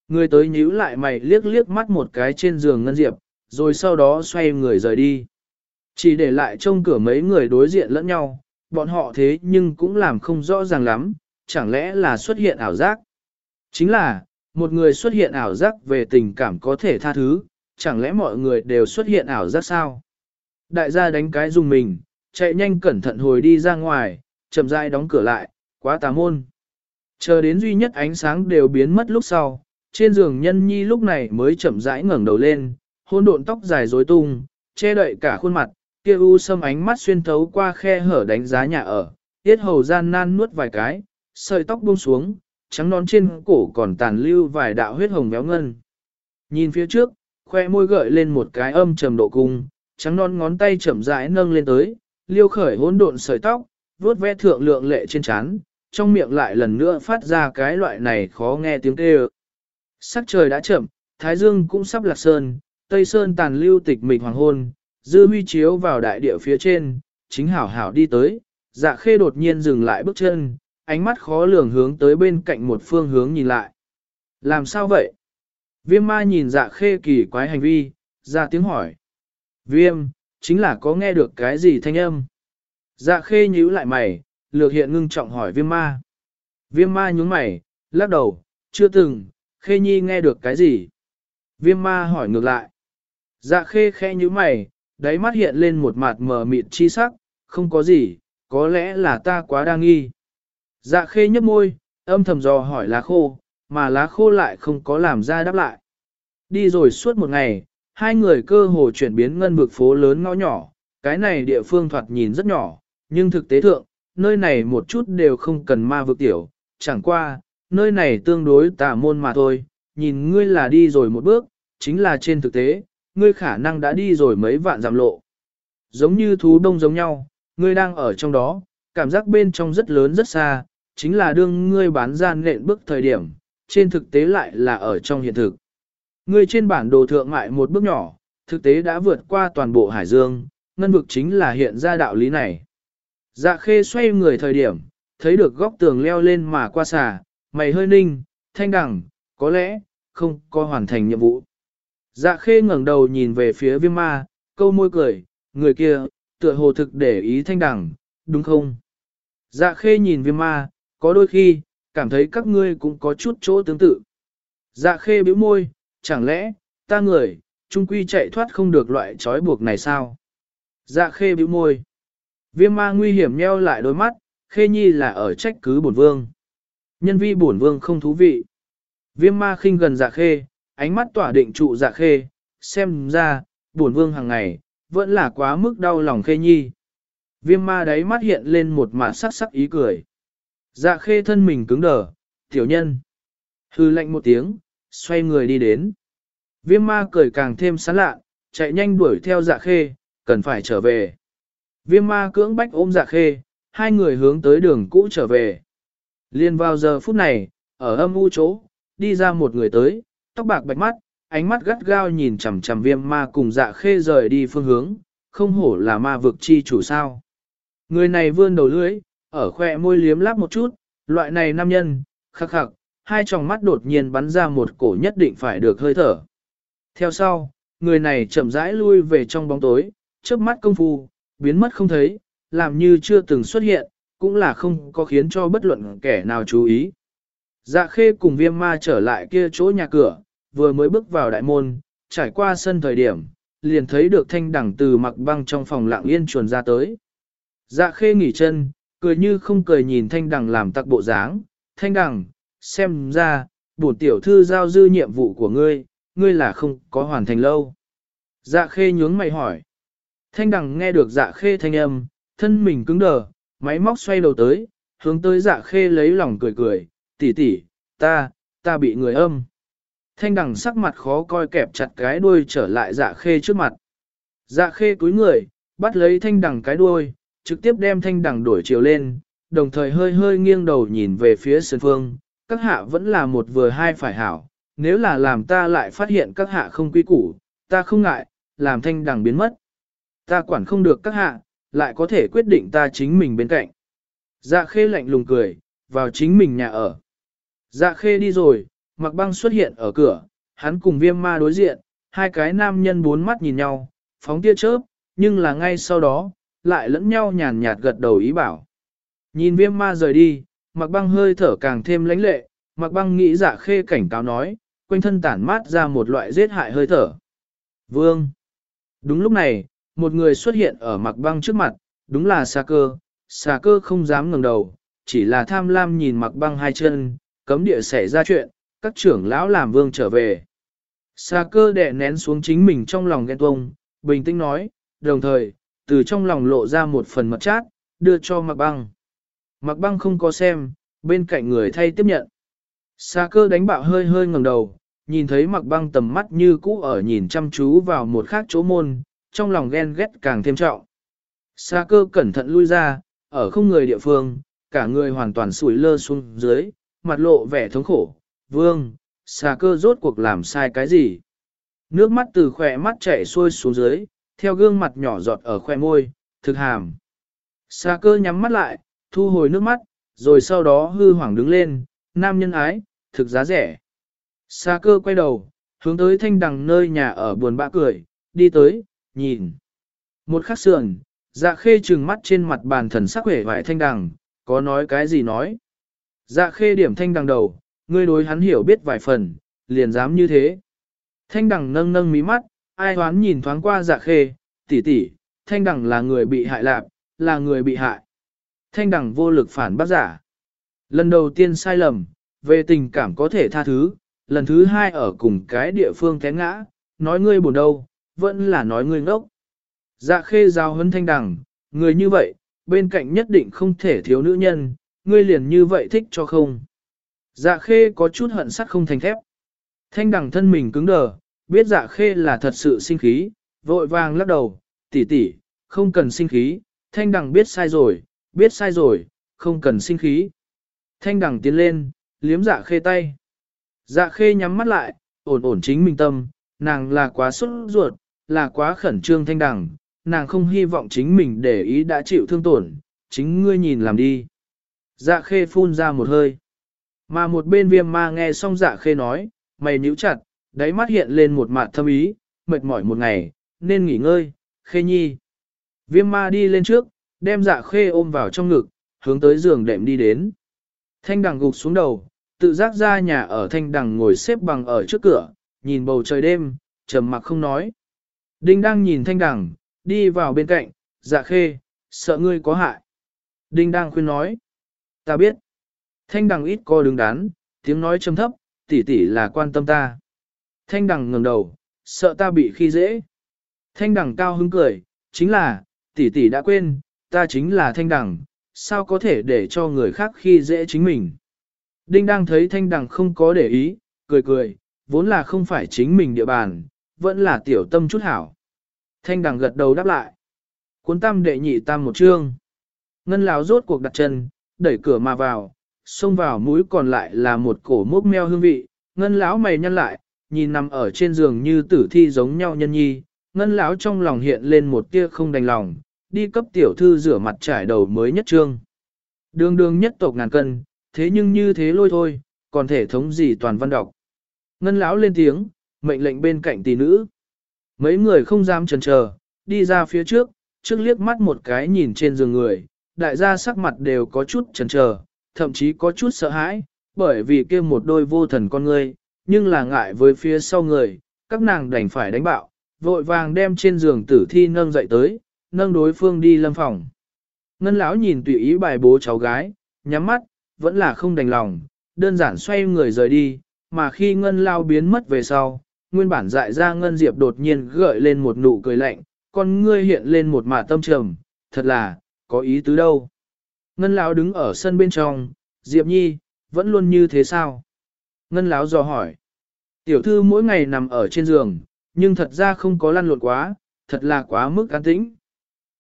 Người tới nhíu lại mày liếc liếc mắt một cái trên giường Ngân Diệp, rồi sau đó xoay người rời đi. Chỉ để lại trông cửa mấy người đối diện lẫn nhau, bọn họ thế nhưng cũng làm không rõ ràng lắm, chẳng lẽ là xuất hiện ảo giác. Chính là, một người xuất hiện ảo giác về tình cảm có thể tha thứ, chẳng lẽ mọi người đều xuất hiện ảo giác sao? Đại gia đánh cái dùng mình, chạy nhanh cẩn thận hồi đi ra ngoài, chậm rãi đóng cửa lại, quá tà môn. Chờ đến duy nhất ánh sáng đều biến mất lúc sau, trên giường nhân nhi lúc này mới chậm rãi ngẩng đầu lên, hôn độn tóc dài rối tung, che đậy cả khuôn mặt, kia u sâm ánh mắt xuyên thấu qua khe hở đánh giá nhà ở, tiết hầu gian nan nuốt vài cái, sợi tóc buông xuống, trắng nón trên cổ còn tàn lưu vài đạo huyết hồng béo ngân. Nhìn phía trước, khoe môi gợi lên một cái âm trầm độ cung, trắng non ngón tay chậm rãi nâng lên tới, liêu khởi hỗn độn sợi tóc, vuốt ve thượng lượng lệ trên trán, trong miệng lại lần nữa phát ra cái loại này khó nghe tiếng kêu. Sắc trời đã chậm, Thái Dương cũng sắp lạc sơn, Tây Sơn tàn lưu tịch mịch hoàng hôn, dư huy chiếu vào đại địa phía trên, chính hảo hảo đi tới, dạ khê đột nhiên dừng lại bước chân, ánh mắt khó lường hướng tới bên cạnh một phương hướng nhìn lại. Làm sao vậy? Viêm ma nhìn dạ khê kỳ quái hành vi, ra tiếng hỏi. Viêm, chính là có nghe được cái gì thanh âm? Dạ khê nhíu lại mày, lược hiện ngưng trọng hỏi viêm ma. Viêm ma nhún mày, lắc đầu, chưa từng, khê nhi nghe được cái gì? Viêm ma hỏi ngược lại. Dạ khê khẽ nhíu mày, đáy mắt hiện lên một mặt mờ mịt chi sắc, không có gì, có lẽ là ta quá đa nghi. Dạ khê nhấp môi, âm thầm dò hỏi lá khô, mà lá khô lại không có làm ra đáp lại. Đi rồi suốt một ngày, hai người cơ hồ chuyển biến ngân vực phố lớn ngõ nhỏ, cái này địa phương thoạt nhìn rất nhỏ, nhưng thực tế thượng, nơi này một chút đều không cần ma vực tiểu, chẳng qua, nơi này tương đối tà môn mà thôi, nhìn ngươi là đi rồi một bước, chính là trên thực tế, ngươi khả năng đã đi rồi mấy vạn giảm lộ. Giống như thú đông giống nhau, ngươi đang ở trong đó, cảm giác bên trong rất lớn rất xa, chính là đương ngươi bán gian nện bước thời điểm, trên thực tế lại là ở trong hiện thực. Ngươi trên bản đồ thượng mại một bước nhỏ, thực tế đã vượt qua toàn bộ hải dương, ngân vực chính là hiện ra đạo lý này. Dạ khê xoay người thời điểm, thấy được góc tường leo lên mà qua xà, mày hơi ninh, thanh đẳng, có lẽ, không có hoàn thành nhiệm vụ. Dạ khê ngẩng đầu nhìn về phía viêm ma, câu môi cười, người kia, tựa hồ thực để ý thanh đẳng, đúng không? Dạ khê nhìn viêm ma, có đôi khi, cảm thấy các ngươi cũng có chút chỗ tương tự. Dạ khê bĩu môi, chẳng lẽ, ta người, trung quy chạy thoát không được loại trói buộc này sao? Dạ khê bĩu môi. Viêm ma nguy hiểm nheo lại đôi mắt, khê nhi là ở trách cứ bổn vương. Nhân vi bổn vương không thú vị. Viêm ma khinh gần dạ khê, ánh mắt tỏa định trụ dạ khê, xem ra, bổn vương hàng ngày, vẫn là quá mức đau lòng khê nhi. Viêm ma đáy mắt hiện lên một mạt sắc sắc ý cười. Dạ khê thân mình cứng đờ, tiểu nhân. Hư lạnh một tiếng, xoay người đi đến. Viêm ma cười càng thêm sán lạ, chạy nhanh đuổi theo dạ khê, cần phải trở về. Viêm ma cưỡng bách ôm dạ khê, hai người hướng tới đường cũ trở về. Liên vào giờ phút này, ở âm u chỗ, đi ra một người tới, tóc bạc bạch mắt, ánh mắt gắt gao nhìn chằm chằm viêm ma cùng dạ khê rời đi phương hướng, không hổ là ma vực chi chủ sao. Người này vươn đầu lưỡi, ở khoe môi liếm láp một chút, loại này nam nhân, khắc khắc, hai tròng mắt đột nhiên bắn ra một cổ nhất định phải được hơi thở. Theo sau, người này chậm rãi lui về trong bóng tối, trước mắt công phu, biến mất không thấy, làm như chưa từng xuất hiện, cũng là không có khiến cho bất luận kẻ nào chú ý. Dạ khê cùng viêm ma trở lại kia chỗ nhà cửa, vừa mới bước vào đại môn, trải qua sân thời điểm, liền thấy được thanh đẳng từ mặc băng trong phòng lặng yên chuồn ra tới. Dạ khê nghỉ chân, cười như không cười nhìn thanh đẳng làm tặc bộ dáng, thanh đẳng xem ra, bổn tiểu thư giao dư nhiệm vụ của ngươi, ngươi là không có hoàn thành lâu. Dạ khê nhướng mày hỏi. Thanh đằng nghe được dạ khê thanh âm, thân mình cứng đờ, máy móc xoay đầu tới, hướng tới dạ khê lấy lòng cười cười, tỷ tỷ, ta, ta bị người âm. Thanh đằng sắc mặt khó coi kẹp chặt cái đuôi trở lại dạ khê trước mặt. Dạ khê cúi người, bắt lấy thanh đằng cái đuôi, trực tiếp đem thanh đằng đổi chiều lên, đồng thời hơi hơi nghiêng đầu nhìn về phía sơn phương. Các hạ vẫn là một vừa hai phải hảo, nếu là làm ta lại phát hiện các hạ không quy củ, ta không ngại, làm thanh đằng biến mất. Ta quản không được các hạ, lại có thể quyết định ta chính mình bên cạnh. Dạ khê lạnh lùng cười, vào chính mình nhà ở. Dạ khê đi rồi, mặc băng xuất hiện ở cửa, hắn cùng viêm ma đối diện, hai cái nam nhân bốn mắt nhìn nhau, phóng tia chớp, nhưng là ngay sau đó, lại lẫn nhau nhàn nhạt gật đầu ý bảo. Nhìn viêm ma rời đi, mặc băng hơi thở càng thêm lãnh lệ, mặc băng nghĩ dạ khê cảnh cáo nói, quanh thân tản mát ra một loại giết hại hơi thở. Vương! Đúng lúc này, một người xuất hiện ở mặc băng trước mặt, đúng là xà cơ, xà cơ không dám ngẩng đầu, chỉ là tham lam nhìn mặc băng hai chân, cấm địa xảy ra chuyện, các trưởng lão làm vương trở về. Xà cơ đè nén xuống chính mình trong lòng ghen tuông, bình tĩnh nói, đồng thời, từ trong lòng lộ ra một phần mật chát, đưa cho mặc băng. Mặc băng không có xem, bên cạnh người thay tiếp nhận. Xà cơ đánh bạo hơi hơi ngẩng đầu, nhìn thấy mặc băng tầm mắt như cũ ở nhìn chăm chú vào một khác chỗ môn, trong lòng ghen ghét càng thêm trọng. sa cơ cẩn thận lui ra, ở không người địa phương, cả người hoàn toàn sủi lơ xuống dưới, mặt lộ vẻ thống khổ. Vương, sa cơ rốt cuộc làm sai cái gì? Nước mắt từ khỏe mắt chảy xuôi xuống dưới, theo gương mặt nhỏ giọt ở khoe môi, thực hàm. sa cơ nhắm mắt lại, thu hồi nước mắt, rồi sau đó hư hoảng đứng lên, nam nhân ái, thực giá rẻ. sa cơ quay đầu, hướng tới thanh đằng nơi nhà ở buồn bã cười, đi tới, nhìn. Một khắc sườn, dạ khê trừng mắt trên mặt bàn thần sắc vẻ vải thanh đằng, có nói cái gì nói. Dạ khê điểm thanh đằng đầu, ngươi đối hắn hiểu biết vài phần, liền dám như thế. Thanh đằng nâng nâng mí mắt, ai hoán nhìn thoáng qua dạ khê, tỷ tỷ, thanh đằng là người bị hại lạc, là người bị hại. Thanh đằng vô lực phản bác giả. Lần đầu tiên sai lầm, về tình cảm có thể tha thứ, lần thứ hai ở cùng cái địa phương té ngã, nói ngươi buồn đâu, vẫn là nói ngươi ngốc. Dạ khê giao hấn thanh đằng, người như vậy, bên cạnh nhất định không thể thiếu nữ nhân, ngươi liền như vậy thích cho không. Dạ khê có chút hận sắt không thành thép. Thanh đằng thân mình cứng đờ, biết dạ khê là thật sự sinh khí, vội vàng lắc đầu, tỷ tỷ, không cần sinh khí, thanh đằng biết sai rồi, biết sai rồi, không cần sinh khí. Thanh đằng tiến lên, liếm dạ khê tay. Dạ khê nhắm mắt lại, ổn ổn chính mình tâm, nàng là quá xuất ruột, là quá khẩn trương thanh đằng, nàng không hy vọng chính mình để ý đã chịu thương tổn, chính ngươi nhìn làm đi. Dạ khê phun ra một hơi. Mà một bên viêm ma nghe xong dạ khê nói, mày nhíu chặt, đáy mắt hiện lên một mặt thâm ý, mệt mỏi một ngày, nên nghỉ ngơi, khê nhi. Viêm ma đi lên trước, đem dạ khê ôm vào trong ngực, hướng tới giường đệm đi đến. Thanh đằng gục xuống đầu, tự giác ra nhà ở thanh đằng ngồi xếp bằng ở trước cửa, nhìn bầu trời đêm, trầm mặc không nói. Đinh đang nhìn thanh đằng, đi vào bên cạnh, dạ khê, sợ ngươi có hại. Đinh đang khuyên nói, ta biết. Thanh đằng ít co đứng đắn, tiếng nói trầm thấp, tỷ tỷ là quan tâm ta. Thanh đằng ngẩng đầu, sợ ta bị khi dễ. Thanh đằng cao hứng cười, chính là, tỷ tỷ đã quên, ta chính là thanh đằng, sao có thể để cho người khác khi dễ chính mình. Đinh đang thấy thanh đằng không có để ý, cười cười, vốn là không phải chính mình địa bàn, vẫn là tiểu tâm chút hảo. Thanh đằng gật đầu đáp lại. Cuốn tam đệ nhị tam một chương. Ngân lão rốt cuộc đặt chân, đẩy cửa mà vào, xông vào mũi còn lại là một cổ mốc meo hương vị. Ngân lão mày nhăn lại, nhìn nằm ở trên giường như tử thi giống nhau nhân nhi. Ngân lão trong lòng hiện lên một tia không đành lòng, đi cấp tiểu thư rửa mặt trải đầu mới nhất trương. Đường đường nhất tộc ngàn cân, thế nhưng như thế lôi thôi, còn thể thống gì toàn văn đọc. Ngân lão lên tiếng, mệnh lệnh bên cạnh tỷ nữ. Mấy người không dám chần chờ, đi ra phía trước, trước liếc mắt một cái nhìn trên giường người, đại gia sắc mặt đều có chút chần chờ, thậm chí có chút sợ hãi, bởi vì kia một đôi vô thần con ngươi, nhưng là ngại với phía sau người, các nàng đành phải đánh bạo, vội vàng đem trên giường tử thi nâng dậy tới, nâng đối phương đi lâm phòng. Ngân lão nhìn tùy ý bài bố cháu gái, nhắm mắt, vẫn là không đành lòng, đơn giản xoay người rời đi, mà khi ngân lao biến mất về sau, nguyên bản dại ra ngân diệp đột nhiên gợi lên một nụ cười lạnh, con ngươi hiện lên một mạ tâm trầm, thật là, có ý tứ đâu. Ngân lão đứng ở sân bên trong, Diệp Nhi, vẫn luôn như thế sao? Ngân lão dò hỏi. Tiểu thư mỗi ngày nằm ở trên giường, nhưng thật ra không có lăn lộn quá, thật là quá mức an tĩnh.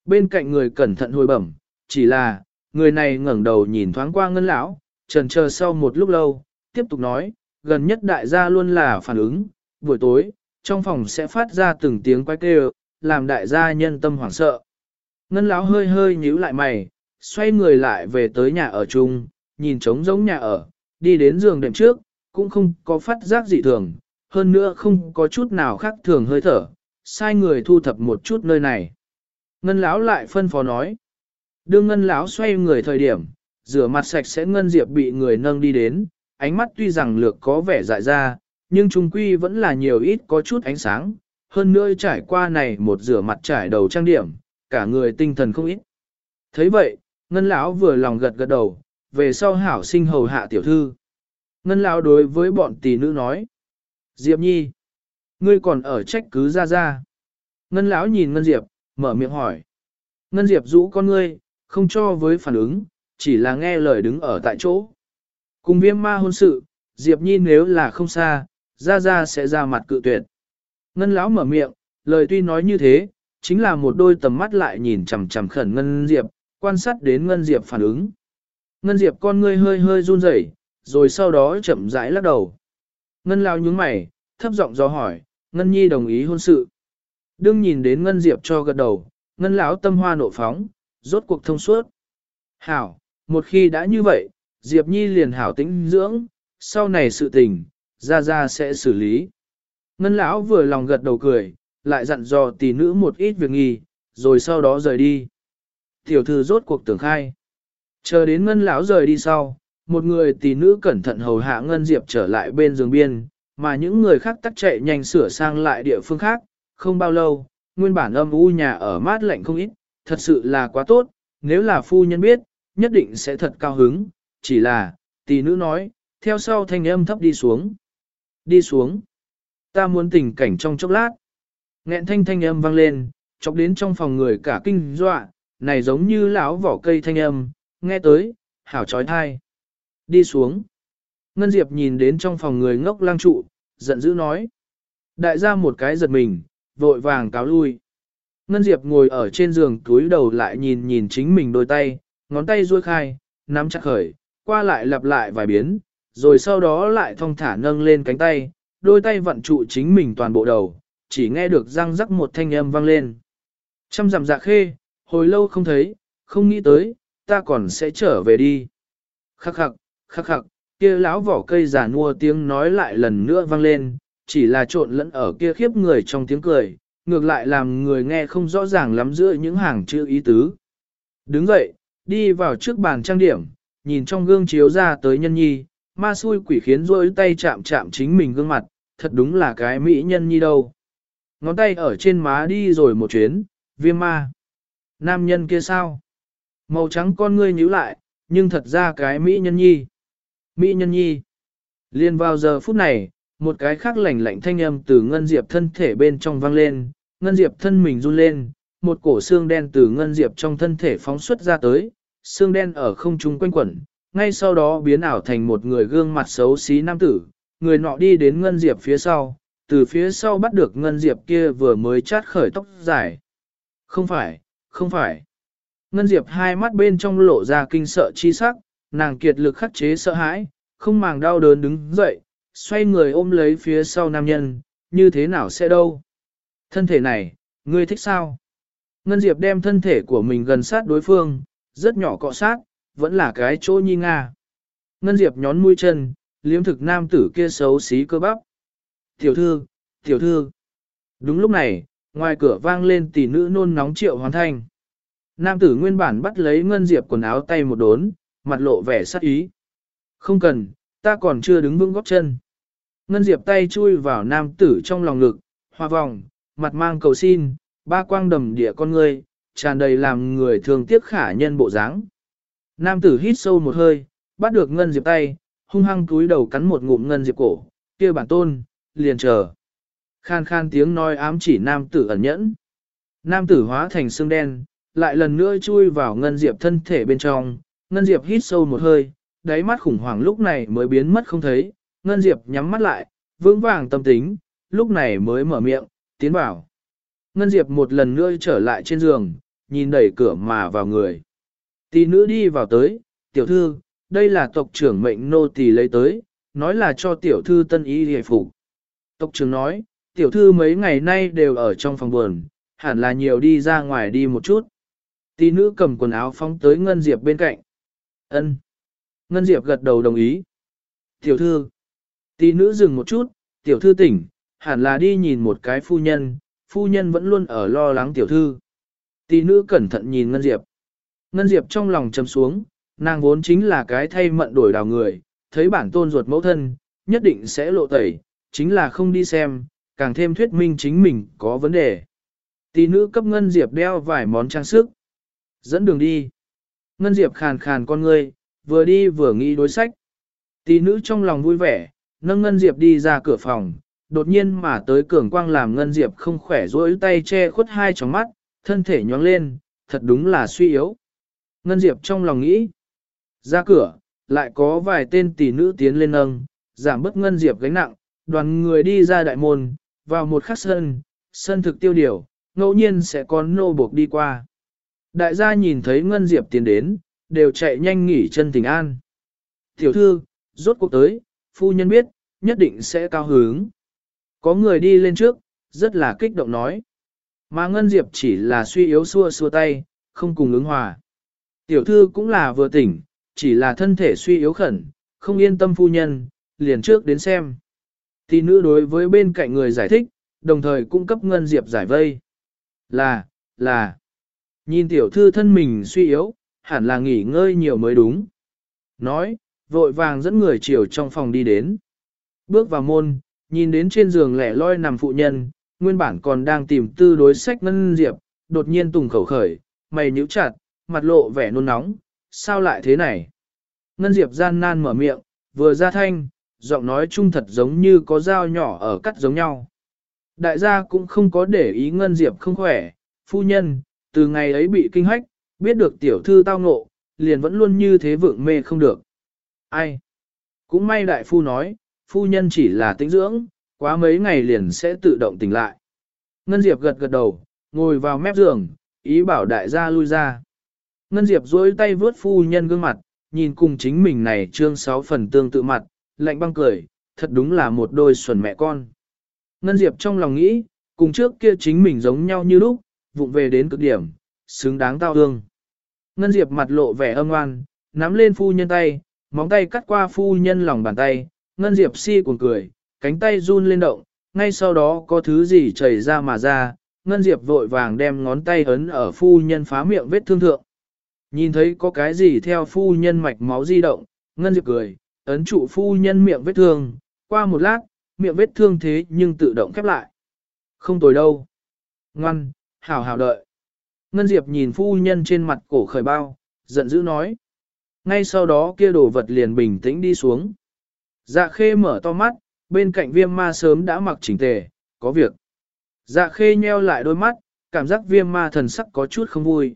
Bên cạnh người cẩn thận hồi bẩm, chỉ là, người này ngẩng đầu nhìn thoáng qua ngân lão, trần chờ sau một lúc lâu, tiếp tục nói, gần nhất đại gia luôn là phản ứng, buổi tối, trong phòng sẽ phát ra từng tiếng quái kêu, làm đại gia nhân tâm hoảng sợ. Ngân lão hơi hơi nhíu lại mày, xoay người lại về tới nhà ở chung, nhìn trống giống nhà ở, đi đến giường đệm trước, cũng không có phát giác dị thường, hơn nữa không có chút nào khác thường hơi thở, sai người thu thập một chút nơi này. Ngân lão lại phân phó nói. Đương ngân lão xoay người thời điểm, rửa mặt sạch sẽ ngân diệp bị người nâng đi đến, ánh mắt tuy rằng lược có vẻ dại ra, nhưng trung quy vẫn là nhiều ít có chút ánh sáng, hơn nữa trải qua này một rửa mặt trải đầu trang điểm, cả người tinh thần không ít. thấy vậy, ngân lão vừa lòng gật gật đầu, về sau hảo sinh hầu hạ tiểu thư. Ngân lão đối với bọn tỷ nữ nói, Diệp Nhi, ngươi còn ở trách cứ ra ra. Ngân lão nhìn Ngân Diệp, mở miệng hỏi. Ngân Diệp rũ con ngươi, không cho với phản ứng, chỉ là nghe lời đứng ở tại chỗ. Cùng viêm ma hôn sự, Diệp Nhi nếu là không xa, ra ra sẽ ra mặt cự tuyệt. Ngân lão mở miệng, lời tuy nói như thế, chính là một đôi tầm mắt lại nhìn chằm chằm khẩn Ngân Diệp, quan sát đến Ngân Diệp phản ứng. Ngân Diệp con ngươi hơi hơi run rẩy, rồi sau đó chậm rãi lắc đầu. Ngân lão nhướng mày, thấp giọng do hỏi, Ngân Nhi đồng ý hôn sự. Đương nhìn đến Ngân Diệp cho gật đầu, Ngân lão tâm hoa nộ phóng, rốt cuộc thông suốt. Hảo, một khi đã như vậy, Diệp Nhi liền hảo tĩnh dưỡng, sau này sự tình, ra ra sẽ xử lý. Ngân lão vừa lòng gật đầu cười, lại dặn dò tỷ nữ một ít việc nghi, rồi sau đó rời đi. Tiểu thư rốt cuộc tưởng khai. Chờ đến ngân lão rời đi sau, một người tỷ nữ cẩn thận hầu hạ ngân diệp trở lại bên giường biên, mà những người khác tắt chạy nhanh sửa sang lại địa phương khác, không bao lâu, nguyên bản âm u nhà ở mát lạnh không ít, thật sự là quá tốt, nếu là phu nhân biết, nhất định sẽ thật cao hứng, chỉ là, tỷ nữ nói, theo sau thanh âm thấp đi xuống. Đi xuống. Ta muốn tình cảnh trong chốc lát. Nghẹn thanh thanh âm vang lên, chọc đến trong phòng người cả kinh dọa, này giống như lão vỏ cây thanh âm, nghe tới, hảo trói thai. Đi xuống. Ngân Diệp nhìn đến trong phòng người ngốc lang trụ, giận dữ nói. Đại gia một cái giật mình, vội vàng cáo lui. Ngân Diệp ngồi ở trên giường túi đầu lại nhìn nhìn chính mình đôi tay, ngón tay duỗi khai, nắm chặt khởi, qua lại lặp lại vài biến, rồi sau đó lại thong thả nâng lên cánh tay, đôi tay vận trụ chính mình toàn bộ đầu, chỉ nghe được răng rắc một thanh âm vang lên. Trăm dặm dạ khê, hồi lâu không thấy, không nghĩ tới, ta còn sẽ trở về đi. Khắc khắc, khắc khắc, kia lão vỏ cây giả nua tiếng nói lại lần nữa vang lên, chỉ là trộn lẫn ở kia khiếp người trong tiếng cười, ngược lại làm người nghe không rõ ràng lắm giữa những hàng chữ ý tứ. Đứng dậy, đi vào trước bàn trang điểm, nhìn trong gương chiếu ra tới nhân nhi, ma xui quỷ khiến rôi tay chạm chạm chính mình gương mặt, thật đúng là cái mỹ nhân nhi đâu. Ngón tay ở trên má đi rồi một chuyến, viêm ma. Nam nhân kia sao? Màu trắng con ngươi nhíu lại, nhưng thật ra cái mỹ nhân nhi. Mỹ nhân nhi. Liên vào giờ phút này, một cái khác lạnh lạnh thanh âm từ Ngân Diệp thân thể bên trong vang lên, Ngân Diệp thân mình run lên, một cổ xương đen từ Ngân Diệp trong thân thể phóng xuất ra tới, xương đen ở không trung quanh quẩn, ngay sau đó biến ảo thành một người gương mặt xấu xí nam tử, người nọ đi đến Ngân Diệp phía sau, từ phía sau bắt được Ngân Diệp kia vừa mới chát khởi tóc dài. Không phải, không phải. Ngân Diệp hai mắt bên trong lộ ra kinh sợ chi sắc, nàng kiệt lực khắc chế sợ hãi, không màng đau đớn đứng dậy, xoay người ôm lấy phía sau nam nhân, như thế nào sẽ đâu. Thân thể này, ngươi thích sao? Ngân Diệp đem thân thể của mình gần sát đối phương, rất nhỏ cọ sát, vẫn là cái chỗ nhi nga. Ngân Diệp nhón mũi chân, liếm thực nam tử kia xấu xí cơ bắp. Tiểu thư, tiểu thư. Đúng lúc này, ngoài cửa vang lên tỷ nữ nôn nóng triệu hoàn thanh. Nam tử nguyên bản bắt lấy Ngân Diệp quần áo tay một đốn, mặt lộ vẻ sắc ý. Không cần, ta còn chưa đứng vững góp chân. Ngân Diệp tay chui vào nam tử trong lòng ngực, hoa vòng, mặt mang cầu xin, ba quang đầm địa con người, tràn đầy làm người thường tiếc khả nhân bộ dáng. Nam tử hít sâu một hơi, bắt được Ngân Diệp tay, hung hăng túi đầu cắn một ngụm Ngân Diệp cổ, kia bản tôn, liền chờ. Khan khan tiếng nói ám chỉ nam tử ẩn nhẫn. Nam tử hóa thành xương đen, lại lần nữa chui vào Ngân Diệp thân thể bên trong, Ngân Diệp hít sâu một hơi, đáy mắt khủng hoảng lúc này mới biến mất không thấy, Ngân Diệp nhắm mắt lại, vững vàng tâm tính, lúc này mới mở miệng, tiến vào. Ngân Diệp một lần nữa trở lại trên giường, nhìn đẩy cửa mà vào người. Tỷ nữ đi vào tới, tiểu thư, đây là tộc trưởng mệnh nô tỳ lấy tới, nói là cho tiểu thư tân y hề phục. Tộc trưởng nói, tiểu thư mấy ngày nay đều ở trong phòng buồn, hẳn là nhiều đi ra ngoài đi một chút. Tỷ nữ cầm quần áo phóng tới Ngân Diệp bên cạnh. Ân. Ngân Diệp gật đầu đồng ý. Tiểu thư. Tỷ nữ dừng một chút, tiểu thư tỉnh, hẳn là đi nhìn một cái phu nhân, phu nhân vẫn luôn ở lo lắng tiểu thư. Tỷ nữ cẩn thận nhìn Ngân Diệp. Ngân Diệp trong lòng trầm xuống, nàng vốn chính là cái thay mận đổi đào người, thấy bản tôn ruột mẫu thân, nhất định sẽ lộ tẩy, chính là không đi xem, càng thêm thuyết minh chính mình có vấn đề. Tỷ nữ cấp Ngân Diệp đeo vài món trang sức. Dẫn đường đi. Ngân Diệp khàn khàn con ngươi, vừa đi vừa nghĩ đối sách. Tỷ nữ trong lòng vui vẻ, nâng Ngân Diệp đi ra cửa phòng, đột nhiên mà tới cường quang làm Ngân Diệp không khỏe rỗi tay che khuất hai tròng mắt, thân thể nhoáng lên, thật đúng là suy yếu. Ngân Diệp trong lòng nghĩ, ra cửa, lại có vài tên tỷ nữ tiến lên nâng, giảm bớt Ngân Diệp gánh nặng, đoàn người đi ra đại môn, vào một khắc sân, sân thực tiêu điều, ngẫu nhiên sẽ có nô buộc đi qua. Đại gia nhìn thấy Ngân Diệp tiến đến, đều chạy nhanh nghỉ chân tình an. Tiểu thư, rốt cuộc tới, phu nhân biết, nhất định sẽ cao hứng. Có người đi lên trước, rất là kích động nói. Mà Ngân Diệp chỉ là suy yếu xua xua tay, không cùng ứng hòa. Tiểu thư cũng là vừa tỉnh, chỉ là thân thể suy yếu khẩn, không yên tâm phu nhân, liền trước đến xem. Tỷ nữ đối với bên cạnh người giải thích, đồng thời cung cấp Ngân Diệp giải vây. Là, là, nhìn tiểu thư thân mình suy yếu, hẳn là nghỉ ngơi nhiều mới đúng. Nói, vội vàng dẫn người chiều trong phòng đi đến. Bước vào môn, nhìn đến trên giường lẻ loi nằm phụ nhân, nguyên bản còn đang tìm tư đối sách Ngân Diệp, đột nhiên tùng khẩu khởi, mày nhíu chặt, mặt lộ vẻ nôn nóng, sao lại thế này? Ngân Diệp gian nan mở miệng, vừa ra thanh, giọng nói trung thật giống như có dao nhỏ ở cắt giống nhau. Đại gia cũng không có để ý Ngân Diệp không khỏe, phu nhân, từ ngày ấy bị kinh hách, biết được tiểu thư tao ngộ, liền vẫn luôn như thế vượng mê không được. Ai? Cũng may đại phu nói, phu nhân chỉ là tĩnh dưỡng, quá mấy ngày liền sẽ tự động tỉnh lại. Ngân Diệp gật gật đầu, ngồi vào mép giường, ý bảo đại gia lui ra. Ngân Diệp duỗi tay vướt phu nhân gương mặt, nhìn cùng chính mình này trương sáu phần tương tự mặt, lạnh băng cười, thật đúng là một đôi xuẩn mẹ con. Ngân Diệp trong lòng nghĩ, cùng trước kia chính mình giống nhau như lúc, vụng về đến cực điểm, xứng đáng tao hương. Ngân Diệp mặt lộ vẻ âm oan, nắm lên phu nhân tay, móng tay cắt qua phu nhân lòng bàn tay, Ngân Diệp si cuồng cười, cánh tay run lên động, ngay sau đó có thứ gì chảy ra mà ra, Ngân Diệp vội vàng đem ngón tay ấn ở phu nhân phá miệng vết thương thượng. Nhìn thấy có cái gì theo phu nhân mạch máu di động, Ngân Diệp cười, ấn trụ phu nhân miệng vết thương, qua một lát, miệng vết thương thế nhưng tự động khép lại. Không tồi đâu. Ngoan, hảo hảo đợi. Ngân Diệp nhìn phu nhân trên mặt cổ khởi bao, giận dữ nói. Ngay sau đó kia đồ vật liền bình tĩnh đi xuống. Dạ khê mở to mắt, bên cạnh viêm ma sớm đã mặc chỉnh tề, có việc. Dạ khê nheo lại đôi mắt, cảm giác viêm ma thần sắc có chút không vui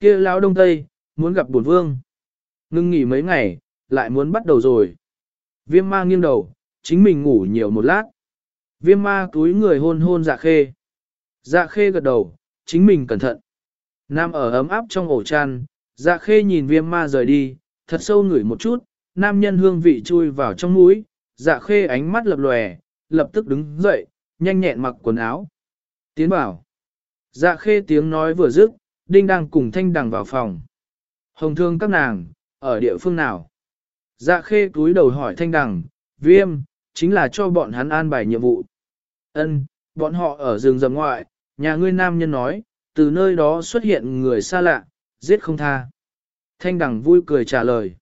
kia lão đông tây, muốn gặp bổn vương. Ngưng nghỉ mấy ngày, lại muốn bắt đầu rồi. Viêm ma nghiêng đầu, chính mình ngủ nhiều một lát. Viêm ma túi người hôn hôn dạ khê. Dạ khê gật đầu, chính mình cẩn thận. Nam ở ấm áp trong ổ chăn, dạ khê nhìn viêm ma rời đi, thật sâu ngửi một chút, nam nhân hương vị chui vào trong mũi, dạ khê ánh mắt lập lòe, lập tức đứng dậy, nhanh nhẹn mặc quần áo. Tiến bảo. Dạ khê tiếng nói vừa dứt, đinh đang cùng thanh đằng vào phòng. Hồng thương các nàng, ở địa phương nào? Dạ khê túi đầu hỏi thanh đằng, viêm, chính là cho bọn hắn an bài nhiệm vụ. Ân, bọn họ ở rừng rầm ngoại, nhà ngươi nam nhân nói, từ nơi đó xuất hiện người xa lạ, giết không tha. Thanh đằng vui cười trả lời.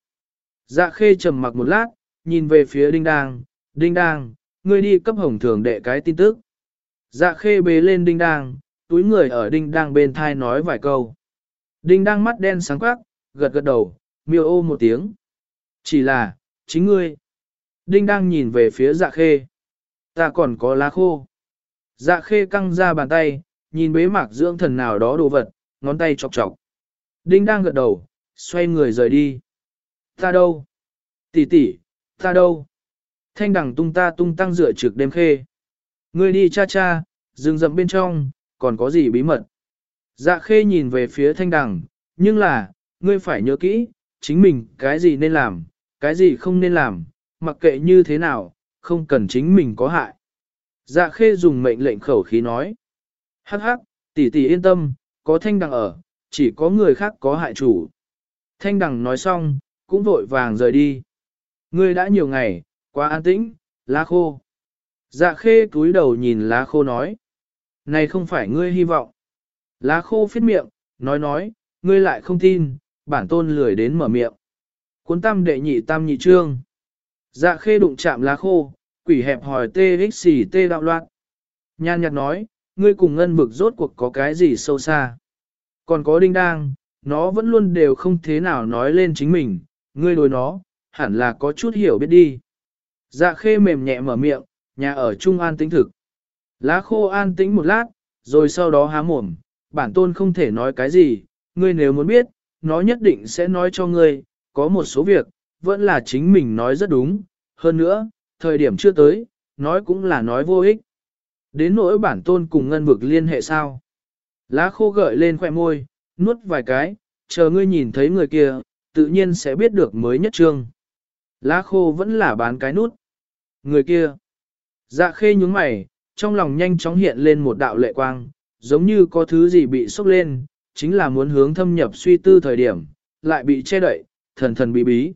Dạ khê trầm mặc một lát, nhìn về phía đinh đang, đinh đang, ngươi đi cấp hồng thường đệ cái tin tức. Dạ khê bế lên đinh đang, túi người ở đinh đang bên thai nói vài câu. Đinh đang mắt đen sáng quắc, gật gật đầu, miêu ô một tiếng. Chỉ là, chính ngươi. Đinh đang nhìn về phía dạ khê. Ta còn có lá khô. Dạ khê căng ra bàn tay, nhìn bế mạc dưỡng thần nào đó đồ vật, ngón tay chọc chọc. Đinh đang gật đầu, xoay người rời đi. Ta đâu? Tỷ tỷ, ta đâu? Thanh đẳng tung ta tung tăng dựa trực đêm khê. Ngươi đi cha cha, rừng rậm bên trong, còn có gì bí mật? Dạ khê nhìn về phía thanh đằng, nhưng là, ngươi phải nhớ kỹ, chính mình cái gì nên làm, cái gì không nên làm, mặc kệ như thế nào, không cần chính mình có hại. Dạ khê dùng mệnh lệnh khẩu khí nói. Hắc hắc, tỷ tỷ yên tâm, có thanh đằng ở, chỉ có người khác có hại chủ. Thanh đằng nói xong, cũng vội vàng rời đi. Ngươi đã nhiều ngày, quá an tĩnh, lá khô. Dạ khê cúi đầu nhìn lá khô nói. Này không phải ngươi hy vọng. Lá khô phiết miệng, nói nói, ngươi lại không tin, bản tôn lười đến mở miệng. Cuốn tam đệ nhị tam nhị trương. Dạ khê đụng chạm lá khô, quỷ hẹp hỏi tê xì tê đạo loạn. Nhan nhạt nói, ngươi cùng ngân bực rốt cuộc có cái gì sâu xa. Còn có đinh đang, nó vẫn luôn đều không thế nào nói lên chính mình, ngươi đối nó, hẳn là có chút hiểu biết đi. Dạ khê mềm nhẹ mở miệng, nhà ở Trung An tính thực. Lá khô an tĩnh một lát, rồi sau đó há mồm, bản tôn không thể nói cái gì, ngươi nếu muốn biết, nó nhất định sẽ nói cho ngươi, có một số việc, vẫn là chính mình nói rất đúng, hơn nữa, thời điểm chưa tới, nói cũng là nói vô ích. Đến nỗi bản tôn cùng ngân vực liên hệ sao? Lá khô gợi lên khoẻ môi, nuốt vài cái, chờ ngươi nhìn thấy người kia, tự nhiên sẽ biết được mới nhất trương. Lá khô vẫn là bán cái nút. Người kia. Dạ khê nhúng mày, trong lòng nhanh chóng hiện lên một đạo lệ quang, giống như có thứ gì bị sốc lên, chính là muốn hướng thâm nhập suy tư thời điểm, lại bị che đậy, thần thần bí bí.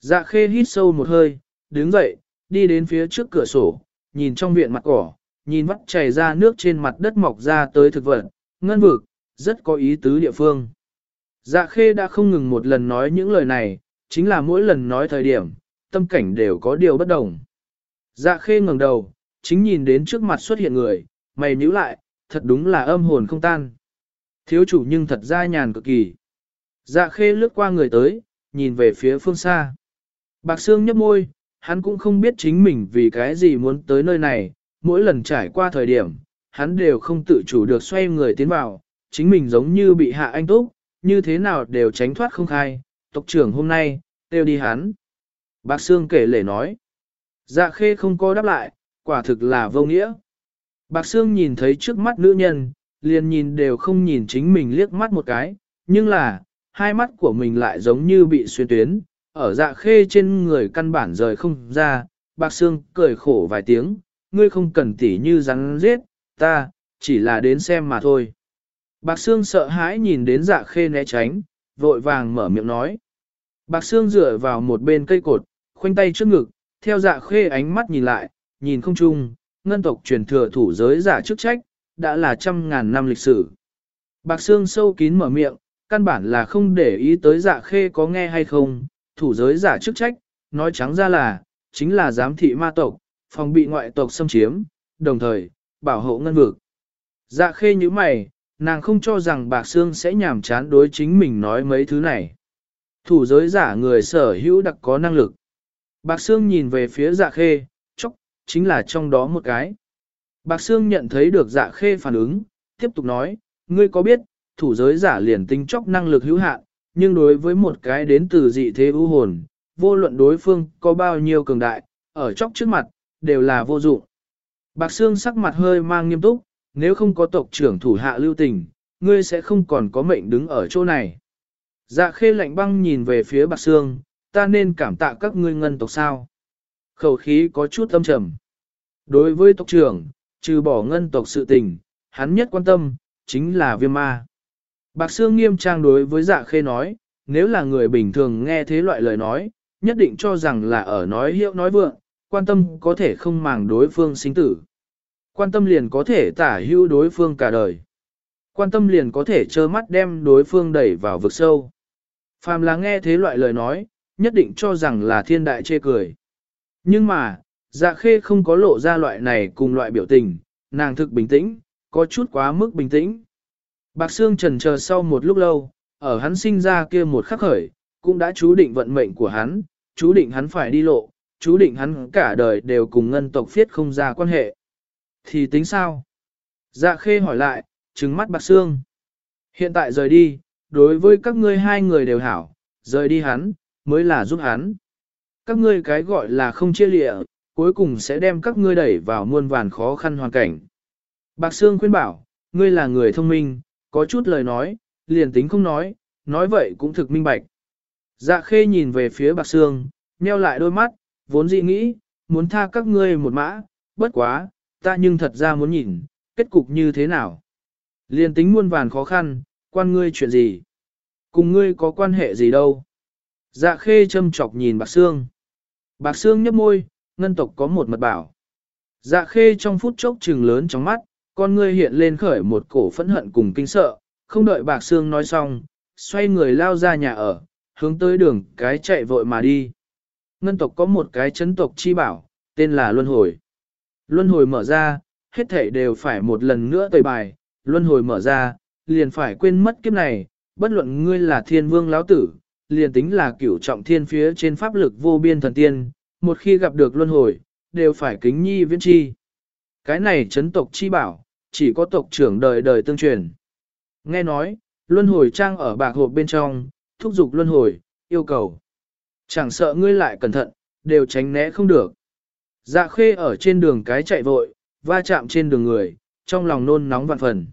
Dạ khê hít sâu một hơi, đứng dậy, đi đến phía trước cửa sổ, nhìn trong viện mặt cỏ, nhìn vắt chảy ra nước trên mặt đất mọc ra tới thực vật, ngân vực, rất có ý tứ địa phương. Dạ khê đã không ngừng một lần nói những lời này, chính là mỗi lần nói thời điểm, tâm cảnh đều có điều bất đồng. Dạ khê ngẩng đầu, chính nhìn đến trước mặt xuất hiện người, mày nhíu lại, thật đúng là âm hồn không tan. Thiếu chủ nhưng thật ra nhàn cực kỳ. Dạ khê lướt qua người tới, nhìn về phía phương xa. Bạc Sương nhấp môi, hắn cũng không biết chính mình vì cái gì muốn tới nơi này, mỗi lần trải qua thời điểm, hắn đều không tự chủ được xoay người tiến vào, chính mình giống như bị hạ anh túc, như thế nào đều tránh thoát không khai, tộc trưởng hôm nay, tiêu đi hắn. Bạc Sương kể lể nói, dạ khê không có đáp lại, quả thực là vô nghĩa. Bạc Sương nhìn thấy trước mắt nữ nhân, liền nhìn đều không nhìn chính mình liếc mắt một cái, nhưng là, hai mắt của mình lại giống như bị xuyên tuyến, ở dạ khê trên người căn bản rời không ra, Bạc Sương cười khổ vài tiếng, ngươi không cần tỉ như rắn giết, ta, chỉ là đến xem mà thôi. Bạc Sương sợ hãi nhìn đến dạ khê né tránh, vội vàng mở miệng nói. Bạc Sương dựa vào một bên cây cột, khoanh tay trước ngực, theo dạ khê ánh mắt nhìn lại, nhìn không chung, ngân tộc truyền thừa thủ giới giả chức trách, đã là trăm ngàn năm lịch sử. Bạc Sương sâu kín mở miệng, căn bản là không để ý tới dạ khê có nghe hay không, thủ giới giả chức trách, nói trắng ra là, chính là giám thị ma tộc, phòng bị ngoại tộc xâm chiếm, đồng thời, bảo hộ ngân vực. Dạ khê như mày, nàng không cho rằng Bạc Sương sẽ nhảm chán đối chính mình nói mấy thứ này. Thủ giới giả người sở hữu đặc có năng lực. Bạc Sương nhìn về phía dạ khê, chính là trong đó một cái. Bạc Sương nhận thấy được dạ khê phản ứng, tiếp tục nói, ngươi có biết, thủ giới giả liền tinh chốc năng lực hữu hạn, nhưng đối với một cái đến từ dị thế ưu hồn, vô luận đối phương có bao nhiêu cường đại, ở chốc trước mặt, đều là vô dụng. Bạc Sương sắc mặt hơi mang nghiêm túc, nếu không có tộc trưởng thủ hạ lưu tình, ngươi sẽ không còn có mệnh đứng ở chỗ này. Dạ khê lạnh băng nhìn về phía Bạc Sương, ta nên cảm tạ các ngươi ngân tộc sao. Khẩu khí có chút âm trầm. Đối với tộc trưởng, trừ bỏ ngân tộc sự tình, hắn nhất quan tâm, chính là viêm ma. Bạc Sương nghiêm trang đối với dạ khê nói, nếu là người bình thường nghe thế loại lời nói, nhất định cho rằng là ở nói hiệu nói vượng, quan tâm có thể không màng đối phương sinh tử. Quan tâm liền có thể tả hữu đối phương cả đời. Quan tâm liền có thể trơ mắt đem đối phương đẩy vào vực sâu. Phàm là nghe thế loại lời nói, nhất định cho rằng là thiên đại chê cười. Nhưng mà, dạ khê không có lộ ra loại này cùng loại biểu tình, nàng thực bình tĩnh, có chút quá mức bình tĩnh. Bạc Sương trần chờ sau một lúc lâu, ở hắn sinh ra kia một khắc khởi, cũng đã chú định vận mệnh của hắn, chú định hắn phải đi lộ, chú định hắn cả đời đều cùng ngân tộc phiết không ra quan hệ. Thì tính sao? Dạ khê hỏi lại, trừng mắt Bạc Sương. Hiện tại rời đi, đối với các ngươi hai người đều hảo, rời đi hắn, mới là giúp hắn. Các ngươi cái gọi là không chia lịa, cuối cùng sẽ đem các ngươi đẩy vào muôn vàn khó khăn hoàn cảnh. Bạc Sương khuyên bảo, ngươi là người thông minh, có chút lời nói, liền tính không nói, nói vậy cũng thực minh bạch. Dạ khê nhìn về phía Bạc Sương, nheo lại đôi mắt, vốn dị nghĩ, muốn tha các ngươi một mã, bất quá, ta nhưng thật ra muốn nhìn, kết cục như thế nào. Liền tính muôn vàn khó khăn, quan ngươi chuyện gì? Cùng ngươi có quan hệ gì đâu? Dạ khê châm chọc nhìn bạc xương. Bạc xương nhấp môi, ngân tộc có một mật bảo. Dạ khê trong phút chốc trừng lớn trong mắt, con ngươi hiện lên khởi một cổ phẫn hận cùng kinh sợ, không đợi bạc xương nói xong, xoay người lao ra nhà ở, hướng tới đường cái chạy vội mà đi. Ngân tộc có một cái chấn tộc chi bảo, tên là Luân Hồi. Luân Hồi mở ra, hết thảy đều phải một lần nữa tẩy bài, Luân Hồi mở ra, liền phải quên mất kiếp này, bất luận ngươi là thiên vương lão tử, liền tính là cửu trọng thiên phía trên pháp lực vô biên thần tiên, một khi gặp được Luân Hồi, đều phải kính nhi viễn chi. Cái này chấn tộc chi bảo, chỉ có tộc trưởng đời đời tương truyền. Nghe nói, Luân Hồi trang ở bạc hộp bên trong, thúc giục Luân Hồi, yêu cầu. Chẳng sợ ngươi lại cẩn thận, đều tránh né không được. Dạ khê ở trên đường cái chạy vội, va chạm trên đường người, trong lòng nôn nóng vạn phần.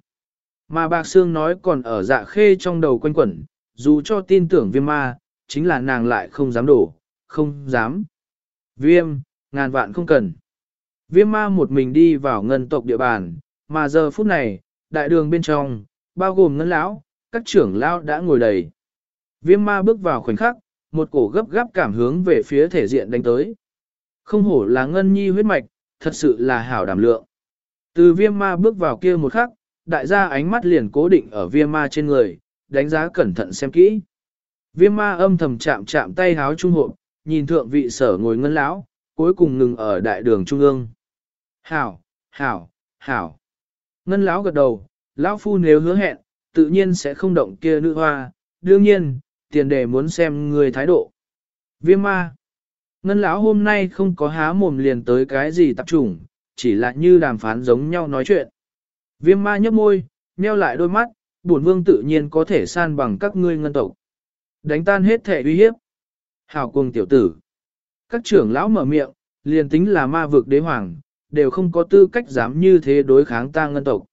Mà bạc xương nói còn ở dạ khê trong đầu quanh quẩn, dù cho tin tưởng viêm ma, chính là nàng lại không dám đổ, không dám. Viêm, ngàn vạn không cần. Viêm ma một mình đi vào ngân tộc địa bàn, mà giờ phút này, đại đường bên trong, bao gồm ngân lão, các trưởng lão đã ngồi đầy. Viêm ma bước vào khoảnh khắc, một cổ gấp gáp cảm hướng về phía thể diện đánh tới. Không hổ là ngân nhi huyết mạch, thật sự là hảo đảm lượng. Từ viêm ma bước vào kia một khắc, đại gia ánh mắt liền cố định ở viêm ma trên người, đánh giá cẩn thận xem kỹ. Viêm ma âm thầm chạm chạm tay háo trung hộp, nhìn thượng vị sở ngồi ngân lão, cuối cùng ngừng ở đại đường trung ương. Hảo, hảo, hảo. Ngân lão gật đầu, lão phu nếu hứa hẹn, tự nhiên sẽ không động kia nữ hoa, đương nhiên, tiền đề muốn xem người thái độ. Viêm ma. Ngân lão hôm nay không có há mồm liền tới cái gì tập trung, chỉ là như đàm phán giống nhau nói chuyện. Viêm ma nhấp môi, nheo lại đôi mắt, bổn vương tự nhiên có thể san bằng các ngươi ngân tộc. Đánh tan hết thể uy hiếp. Hảo cùng tiểu tử. Các trưởng lão mở miệng, liền tính là ma vực đế hoàng, đều không có tư cách dám như thế đối kháng ta ngân tộc.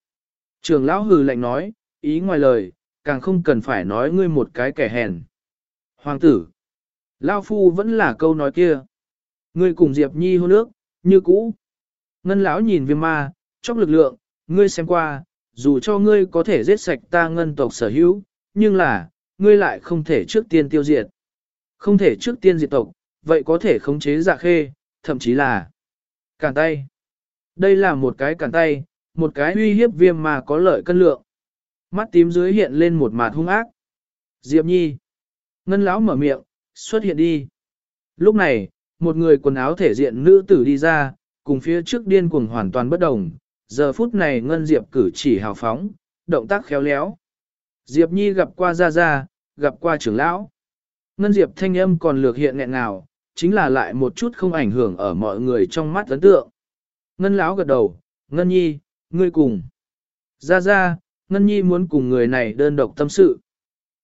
Trưởng lão hừ lạnh nói, ý ngoài lời, càng không cần phải nói ngươi một cái kẻ hèn. Hoàng tử. Lao phu vẫn là câu nói kia. Ngươi cùng Diệp Nhi hôn nước, như cũ. Ngân lão nhìn viêm ma, chóc lực lượng, ngươi xem qua, dù cho ngươi có thể giết sạch ta ngân tộc sở hữu, nhưng là, ngươi lại không thể trước tiên tiêu diệt. Không thể trước tiên diệt tộc, vậy có thể khống chế dạ khê, thậm chí là cản tay. Đây là một cái cản tay, một cái uy hiếp viêm mà có lợi cân lượng. Mắt tím dưới hiện lên một mặt hung ác. Diệp Nhi. Ngân lão mở miệng, xuất hiện đi. Lúc này, một người quần áo thể diện nữ tử đi ra, cùng phía trước điên cuồng hoàn toàn bất đồng. Giờ phút này Ngân Diệp cử chỉ hào phóng, động tác khéo léo. Diệp Nhi gặp qua Gia Gia, gặp qua trưởng lão. Ngân Diệp thanh âm còn lược hiện nghẹn nào, chính là lại một chút không ảnh hưởng ở mọi người trong mắt ấn tượng. Ngân lão gật đầu, Ngân Nhi, ngươi cùng. Gia Gia, Ngân Nhi muốn cùng người này đơn độc tâm sự.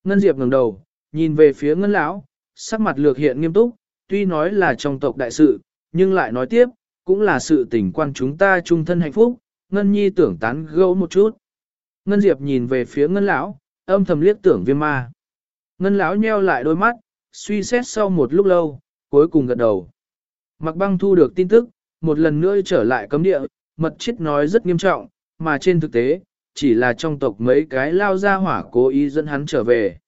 Ngân Diệp ngẩng đầu, nhìn về phía Ngân lão, sắc mặt lược hiện nghiêm túc, tuy nói là trong tộc đại sự, nhưng lại nói tiếp, cũng là sự tình quan chúng ta chung thân hạnh phúc, Ngân Nhi tưởng tán gẫu một chút. Ngân Diệp nhìn về phía Ngân lão, âm thầm liếc tưởng viêm ma. Ngân lão nheo lại đôi mắt, suy xét sau một lúc lâu, cuối cùng gật đầu. Mặc băng thu được tin tức, một lần nữa trở lại cấm địa, mật chết nói rất nghiêm trọng, mà trên thực tế, chỉ là trong tộc mấy cái lao ra hỏa cố ý dẫn hắn trở về.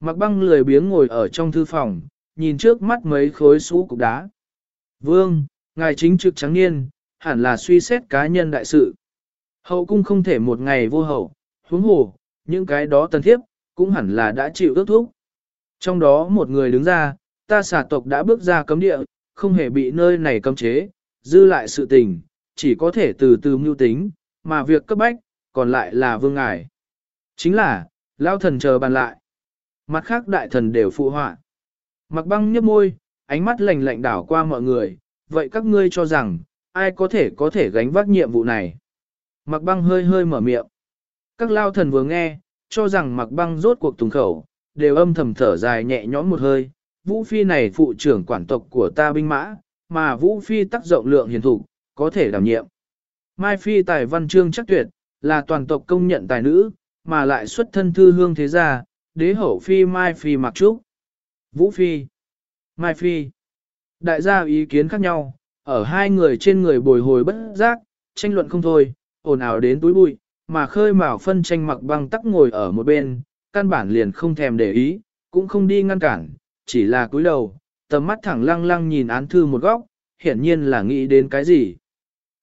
Mặc băng lười biếng ngồi ở trong thư phòng, nhìn trước mắt mấy khối xú cục đá. Vương, ngài chính trực trắng niên, hẳn là suy xét cá nhân đại sự. Hậu cung không thể một ngày vô hậu, huống hồ, những cái đó tân thiếp, cũng hẳn là đã chịu ước thúc. Trong đó một người đứng ra, ta xả tộc đã bước ra cấm địa, không hề bị nơi này cấm chế, dư lại sự tình, chỉ có thể từ từ mưu tính, mà việc cấp bách, còn lại là vương ngài. Chính là, lao thần chờ bàn lại. Mặt khác đại thần đều phụ họa. Mặc băng nhấp môi, ánh mắt lạnh lạnh đảo qua mọi người, vậy các ngươi cho rằng, ai có thể có thể gánh vác nhiệm vụ này. Mặc băng hơi hơi mở miệng. Các lao thần vừa nghe, cho rằng mặc băng rốt cuộc tùng khẩu, đều âm thầm thở dài nhẹ nhõm một hơi. Vũ Phi này phụ trưởng quản tộc của ta binh mã, mà Vũ Phi tác rộng lượng hiền thủ, có thể đảm nhiệm. Mai Phi tài văn chương chắc tuyệt, là toàn tộc công nhận tài nữ, mà lại xuất thân thư hương thế gia, đế hậu Phi Mai Phi mặc trúc. Vũ Phi, Mai Phi, đại gia ý kiến khác nhau, ở hai người trên người bồi hồi bất giác, tranh luận không thôi, ồn ào đến túi bụi, mà khơi mào phân tranh mặc băng tắc ngồi ở một bên, căn bản liền không thèm để ý, cũng không đi ngăn cản, chỉ là cúi đầu, tầm mắt thẳng lăng lăng nhìn án thư một góc, hiển nhiên là nghĩ đến cái gì.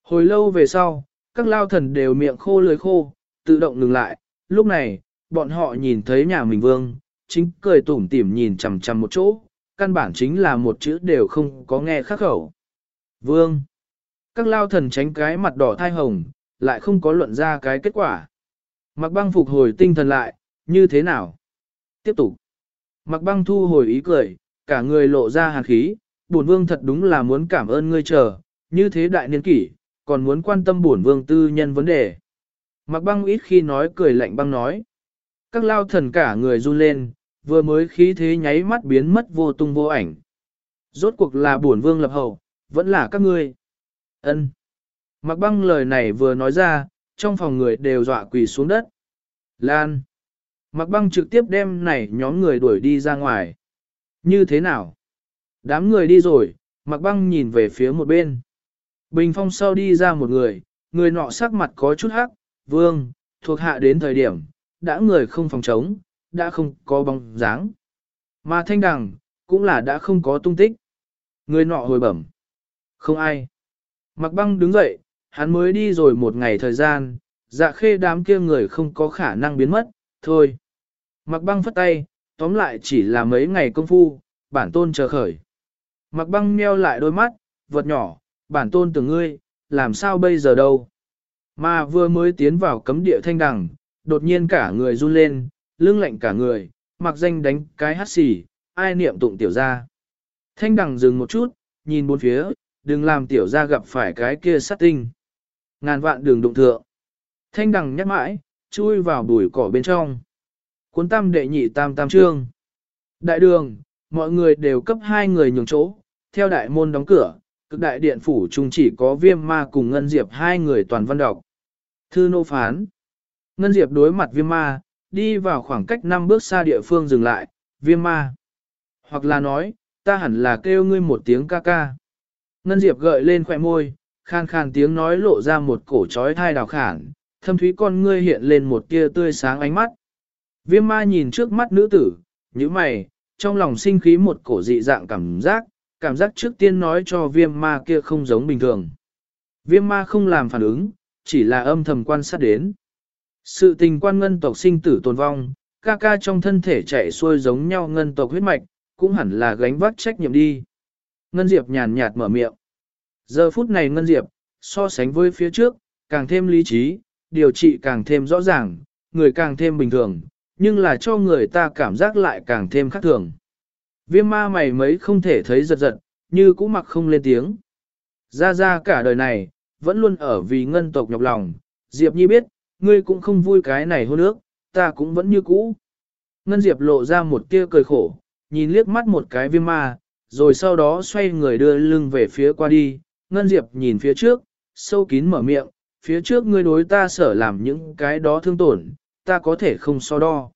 Hồi lâu về sau, các lao thần đều miệng khô lưỡi khô, tự động ngừng lại, lúc này, bọn họ nhìn thấy nhà mình vương, chính cười tủm tỉm nhìn chằm chằm một chỗ, căn bản chính là một chữ đều không có nghe khắc khẩu. Vương. Các lao thần tránh cái mặt đỏ thai hồng, lại không có luận ra cái kết quả. Mặc băng phục hồi tinh thần lại, như thế nào? Tiếp tục. Mặc băng thu hồi ý cười, cả người lộ ra hàn khí, bổn vương thật đúng là muốn cảm ơn ngươi chờ, như thế đại niên kỷ, còn muốn quan tâm bổn vương tư nhân vấn đề. Mặc băng ít khi nói cười lạnh băng nói. Các lao thần cả người run lên, vừa mới khí thế nháy mắt biến mất vô tung vô ảnh. Rốt cuộc là bổn vương lập hậu, vẫn là các ngươi. ân Mặc băng lời này vừa nói ra, trong phòng người đều dọa quỳ xuống đất. Lan. Mặc băng trực tiếp đem này nhóm người đuổi đi ra ngoài. Như thế nào? Đám người đi rồi, mặc băng nhìn về phía một bên. Bình phong sau đi ra một người, người nọ sắc mặt có chút hắc, vương, thuộc hạ đến thời điểm, đã người không phòng chống, đã không có bóng dáng. Mà thanh đằng, cũng là đã không có tung tích. Người nọ hồi bẩm. Không ai. Mặc băng đứng dậy, hắn mới đi rồi một ngày thời gian, dạ khê đám kia người không có khả năng biến mất, thôi. Mặc băng phất tay, tóm lại chỉ là mấy ngày công phu, bản tôn chờ khởi. Mặc băng meo lại đôi mắt, vật nhỏ, bản tôn tưởng ngươi, làm sao bây giờ đâu. Mà vừa mới tiến vào cấm địa thanh đằng, đột nhiên cả người run lên, lưng lạnh cả người, mặc danh đánh cái hát xì, ai niệm tụng tiểu ra. Thanh đằng dừng một chút, nhìn bốn phía, đừng làm tiểu ra gặp phải cái kia sát tinh. Ngàn vạn đường đụng thượng. Thanh đằng nhắc mãi, chui vào bụi cỏ bên trong. Cuốn tam đệ nhị tam tam trương. Đại đường, mọi người đều cấp hai người nhường chỗ, theo đại môn đóng cửa, cực đại điện phủ chung chỉ có viêm ma cùng Ngân Diệp hai người toàn văn đọc. Thư nô phán. Ngân Diệp đối mặt viêm ma, đi vào khoảng cách năm bước xa địa phương dừng lại, viêm ma. Hoặc là nói, ta hẳn là kêu ngươi một tiếng ca ca. Ngân Diệp gợi lên khỏe môi, khan khan tiếng nói lộ ra một cổ trói thai đào khản, thâm thúy con ngươi hiện lên một tia tươi sáng ánh mắt. Viêm ma nhìn trước mắt nữ tử, như mày, trong lòng sinh khí một cổ dị dạng cảm giác, cảm giác trước tiên nói cho viêm ma kia không giống bình thường. Viêm ma không làm phản ứng, chỉ là âm thầm quan sát đến. Sự tình quan ngân tộc sinh tử tồn vong, ca ca trong thân thể chạy xuôi giống nhau ngân tộc huyết mạch, cũng hẳn là gánh vác trách nhiệm đi. Ngân Diệp nhàn nhạt mở miệng. Giờ phút này Ngân Diệp, so sánh với phía trước, càng thêm lý trí, điều trị càng thêm rõ ràng, người càng thêm bình thường, nhưng là cho người ta cảm giác lại càng thêm khác thường. Viêm ma mày mấy không thể thấy giật giật, như cũng mặc không lên tiếng. Ra ra cả đời này, vẫn luôn ở vì ngân tộc nhọc lòng, Diệp Nhi biết, ngươi cũng không vui cái này hôn ước, ta cũng vẫn như cũ. Ngân Diệp lộ ra một tia cười khổ, nhìn liếc mắt một cái viêm ma, rồi sau đó xoay người đưa lưng về phía qua đi. Ngân Diệp nhìn phía trước, sâu kín mở miệng, phía trước ngươi đối ta sở làm những cái đó thương tổn, ta có thể không so đo.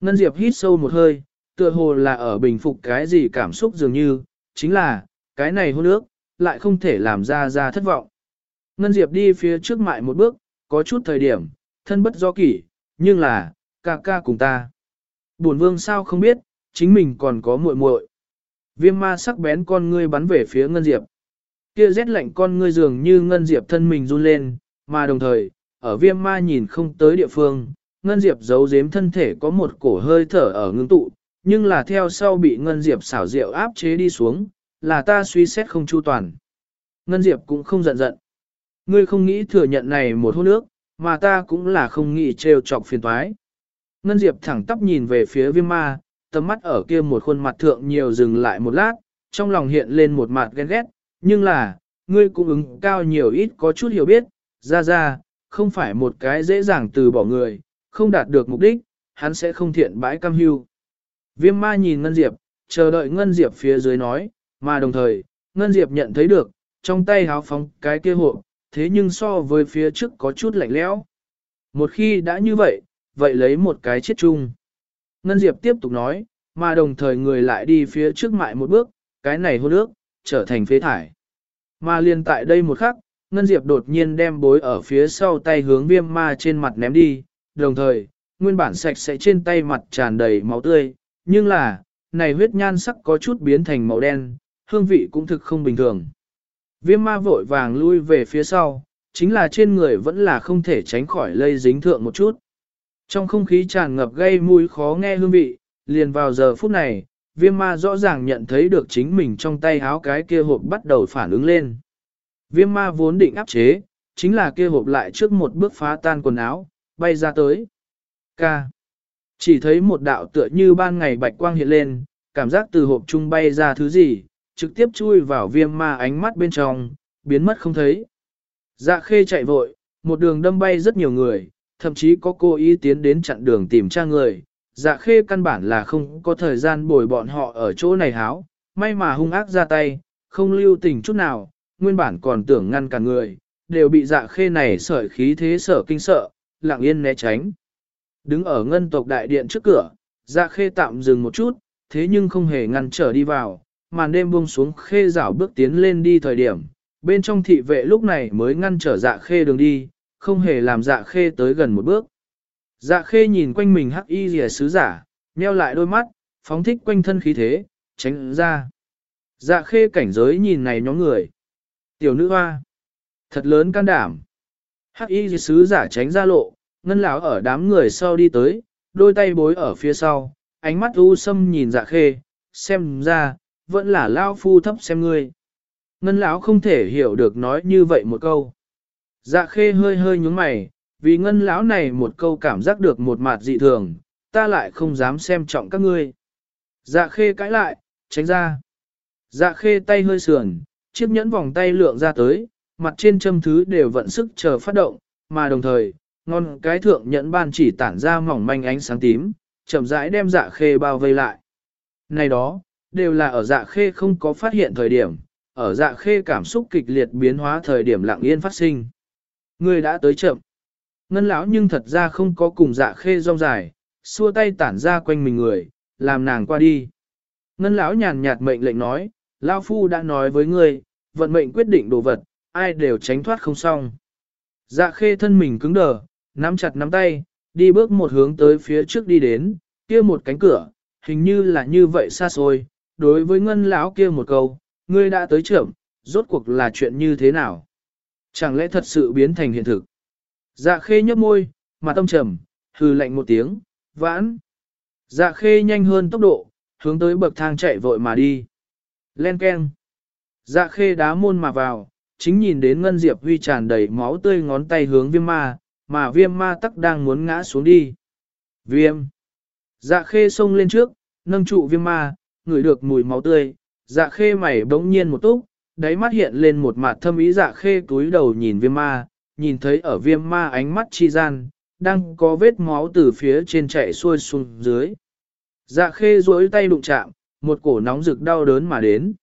Ngân Diệp hít sâu một hơi, tựa hồ là ở bình phục cái gì cảm xúc dường như, chính là, cái này hôn ước, lại không thể làm ra ra thất vọng. Ngân Diệp đi phía trước mại một bước, có chút thời điểm, thân bất do kỷ, nhưng là, ca ca cùng ta. Bổn vương sao không biết, chính mình còn có muội muội. Viêm ma sắc bén con ngươi bắn về phía Ngân Diệp. Kia rét lạnh con ngươi dường như Ngân Diệp thân mình run lên, mà đồng thời, ở viêm ma nhìn không tới địa phương, Ngân Diệp giấu giếm thân thể có một cổ hơi thở ở ngưng tụ, nhưng là theo sau bị Ngân Diệp xảo diệu áp chế đi xuống, là ta suy xét không chu toàn. Ngân Diệp cũng không giận giận. Ngươi không nghĩ thừa nhận này một hôn nước, mà ta cũng là không nghĩ trêu chọc phiền toái. Ngân Diệp thẳng tắp nhìn về phía viêm ma, tầm mắt ở kia một khuôn mặt thượng nhiều dừng lại một lát, trong lòng hiện lên một mặt ghen ghét, nhưng là, ngươi cũng ứng cao nhiều ít có chút hiểu biết, ra ra, không phải một cái dễ dàng từ bỏ người, không đạt được mục đích, hắn sẽ không thiện bãi cam hưu. Viêm ma nhìn Ngân Diệp, chờ đợi Ngân Diệp phía dưới nói, mà đồng thời, Ngân Diệp nhận thấy được, trong tay háo phóng cái kia hộ, thế nhưng so với phía trước có chút lạnh lẽo. Một khi đã như vậy, vậy lấy một cái chết chung. Ngân Diệp tiếp tục nói, mà đồng thời người lại đi phía trước mại một bước, cái này hôn ước, trở thành phế thải. Mà liền tại đây một khắc, Ngân Diệp đột nhiên đem bối ở phía sau tay hướng viêm ma trên mặt ném đi, đồng thời, nguyên bản sạch sẽ trên tay mặt tràn đầy máu tươi, nhưng là, này huyết nhan sắc có chút biến thành màu đen, hương vị cũng thực không bình thường. Viêm ma vội vàng lui về phía sau, chính là trên người vẫn là không thể tránh khỏi lây dính thượng một chút. Trong không khí tràn ngập gây mùi khó nghe hương vị, liền vào giờ phút này, viêm ma rõ ràng nhận thấy được chính mình trong tay áo cái kia hộp bắt đầu phản ứng lên. Viêm ma vốn định áp chế, chính là kia hộp lại trước một bước phá tan quần áo, bay ra tới. Ca. Chỉ thấy một đạo tựa như ban ngày bạch quang hiện lên, cảm giác từ hộp trung bay ra thứ gì, trực tiếp chui vào viêm ma ánh mắt bên trong, biến mất không thấy. Dạ khê chạy vội, một đường đâm bay rất nhiều người, thậm chí có cô ý tiến đến chặn đường tìm tra người. Dạ khê căn bản là không có thời gian bồi bọn họ ở chỗ này háo, may mà hung ác ra tay, không lưu tình chút nào, nguyên bản còn tưởng ngăn cả người, đều bị dạ khê này sợi khí thế sở kinh sợ, lặng yên né tránh. Đứng ở ngân tộc đại điện trước cửa, dạ khê tạm dừng một chút, thế nhưng không hề ngăn trở đi vào, màn đêm buông xuống khê rảo bước tiến lên đi thời điểm, bên trong thị vệ lúc này mới ngăn trở dạ khê đường đi, không hề làm dạ khê tới gần một bước. Dạ khê nhìn quanh mình hắc y rìa sứ giả, nheo lại đôi mắt, phóng thích quanh thân khí thế, tránh ra. Dạ khê cảnh giới nhìn này nhóm người. Tiểu nữ hoa. Thật lớn can đảm. Hắc y sứ giả tránh ra lộ, ngân lão ở đám người sau đi tới, đôi tay bối ở phía sau, ánh mắt u sâm nhìn dạ khê, xem ra, vẫn là lao phu thấp xem ngươi. Ngân lão không thể hiểu được nói như vậy một câu. Dạ khê hơi hơi nhúng mày, vì ngân lão này một câu cảm giác được một mặt dị thường, ta lại không dám xem trọng các ngươi. Dạ khê cãi lại, tránh ra. Dạ khê tay hơi sườn, chiếc nhẫn vòng tay lượng ra tới, mặt trên châm thứ đều vận sức chờ phát động, mà đồng thời, ngon cái thượng nhẫn ban chỉ tản ra mỏng manh ánh sáng tím, chậm rãi đem dạ khê bao vây lại. Này đó, đều là ở dạ khê không có phát hiện thời điểm, ở dạ khê cảm xúc kịch liệt biến hóa thời điểm lặng yên phát sinh. Ngươi đã tới chậm. Ngân lão nhưng thật ra không có cùng dạ khê rong dài, xua tay tản ra quanh mình người, làm nàng qua đi. Ngân lão nhàn nhạt mệnh lệnh nói, Lão Phu đã nói với ngươi, vận mệnh quyết định đồ vật, ai đều tránh thoát không xong. Dạ khê thân mình cứng đờ, nắm chặt nắm tay, đi bước một hướng tới phía trước đi đến, kia một cánh cửa, hình như là như vậy xa xôi, đối với ngân lão kia một câu, ngươi đã tới trưởng, rốt cuộc là chuyện như thế nào? Chẳng lẽ thật sự biến thành hiện thực? Dạ khê nhấp môi, mà tâm trầm, hừ lạnh một tiếng, vãn. Dạ khê nhanh hơn tốc độ, hướng tới bậc thang chạy vội mà đi. Len keng. Dạ khê đá môn mà vào, chính nhìn đến Ngân Diệp Huy tràn đầy máu tươi ngón tay hướng viêm ma, mà viêm ma tắc đang muốn ngã xuống đi. Viêm. Dạ khê xông lên trước, nâng trụ viêm ma, ngửi được mùi máu tươi, dạ khê mày bỗng nhiên một túc, đáy mắt hiện lên một mặt thâm ý dạ khê túi đầu nhìn viêm ma, nhìn thấy ở viêm ma ánh mắt chi gian, đang có vết máu từ phía trên chạy xuôi xuống dưới. Dạ khê duỗi tay đụng chạm, một cổ nóng rực đau đớn mà đến.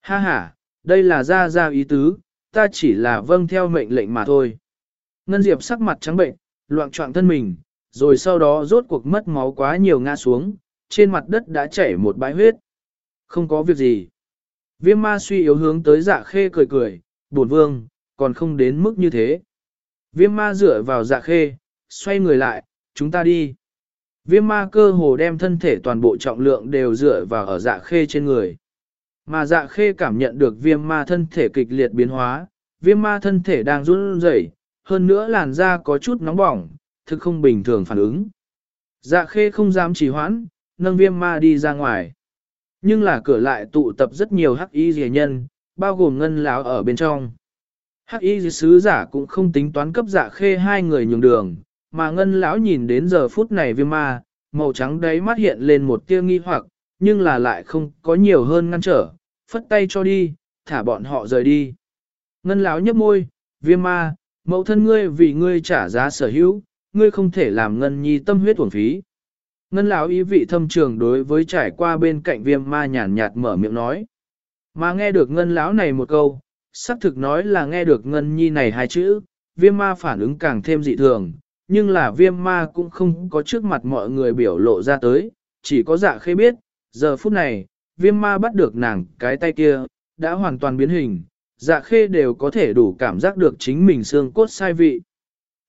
Ha ha, đây là ra ra ý tứ, ta chỉ là vâng theo mệnh lệnh mà thôi. Ngân Diệp sắc mặt trắng bệnh, loạn trọng thân mình, rồi sau đó rốt cuộc mất máu quá nhiều ngã xuống, trên mặt đất đã chảy một bãi huyết. Không có việc gì. Viêm ma suy yếu hướng tới dạ khê cười cười, buồn vương, còn không đến mức như thế. Viêm ma dựa vào dạ khê, xoay người lại, chúng ta đi. Viêm ma cơ hồ đem thân thể toàn bộ trọng lượng đều dựa vào ở dạ khê trên người. Mà dạ khê cảm nhận được viêm ma thân thể kịch liệt biến hóa, viêm ma thân thể đang run rẩy, hơn nữa làn da có chút nóng bỏng, thực không bình thường phản ứng. Dạ khê không dám trì hoãn, nâng viêm ma đi ra ngoài. Nhưng là cửa lại tụ tập rất nhiều hắc y rìa nhân, bao gồm ngân láo ở bên trong. Hắc y sứ giả cũng không tính toán cấp dạ khê hai người nhường đường, mà ngân lão nhìn đến giờ phút này viêm ma, màu trắng đấy mắt hiện lên một tia nghi hoặc, nhưng là lại không có nhiều hơn ngăn trở, phất tay cho đi, thả bọn họ rời đi. Ngân lão nhấp môi, viêm ma, mẫu thân ngươi vì ngươi trả giá sở hữu, ngươi không thể làm ngân nhi tâm huyết uổng phí. Ngân lão ý vị thâm trường đối với trải qua bên cạnh viêm ma nhàn nhạt mở miệng nói. Mà nghe được ngân lão này một câu, xác thực nói là nghe được ngân nhi này hai chữ, viêm ma phản ứng càng thêm dị thường, nhưng là viêm ma cũng không có trước mặt mọi người biểu lộ ra tới, chỉ có dạ khê biết, giờ phút này, viêm ma bắt được nàng cái tay kia, đã hoàn toàn biến hình, dạ khê đều có thể đủ cảm giác được chính mình xương cốt sai vị.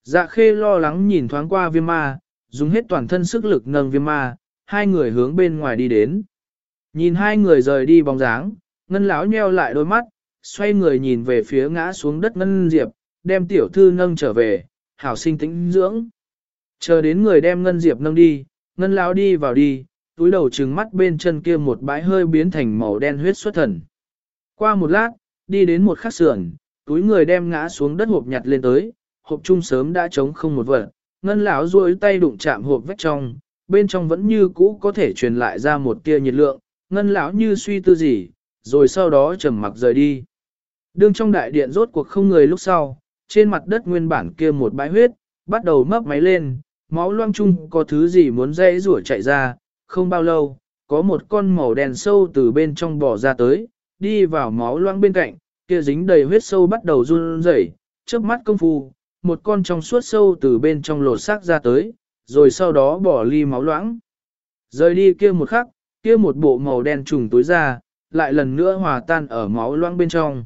Dạ khê lo lắng nhìn thoáng qua viêm ma, dùng hết toàn thân sức lực nâng viêm ma, hai người hướng bên ngoài đi đến. Nhìn hai người rời đi bóng dáng, ngân lão nheo lại đôi mắt, xoay người nhìn về phía ngã xuống đất ngân diệp, đem tiểu thư nâng trở về, hảo sinh tĩnh dưỡng. Chờ đến người đem ngân diệp nâng đi, ngân lão đi vào đi, túi đầu trừng mắt bên chân kia một bãi hơi biến thành màu đen huyết xuất thần. Qua một lát, đi đến một khắc sườn, túi người đem ngã xuống đất hộp nhặt lên tới, hộp chung sớm đã trống không một vật, ngân lão duỗi tay đụng chạm hộp vách trong, bên trong vẫn như cũ có thể truyền lại ra một tia nhiệt lượng, ngân lão như suy tư gì, rồi sau đó trầm mặc rời đi. Đương trong đại điện rốt cuộc không người lúc sau, trên mặt đất nguyên bản kia một bãi huyết, bắt đầu mấp máy lên, máu loang chung có thứ gì muốn dây rủa chạy ra, không bao lâu, có một con màu đen sâu từ bên trong bò ra tới, đi vào máu loang bên cạnh, kia dính đầy huyết sâu bắt đầu run rẩy, chớp mắt công phu, một con trong suốt sâu từ bên trong lột xác ra tới, rồi sau đó bỏ ly máu loãng. Rời đi kia một khắc, kia một bộ màu đen trùng tối ra, lại lần nữa hòa tan ở máu loãng bên trong.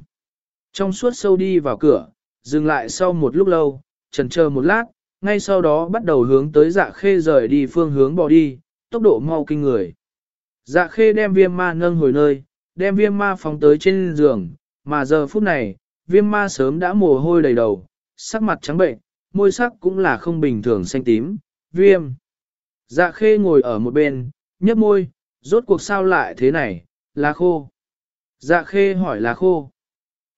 Trong suốt sâu đi vào cửa, dừng lại sau một lúc lâu, trần chờ một lát, ngay sau đó bắt đầu hướng tới dạ khê rời đi phương hướng bỏ đi, tốc độ mau kinh người. Dạ khê đem viêm ma nâng hồi nơi, đem viêm ma phóng tới trên giường, mà giờ phút này, viêm ma sớm đã mồ hôi đầy đầu, sắc mặt trắng bệnh, môi sắc cũng là không bình thường xanh tím, viêm. Dạ khê ngồi ở một bên, nhấp môi, rốt cuộc sao lại thế này, lá khô. Dạ khê hỏi lá khô.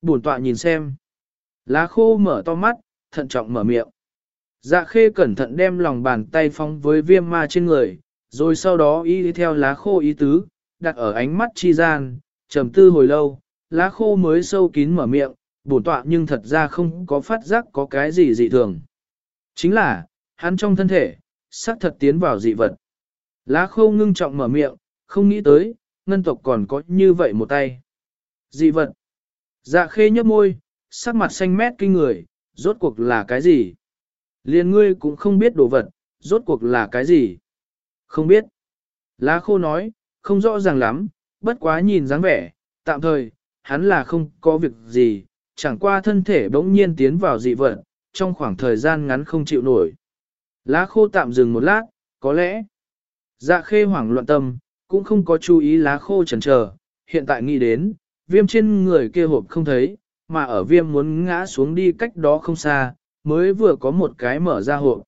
Bổn tọa nhìn xem. Lá khô mở to mắt, thận trọng mở miệng. Dạ khê cẩn thận đem lòng bàn tay phóng với viêm ma trên người, rồi sau đó y theo lá khô ý tứ, đặt ở ánh mắt chi gian, trầm tư hồi lâu, lá khô mới sâu kín mở miệng, bổn tọa nhưng thật ra không có phát giác có cái gì dị thường. Chính là, hắn trong thân thể, sắc thật tiến vào dị vật. Lá khô ngưng trọng mở miệng, không nghĩ tới, ngân tộc còn có như vậy một tay. Dị vật. Dạ khê nhấp môi, sắc mặt xanh mét kinh người, rốt cuộc là cái gì? Liên ngươi cũng không biết đồ vật, rốt cuộc là cái gì? Không biết. Lá khô nói, không rõ ràng lắm, bất quá nhìn dáng vẻ, tạm thời, hắn là không có việc gì, chẳng qua thân thể bỗng nhiên tiến vào dị vật, trong khoảng thời gian ngắn không chịu nổi. Lá khô tạm dừng một lát, có lẽ, dạ khê hoảng loạn tâm, cũng không có chú ý lá khô chần chờ, hiện tại nghĩ đến, viêm trên người kia hộp không thấy, mà ở viêm muốn ngã xuống đi cách đó không xa, mới vừa có một cái mở ra hộp.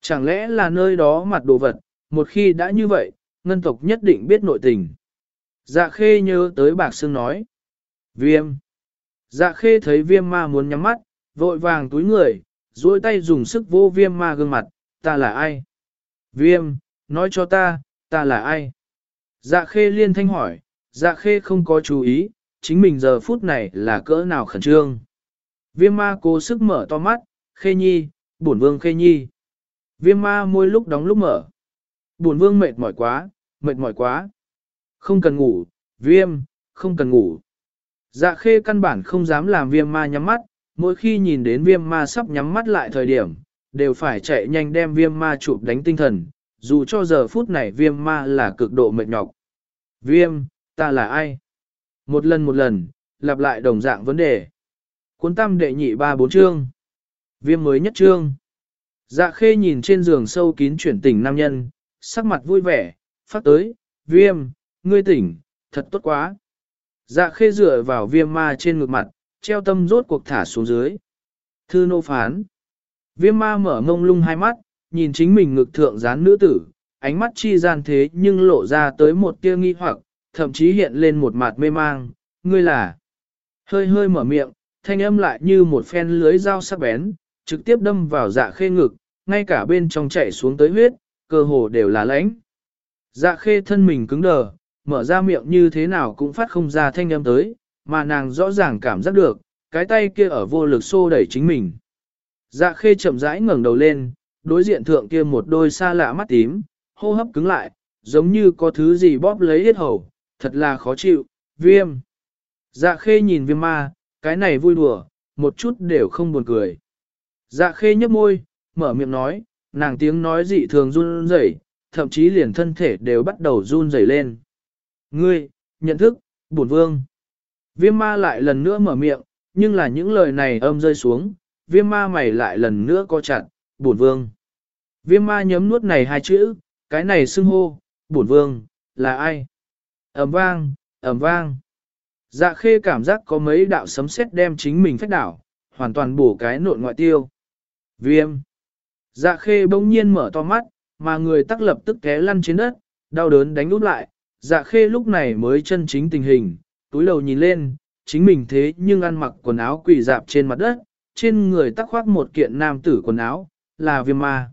Chẳng lẽ là nơi đó mặt đồ vật, một khi đã như vậy, ngân tộc nhất định biết nội tình. Dạ khê nhớ tới bạc xương nói. Viêm. Dạ khê thấy viêm ma muốn nhắm mắt, vội vàng túi người, duỗi tay dùng sức vô viêm ma gương mặt, ta là ai? Viêm, nói cho ta, ta là ai? Dạ khê liên thanh hỏi, dạ khê không có chú ý, chính mình giờ phút này là cỡ nào khẩn trương. Viêm ma cố sức mở to mắt, khê nhi, bổn vương khê nhi. Viêm ma môi lúc đóng lúc mở. Bổn vương mệt mỏi quá, mệt mỏi quá. Không cần ngủ, viêm, không cần ngủ. Dạ khê căn bản không dám làm viêm ma nhắm mắt, mỗi khi nhìn đến viêm ma sắp nhắm mắt lại thời điểm, đều phải chạy nhanh đem viêm ma chụp đánh tinh thần, dù cho giờ phút này viêm ma là cực độ mệt nhọc. Viêm, ta là ai? Một lần một lần, lặp lại đồng dạng vấn đề. Cuốn tâm đệ nhị ba bốn chương. Viêm mới nhất chương. Dạ khê nhìn trên giường sâu kín chuyển tỉnh nam nhân, sắc mặt vui vẻ, phát tới, viêm, ngươi tỉnh, thật tốt quá. Dạ khê dựa vào viêm ma trên ngực mặt, treo tâm rốt cuộc thả xuống dưới. Thư nô phán. Viêm ma mở ngông lung hai mắt, nhìn chính mình ngực thượng dán nữ tử, ánh mắt chi gian thế nhưng lộ ra tới một tia nghi hoặc, thậm chí hiện lên một mặt mê mang, ngươi là. Hơi hơi mở miệng, thanh âm lại như một phen lưới dao sắc bén, trực tiếp đâm vào dạ khê ngực, ngay cả bên trong chảy xuống tới huyết, cơ hồ đều là lãnh. Dạ khê thân mình cứng đờ, mở ra miệng như thế nào cũng phát không ra thanh âm tới, mà nàng rõ ràng cảm giác được, cái tay kia ở vô lực xô đẩy chính mình. Dạ khê chậm rãi ngẩng đầu lên, đối diện thượng kia một đôi xa lạ mắt tím, hô hấp cứng lại, giống như có thứ gì bóp lấy hết hầu, thật là khó chịu, viêm. Dạ khê nhìn viêm ma, cái này vui đùa, một chút đều không buồn cười. Dạ khê nhấp môi, mở miệng nói, nàng tiếng nói dị thường run rẩy, thậm chí liền thân thể đều bắt đầu run rẩy lên. Ngươi, nhận thức, bổn vương. Viêm ma lại lần nữa mở miệng, nhưng là những lời này âm rơi xuống, viêm ma mày lại lần nữa co chặt, bổn vương. Viêm ma nhấm nuốt này hai chữ, cái này xưng hô, bổn vương, là ai? ầm vang, ầm vang. Dạ khê cảm giác có mấy đạo sấm sét đem chính mình phách đảo, hoàn toàn bổ cái nộn ngoại tiêu. Viêm. Dạ khê bỗng nhiên mở to mắt, mà người tắc lập tức té lăn trên đất, đau đớn đánh úp lại. Dạ khê lúc này mới chân chính tình hình, túi đầu nhìn lên, chính mình thế nhưng ăn mặc quần áo quỳ dạp trên mặt đất, trên người tắc khoác một kiện nam tử quần áo, là viêm ma.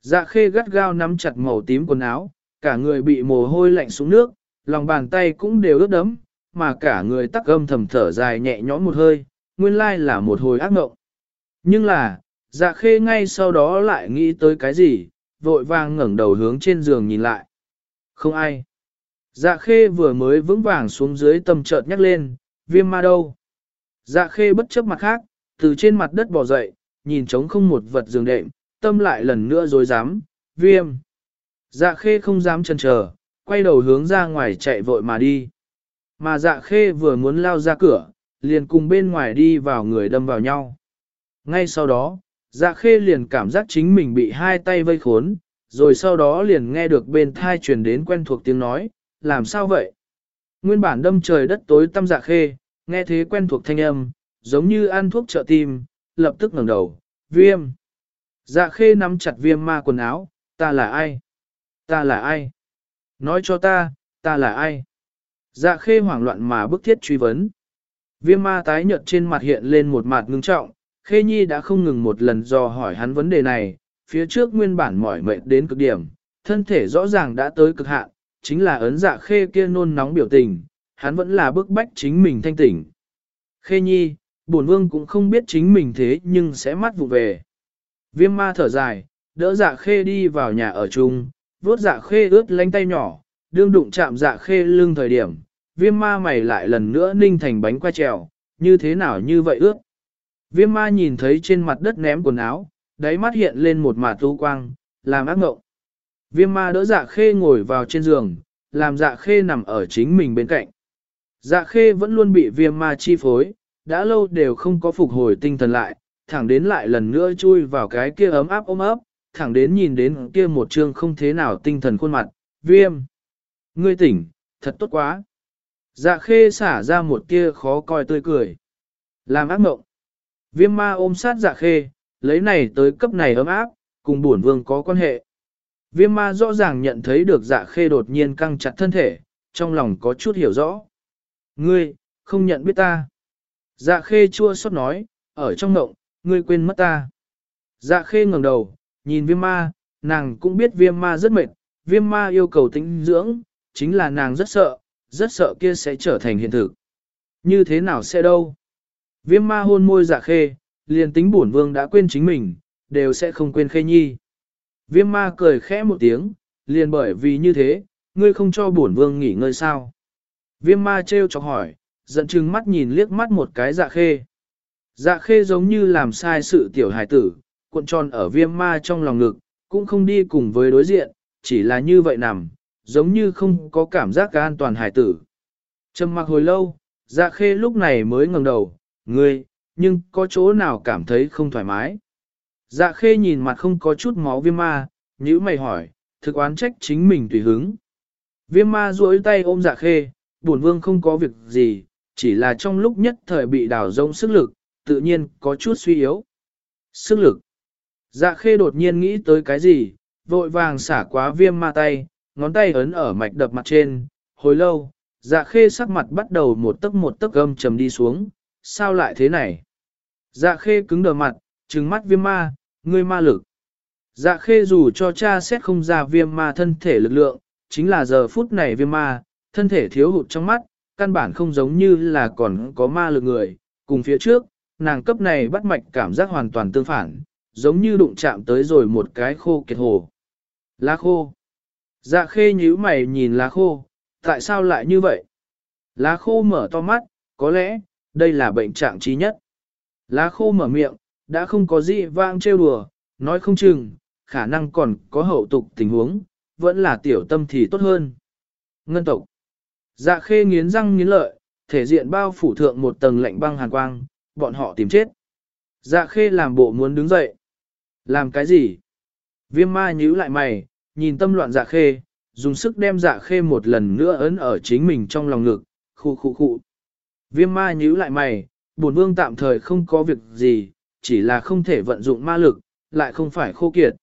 Dạ khê gắt gao nắm chặt màu tím quần áo, cả người bị mồ hôi lạnh xuống nước, lòng bàn tay cũng đều ướt đấm, mà cả người tắc âm thầm thở dài nhẹ nhõm một hơi, nguyên lai là một hồi ác mộng. Nhưng là, dạ khê ngay sau đó lại nghĩ tới cái gì, vội vàng ngẩng đầu hướng trên giường nhìn lại. Không ai. Dạ khê vừa mới vững vàng xuống dưới tâm chợt nhắc lên, viêm ma đâu. Dạ khê bất chấp mặt khác, từ trên mặt đất bò dậy, nhìn trống không một vật giường đệm, tâm lại lần nữa dối dám, viêm. Dạ khê không dám chần chờ, quay đầu hướng ra ngoài chạy vội mà đi. Mà dạ khê vừa muốn lao ra cửa, liền cùng bên ngoài đi vào người đâm vào nhau. Ngay sau đó, dạ khê liền cảm giác chính mình bị hai tay vây khốn, rồi sau đó liền nghe được bên thai truyền đến quen thuộc tiếng nói, làm sao vậy? Nguyên bản đâm trời đất tối tăm dạ khê, nghe thế quen thuộc thanh âm, giống như ăn thuốc trợ tim, lập tức ngẩng đầu, viêm. Dạ khê nắm chặt viêm ma quần áo, ta là ai? Ta là ai? Nói cho ta, ta là ai? Dạ khê hoảng loạn mà bức thiết truy vấn. Viêm ma tái nhợt trên mặt hiện lên một mặt ngưng trọng, khê nhi đã không ngừng một lần dò hỏi hắn vấn đề này, phía trước nguyên bản mỏi mệt đến cực điểm, thân thể rõ ràng đã tới cực hạn, chính là ấn dạ khê kia nôn nóng biểu tình, hắn vẫn là bức bách chính mình thanh tỉnh. Khê nhi, bổn vương cũng không biết chính mình thế nhưng sẽ mắt vụ về. Viêm ma thở dài, đỡ dạ khê đi vào nhà ở chung, vuốt dạ khê ướt lánh tay nhỏ, đương đụng chạm dạ khê lưng thời điểm, viêm ma mày lại lần nữa ninh thành bánh qua trèo, như thế nào như vậy ướt. Viêm ma nhìn thấy trên mặt đất ném quần áo, đáy mắt hiện lên một mạt tu quang, làm ác ngộng. Viêm ma đỡ dạ khê ngồi vào trên giường, làm dạ khê nằm ở chính mình bên cạnh. Dạ khê vẫn luôn bị viêm ma chi phối, đã lâu đều không có phục hồi tinh thần lại, thẳng đến lại lần nữa chui vào cái kia ấm áp ôm ấp, thẳng đến nhìn đến kia một chương không thế nào tinh thần khuôn mặt, viêm. Ngươi tỉnh, thật tốt quá. Dạ khê xả ra một kia khó coi tươi cười. Làm ác mộng. Viêm ma ôm sát dạ khê, lấy này tới cấp này ấm áp, cùng bổn vương có quan hệ. Viêm ma rõ ràng nhận thấy được dạ khê đột nhiên căng chặt thân thể, trong lòng có chút hiểu rõ. Ngươi, không nhận biết ta. Dạ khê chua xót nói, ở trong ngộng, ngươi quên mất ta. Dạ khê ngẩng đầu, nhìn viêm ma, nàng cũng biết viêm ma rất mệt, viêm ma yêu cầu tĩnh dưỡng, chính là nàng rất sợ, rất sợ kia sẽ trở thành hiện thực. Như thế nào sẽ đâu? Viêm ma hôn môi dạ khê, liền tính bổn vương đã quên chính mình, đều sẽ không quên khê nhi. Viêm ma cười khẽ một tiếng, liền bởi vì như thế, ngươi không cho bổn vương nghỉ ngơi sao? Viêm ma trêu chọc hỏi, giận chừng mắt nhìn liếc mắt một cái dạ khê. Dạ khê giống như làm sai sự tiểu hải tử, cuộn tròn ở viêm ma trong lòng ngực, cũng không đi cùng với đối diện, chỉ là như vậy nằm, giống như không có cảm giác cả an toàn hải tử. Trầm mặc hồi lâu, dạ khê lúc này mới ngẩng đầu, ngươi, nhưng có chỗ nào cảm thấy không thoải mái. Dạ khê nhìn mặt không có chút máu viêm ma, nhữ mày hỏi, thực oán trách chính mình tùy hứng. Viêm ma duỗi tay ôm dạ khê, buồn vương không có việc gì, chỉ là trong lúc nhất thời bị đào rông sức lực, tự nhiên có chút suy yếu. Sức lực. Dạ khê đột nhiên nghĩ tới cái gì, vội vàng xả quá viêm ma tay, ngón tay ấn ở mạch đập mặt trên, hồi lâu, dạ khê sắc mặt bắt đầu một tấc một tấc gâm trầm đi xuống, sao lại thế này? Dạ khê cứng đờ mặt, trừng mắt viêm ma, ngươi ma lực. Dạ khê dù cho cha xét không ra viêm ma thân thể lực lượng, chính là giờ phút này viêm ma, thân thể thiếu hụt trong mắt, căn bản không giống như là còn có ma lực người, cùng phía trước, nàng cấp này bắt mạch cảm giác hoàn toàn tương phản, giống như đụng chạm tới rồi một cái khô kiệt hồ. Lá khô. Dạ khê nhíu mày nhìn lá khô, tại sao lại như vậy? Lá khô mở to mắt, có lẽ, đây là bệnh trạng trí nhất. Lá khô mở miệng, đã không có gì vang trêu đùa, nói không chừng, khả năng còn có hậu tục tình huống, vẫn là tiểu tâm thì tốt hơn. Ngân tộc. Dạ khê nghiến răng nghiến lợi, thể diện bao phủ thượng một tầng lạnh băng hàn quang, bọn họ tìm chết. Dạ khê làm bộ muốn đứng dậy. Làm cái gì? Viêm ma nhíu lại mày, nhìn tâm loạn dạ khê, dùng sức đem dạ khê một lần nữa ấn ở chính mình trong lòng ngực, khu khu khu. Viêm ma nhíu lại mày, bổn vương tạm thời không có việc gì, chỉ là không thể vận dụng ma lực, lại không phải khô kiệt.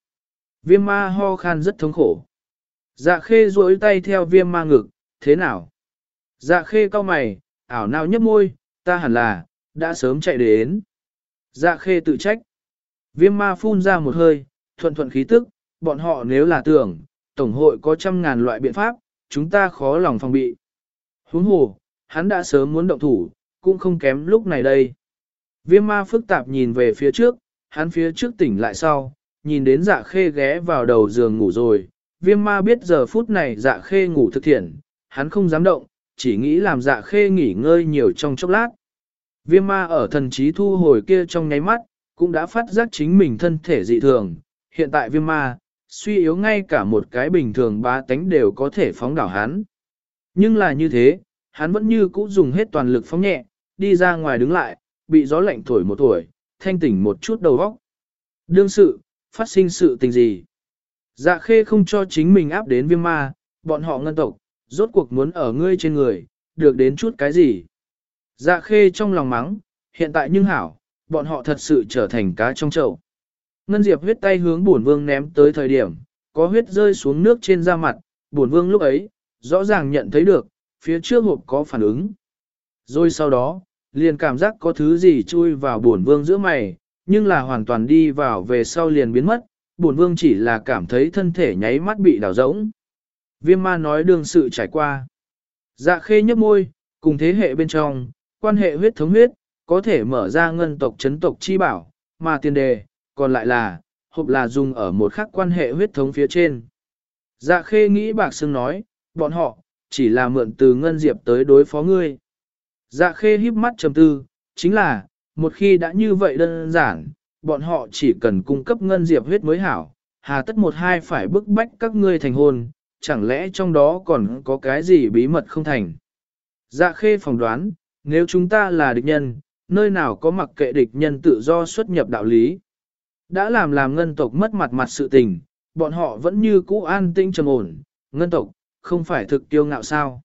Viêm ma ho khan rất thống khổ. Dạ khê duỗi tay theo viêm ma ngực, thế nào? Dạ khê cau mày, ảo nào nhấp môi, ta hẳn là, đã sớm chạy đến. Dạ khê tự trách. Viêm ma phun ra một hơi, thuận thuận khí tức, bọn họ nếu là tưởng, Tổng hội có trăm ngàn loại biện pháp, chúng ta khó lòng phòng bị. Huống hồ, hắn đã sớm muốn động thủ, cũng không kém lúc này đây. Viêm ma phức tạp nhìn về phía trước, hắn phía trước tỉnh lại sau, nhìn đến dạ khê ghé vào đầu giường ngủ rồi. Viêm ma biết giờ phút này dạ khê ngủ thực thiện, hắn không dám động, chỉ nghĩ làm dạ khê nghỉ ngơi nhiều trong chốc lát. Viêm ma ở thần trí thu hồi kia trong nháy mắt, cũng đã phát giác chính mình thân thể dị thường. Hiện tại viêm ma, suy yếu ngay cả một cái bình thường ba tánh đều có thể phóng đảo hắn. Nhưng là như thế, hắn vẫn như cũ dùng hết toàn lực phóng nhẹ, đi ra ngoài đứng lại, bị gió lạnh thổi một tuổi, thanh tỉnh một chút đầu óc. Đương sự, phát sinh sự tình gì? Dạ khê không cho chính mình áp đến viêm ma, bọn họ ngân tộc, rốt cuộc muốn ở ngươi trên người, được đến chút cái gì? Dạ khê trong lòng mắng, hiện tại nhưng hảo, bọn họ thật sự trở thành cá trong chậu. Ngân Diệp huyết tay hướng bổn vương ném tới thời điểm, có huyết rơi xuống nước trên da mặt, bổn vương lúc ấy, rõ ràng nhận thấy được, phía trước hộp có phản ứng. Rồi sau đó, liền cảm giác có thứ gì chui vào bổn vương giữa mày, nhưng là hoàn toàn đi vào về sau liền biến mất, bổn vương chỉ là cảm thấy thân thể nháy mắt bị đảo rỗng. Viêm ma nói đương sự trải qua. Dạ khê nhấp môi, cùng thế hệ bên trong, quan hệ huyết thống huyết, có thể mở ra ngân tộc chấn tộc chi bảo, mà tiền đề, còn lại là, hộp là dùng ở một khắc quan hệ huyết thống phía trên. Dạ khê nghĩ bạc xương nói, bọn họ, chỉ là mượn từ ngân diệp tới đối phó ngươi. Dạ khê híp mắt trầm tư, chính là, một khi đã như vậy đơn giản, bọn họ chỉ cần cung cấp ngân diệp huyết mới hảo, hà tất một hai phải bức bách các ngươi thành hôn, chẳng lẽ trong đó còn có cái gì bí mật không thành. Dạ khê phỏng đoán, nếu chúng ta là địch nhân, nơi nào có mặc kệ địch nhân tự do xuất nhập đạo lý. Đã làm làm ngân tộc mất mặt mặt sự tình, bọn họ vẫn như cũ an tinh trầm ổn, ngân tộc, không phải thực tiêu ngạo sao.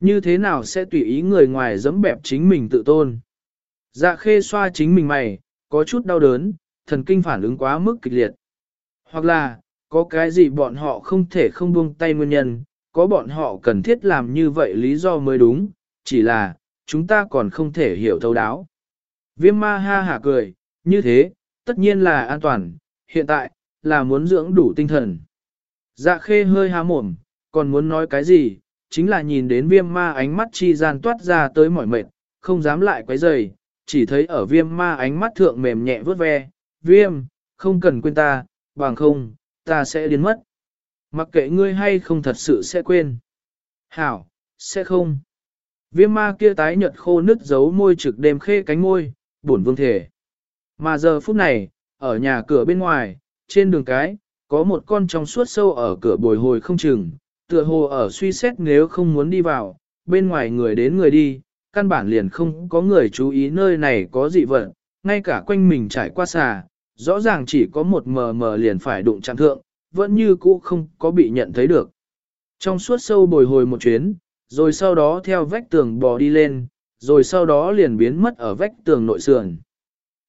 Như thế nào sẽ tùy ý người ngoài dẫm bẹp chính mình tự tôn. Dạ khê xoa chính mình mày, có chút đau đớn, thần kinh phản ứng quá mức kịch liệt. Hoặc là, có cái gì bọn họ không thể không buông tay nguyên nhân, có bọn họ cần thiết làm như vậy lý do mới đúng, chỉ là, chúng ta còn không thể hiểu thấu đáo. Viêm ma ha hả cười, như thế, tất nhiên là an toàn, hiện tại, là muốn dưỡng đủ tinh thần. Dạ khê hơi há mồm, còn muốn nói cái gì, chính là nhìn đến viêm ma ánh mắt chi gian toát ra tới mỏi mệt, không dám lại quấy rầy, chỉ thấy ở viêm ma ánh mắt thượng mềm nhẹ vớt ve, viêm, không cần quên ta, bằng không, ta sẽ đến mất. Mặc kệ ngươi hay không thật sự sẽ quên. Hảo, sẽ không. Viêm ma kia tái nhợt khô nứt giấu môi trực đêm khê cánh môi, buồn vương thể. Mà giờ phút này, ở nhà cửa bên ngoài, trên đường cái, có một con trong suốt sâu ở cửa bồi hồi không chừng, tựa hồ ở suy xét nếu không muốn đi vào, bên ngoài người đến người đi, căn bản liền không có người chú ý nơi này có dị vật, ngay cả quanh mình trải qua xà, rõ ràng chỉ có một mờ mờ liền phải đụng chạm thượng, vẫn như cũ không có bị nhận thấy được. Trong suốt sâu bồi hồi một chuyến, rồi sau đó theo vách tường bò đi lên, rồi sau đó liền biến mất ở vách tường nội sườn.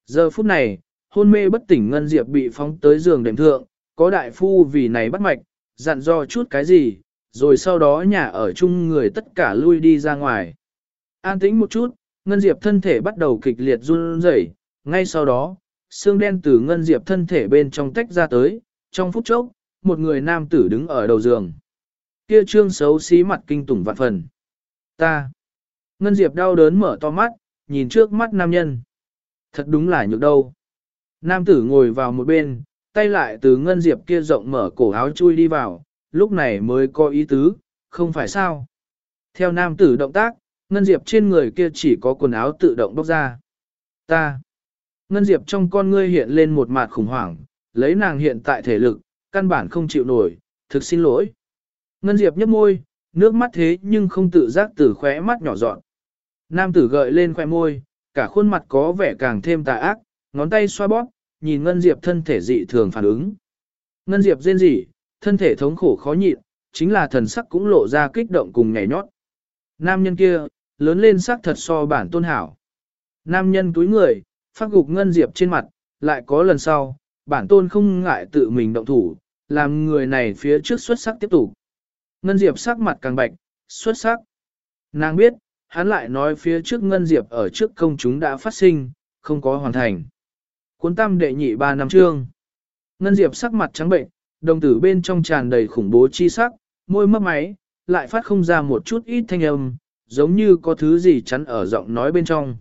Giờ phút này, hôn mê bất tỉnh Ngân Diệp bị phóng tới giường đệm thượng, có đại phu vì này bắt mạch, dặn do chút cái gì, rồi sau đó nhà ở chung người tất cả lui đi ra ngoài. An tĩnh một chút, Ngân Diệp thân thể bắt đầu kịch liệt run rẩy, ngay sau đó, xương đen từ Ngân Diệp thân thể bên trong tách ra tới, trong phút chốc, một người nam tử đứng ở đầu giường. Kia trương xấu xí mặt kinh tủng vạn phần. Ta. Ngân Diệp đau đớn mở to mắt, nhìn trước mắt nam nhân. Thật đúng là nhược đâu. Nam tử ngồi vào một bên, tay lại từ Ngân Diệp kia rộng mở cổ áo chui đi vào, lúc này mới có ý tứ, không phải sao. Theo nam tử động tác, Ngân Diệp trên người kia chỉ có quần áo tự động bóc ra. Ta. Ngân Diệp trong con ngươi hiện lên một mặt khủng hoảng, lấy nàng hiện tại thể lực, căn bản không chịu nổi, thực xin lỗi. Ngân Diệp nhấp môi, nước mắt thế nhưng không tự giác từ khóe mắt nhỏ dọn. Nam tử gợi lên khóe môi, cả khuôn mặt có vẻ càng thêm tà ác, ngón tay xoa bóp, nhìn Ngân Diệp thân thể dị thường phản ứng. Ngân Diệp rên rỉ, thân thể thống khổ khó nhịn, chính là thần sắc cũng lộ ra kích động cùng nhảy nhót. Nam nhân kia, lớn lên sắc thật so bản tôn hảo. Nam nhân túi người, phát gục Ngân Diệp trên mặt, lại có lần sau, bản tôn không ngại tự mình động thủ, làm người này phía trước xuất sắc tiếp tục. Ngân Diệp sắc mặt càng bạch, xuất sắc. Nàng biết, hắn lại nói phía trước Ngân Diệp ở trước công chúng đã phát sinh, không có hoàn thành. Cuốn tam đệ nhị ba năm trương. Ngân Diệp sắc mặt trắng bệnh, đồng tử bên trong tràn đầy khủng bố chi sắc, môi mấp máy, lại phát không ra một chút ít thanh âm, giống như có thứ gì chắn ở giọng nói bên trong.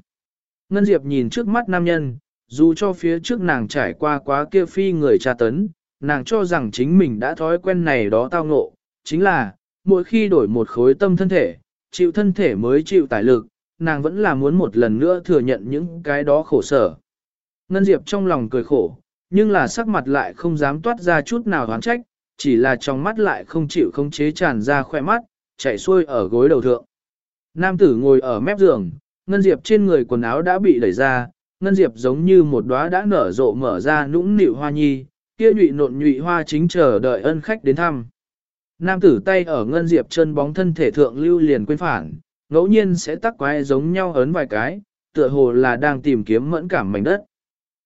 Ngân Diệp nhìn trước mắt nam nhân, dù cho phía trước nàng trải qua quá kia phi người tra tấn, nàng cho rằng chính mình đã thói quen này đó tao ngộ, chính là, mỗi khi đổi một khối tâm thân thể, chịu thân thể mới chịu tài lực, nàng vẫn là muốn một lần nữa thừa nhận những cái đó khổ sở. Ngân Diệp trong lòng cười khổ, nhưng là sắc mặt lại không dám toát ra chút nào hoán trách, chỉ là trong mắt lại không chịu không chế tràn ra khoe mắt, chảy xuôi ở gối đầu thượng. Nam tử ngồi ở mép giường, Ngân Diệp trên người quần áo đã bị đẩy ra, Ngân Diệp giống như một đóa đã nở rộ mở ra nũng nịu hoa nhi, kia nhụy nộn nhụy hoa chính chờ đợi ân khách đến thăm. Nam tử tay ở Ngân Diệp chân bóng thân thể thượng lưu liền quên phản, ngẫu nhiên sẽ tắc quái giống nhau ấn vài cái, tựa hồ là đang tìm kiếm mẫn cảm mảnh đất.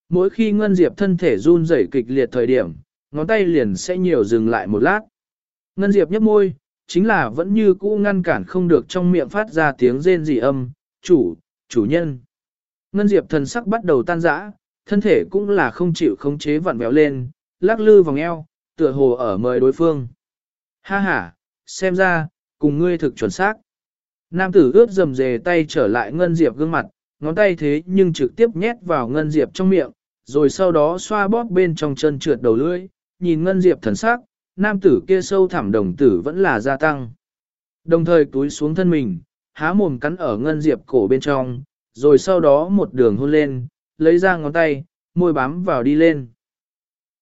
Mỗi khi Ngân Diệp thân thể run rẩy kịch liệt thời điểm, ngón tay liền sẽ nhiều dừng lại một lát. Ngân Diệp nhấp môi, chính là vẫn như cũ ngăn cản không được trong miệng phát ra tiếng rên rỉ âm, chủ, chủ nhân. Ngân Diệp thần sắc bắt đầu tan rã, thân thể cũng là không chịu khống chế vặn béo lên, lắc lư vòng eo, tựa hồ ở mời đối phương. Ha ha, xem ra, cùng ngươi thực chuẩn xác. Nam tử ướt dầm dề tay trở lại Ngân Diệp gương mặt, ngón tay thế nhưng trực tiếp nhét vào Ngân Diệp trong miệng, rồi sau đó xoa bóp bên trong chân trượt đầu lưỡi, nhìn Ngân Diệp thần sắc, nam tử kia sâu thẳm đồng tử vẫn là gia tăng. Đồng thời túi xuống thân mình, há mồm cắn ở Ngân Diệp cổ bên trong, rồi sau đó một đường hôn lên, lấy ra ngón tay, môi bám vào đi lên.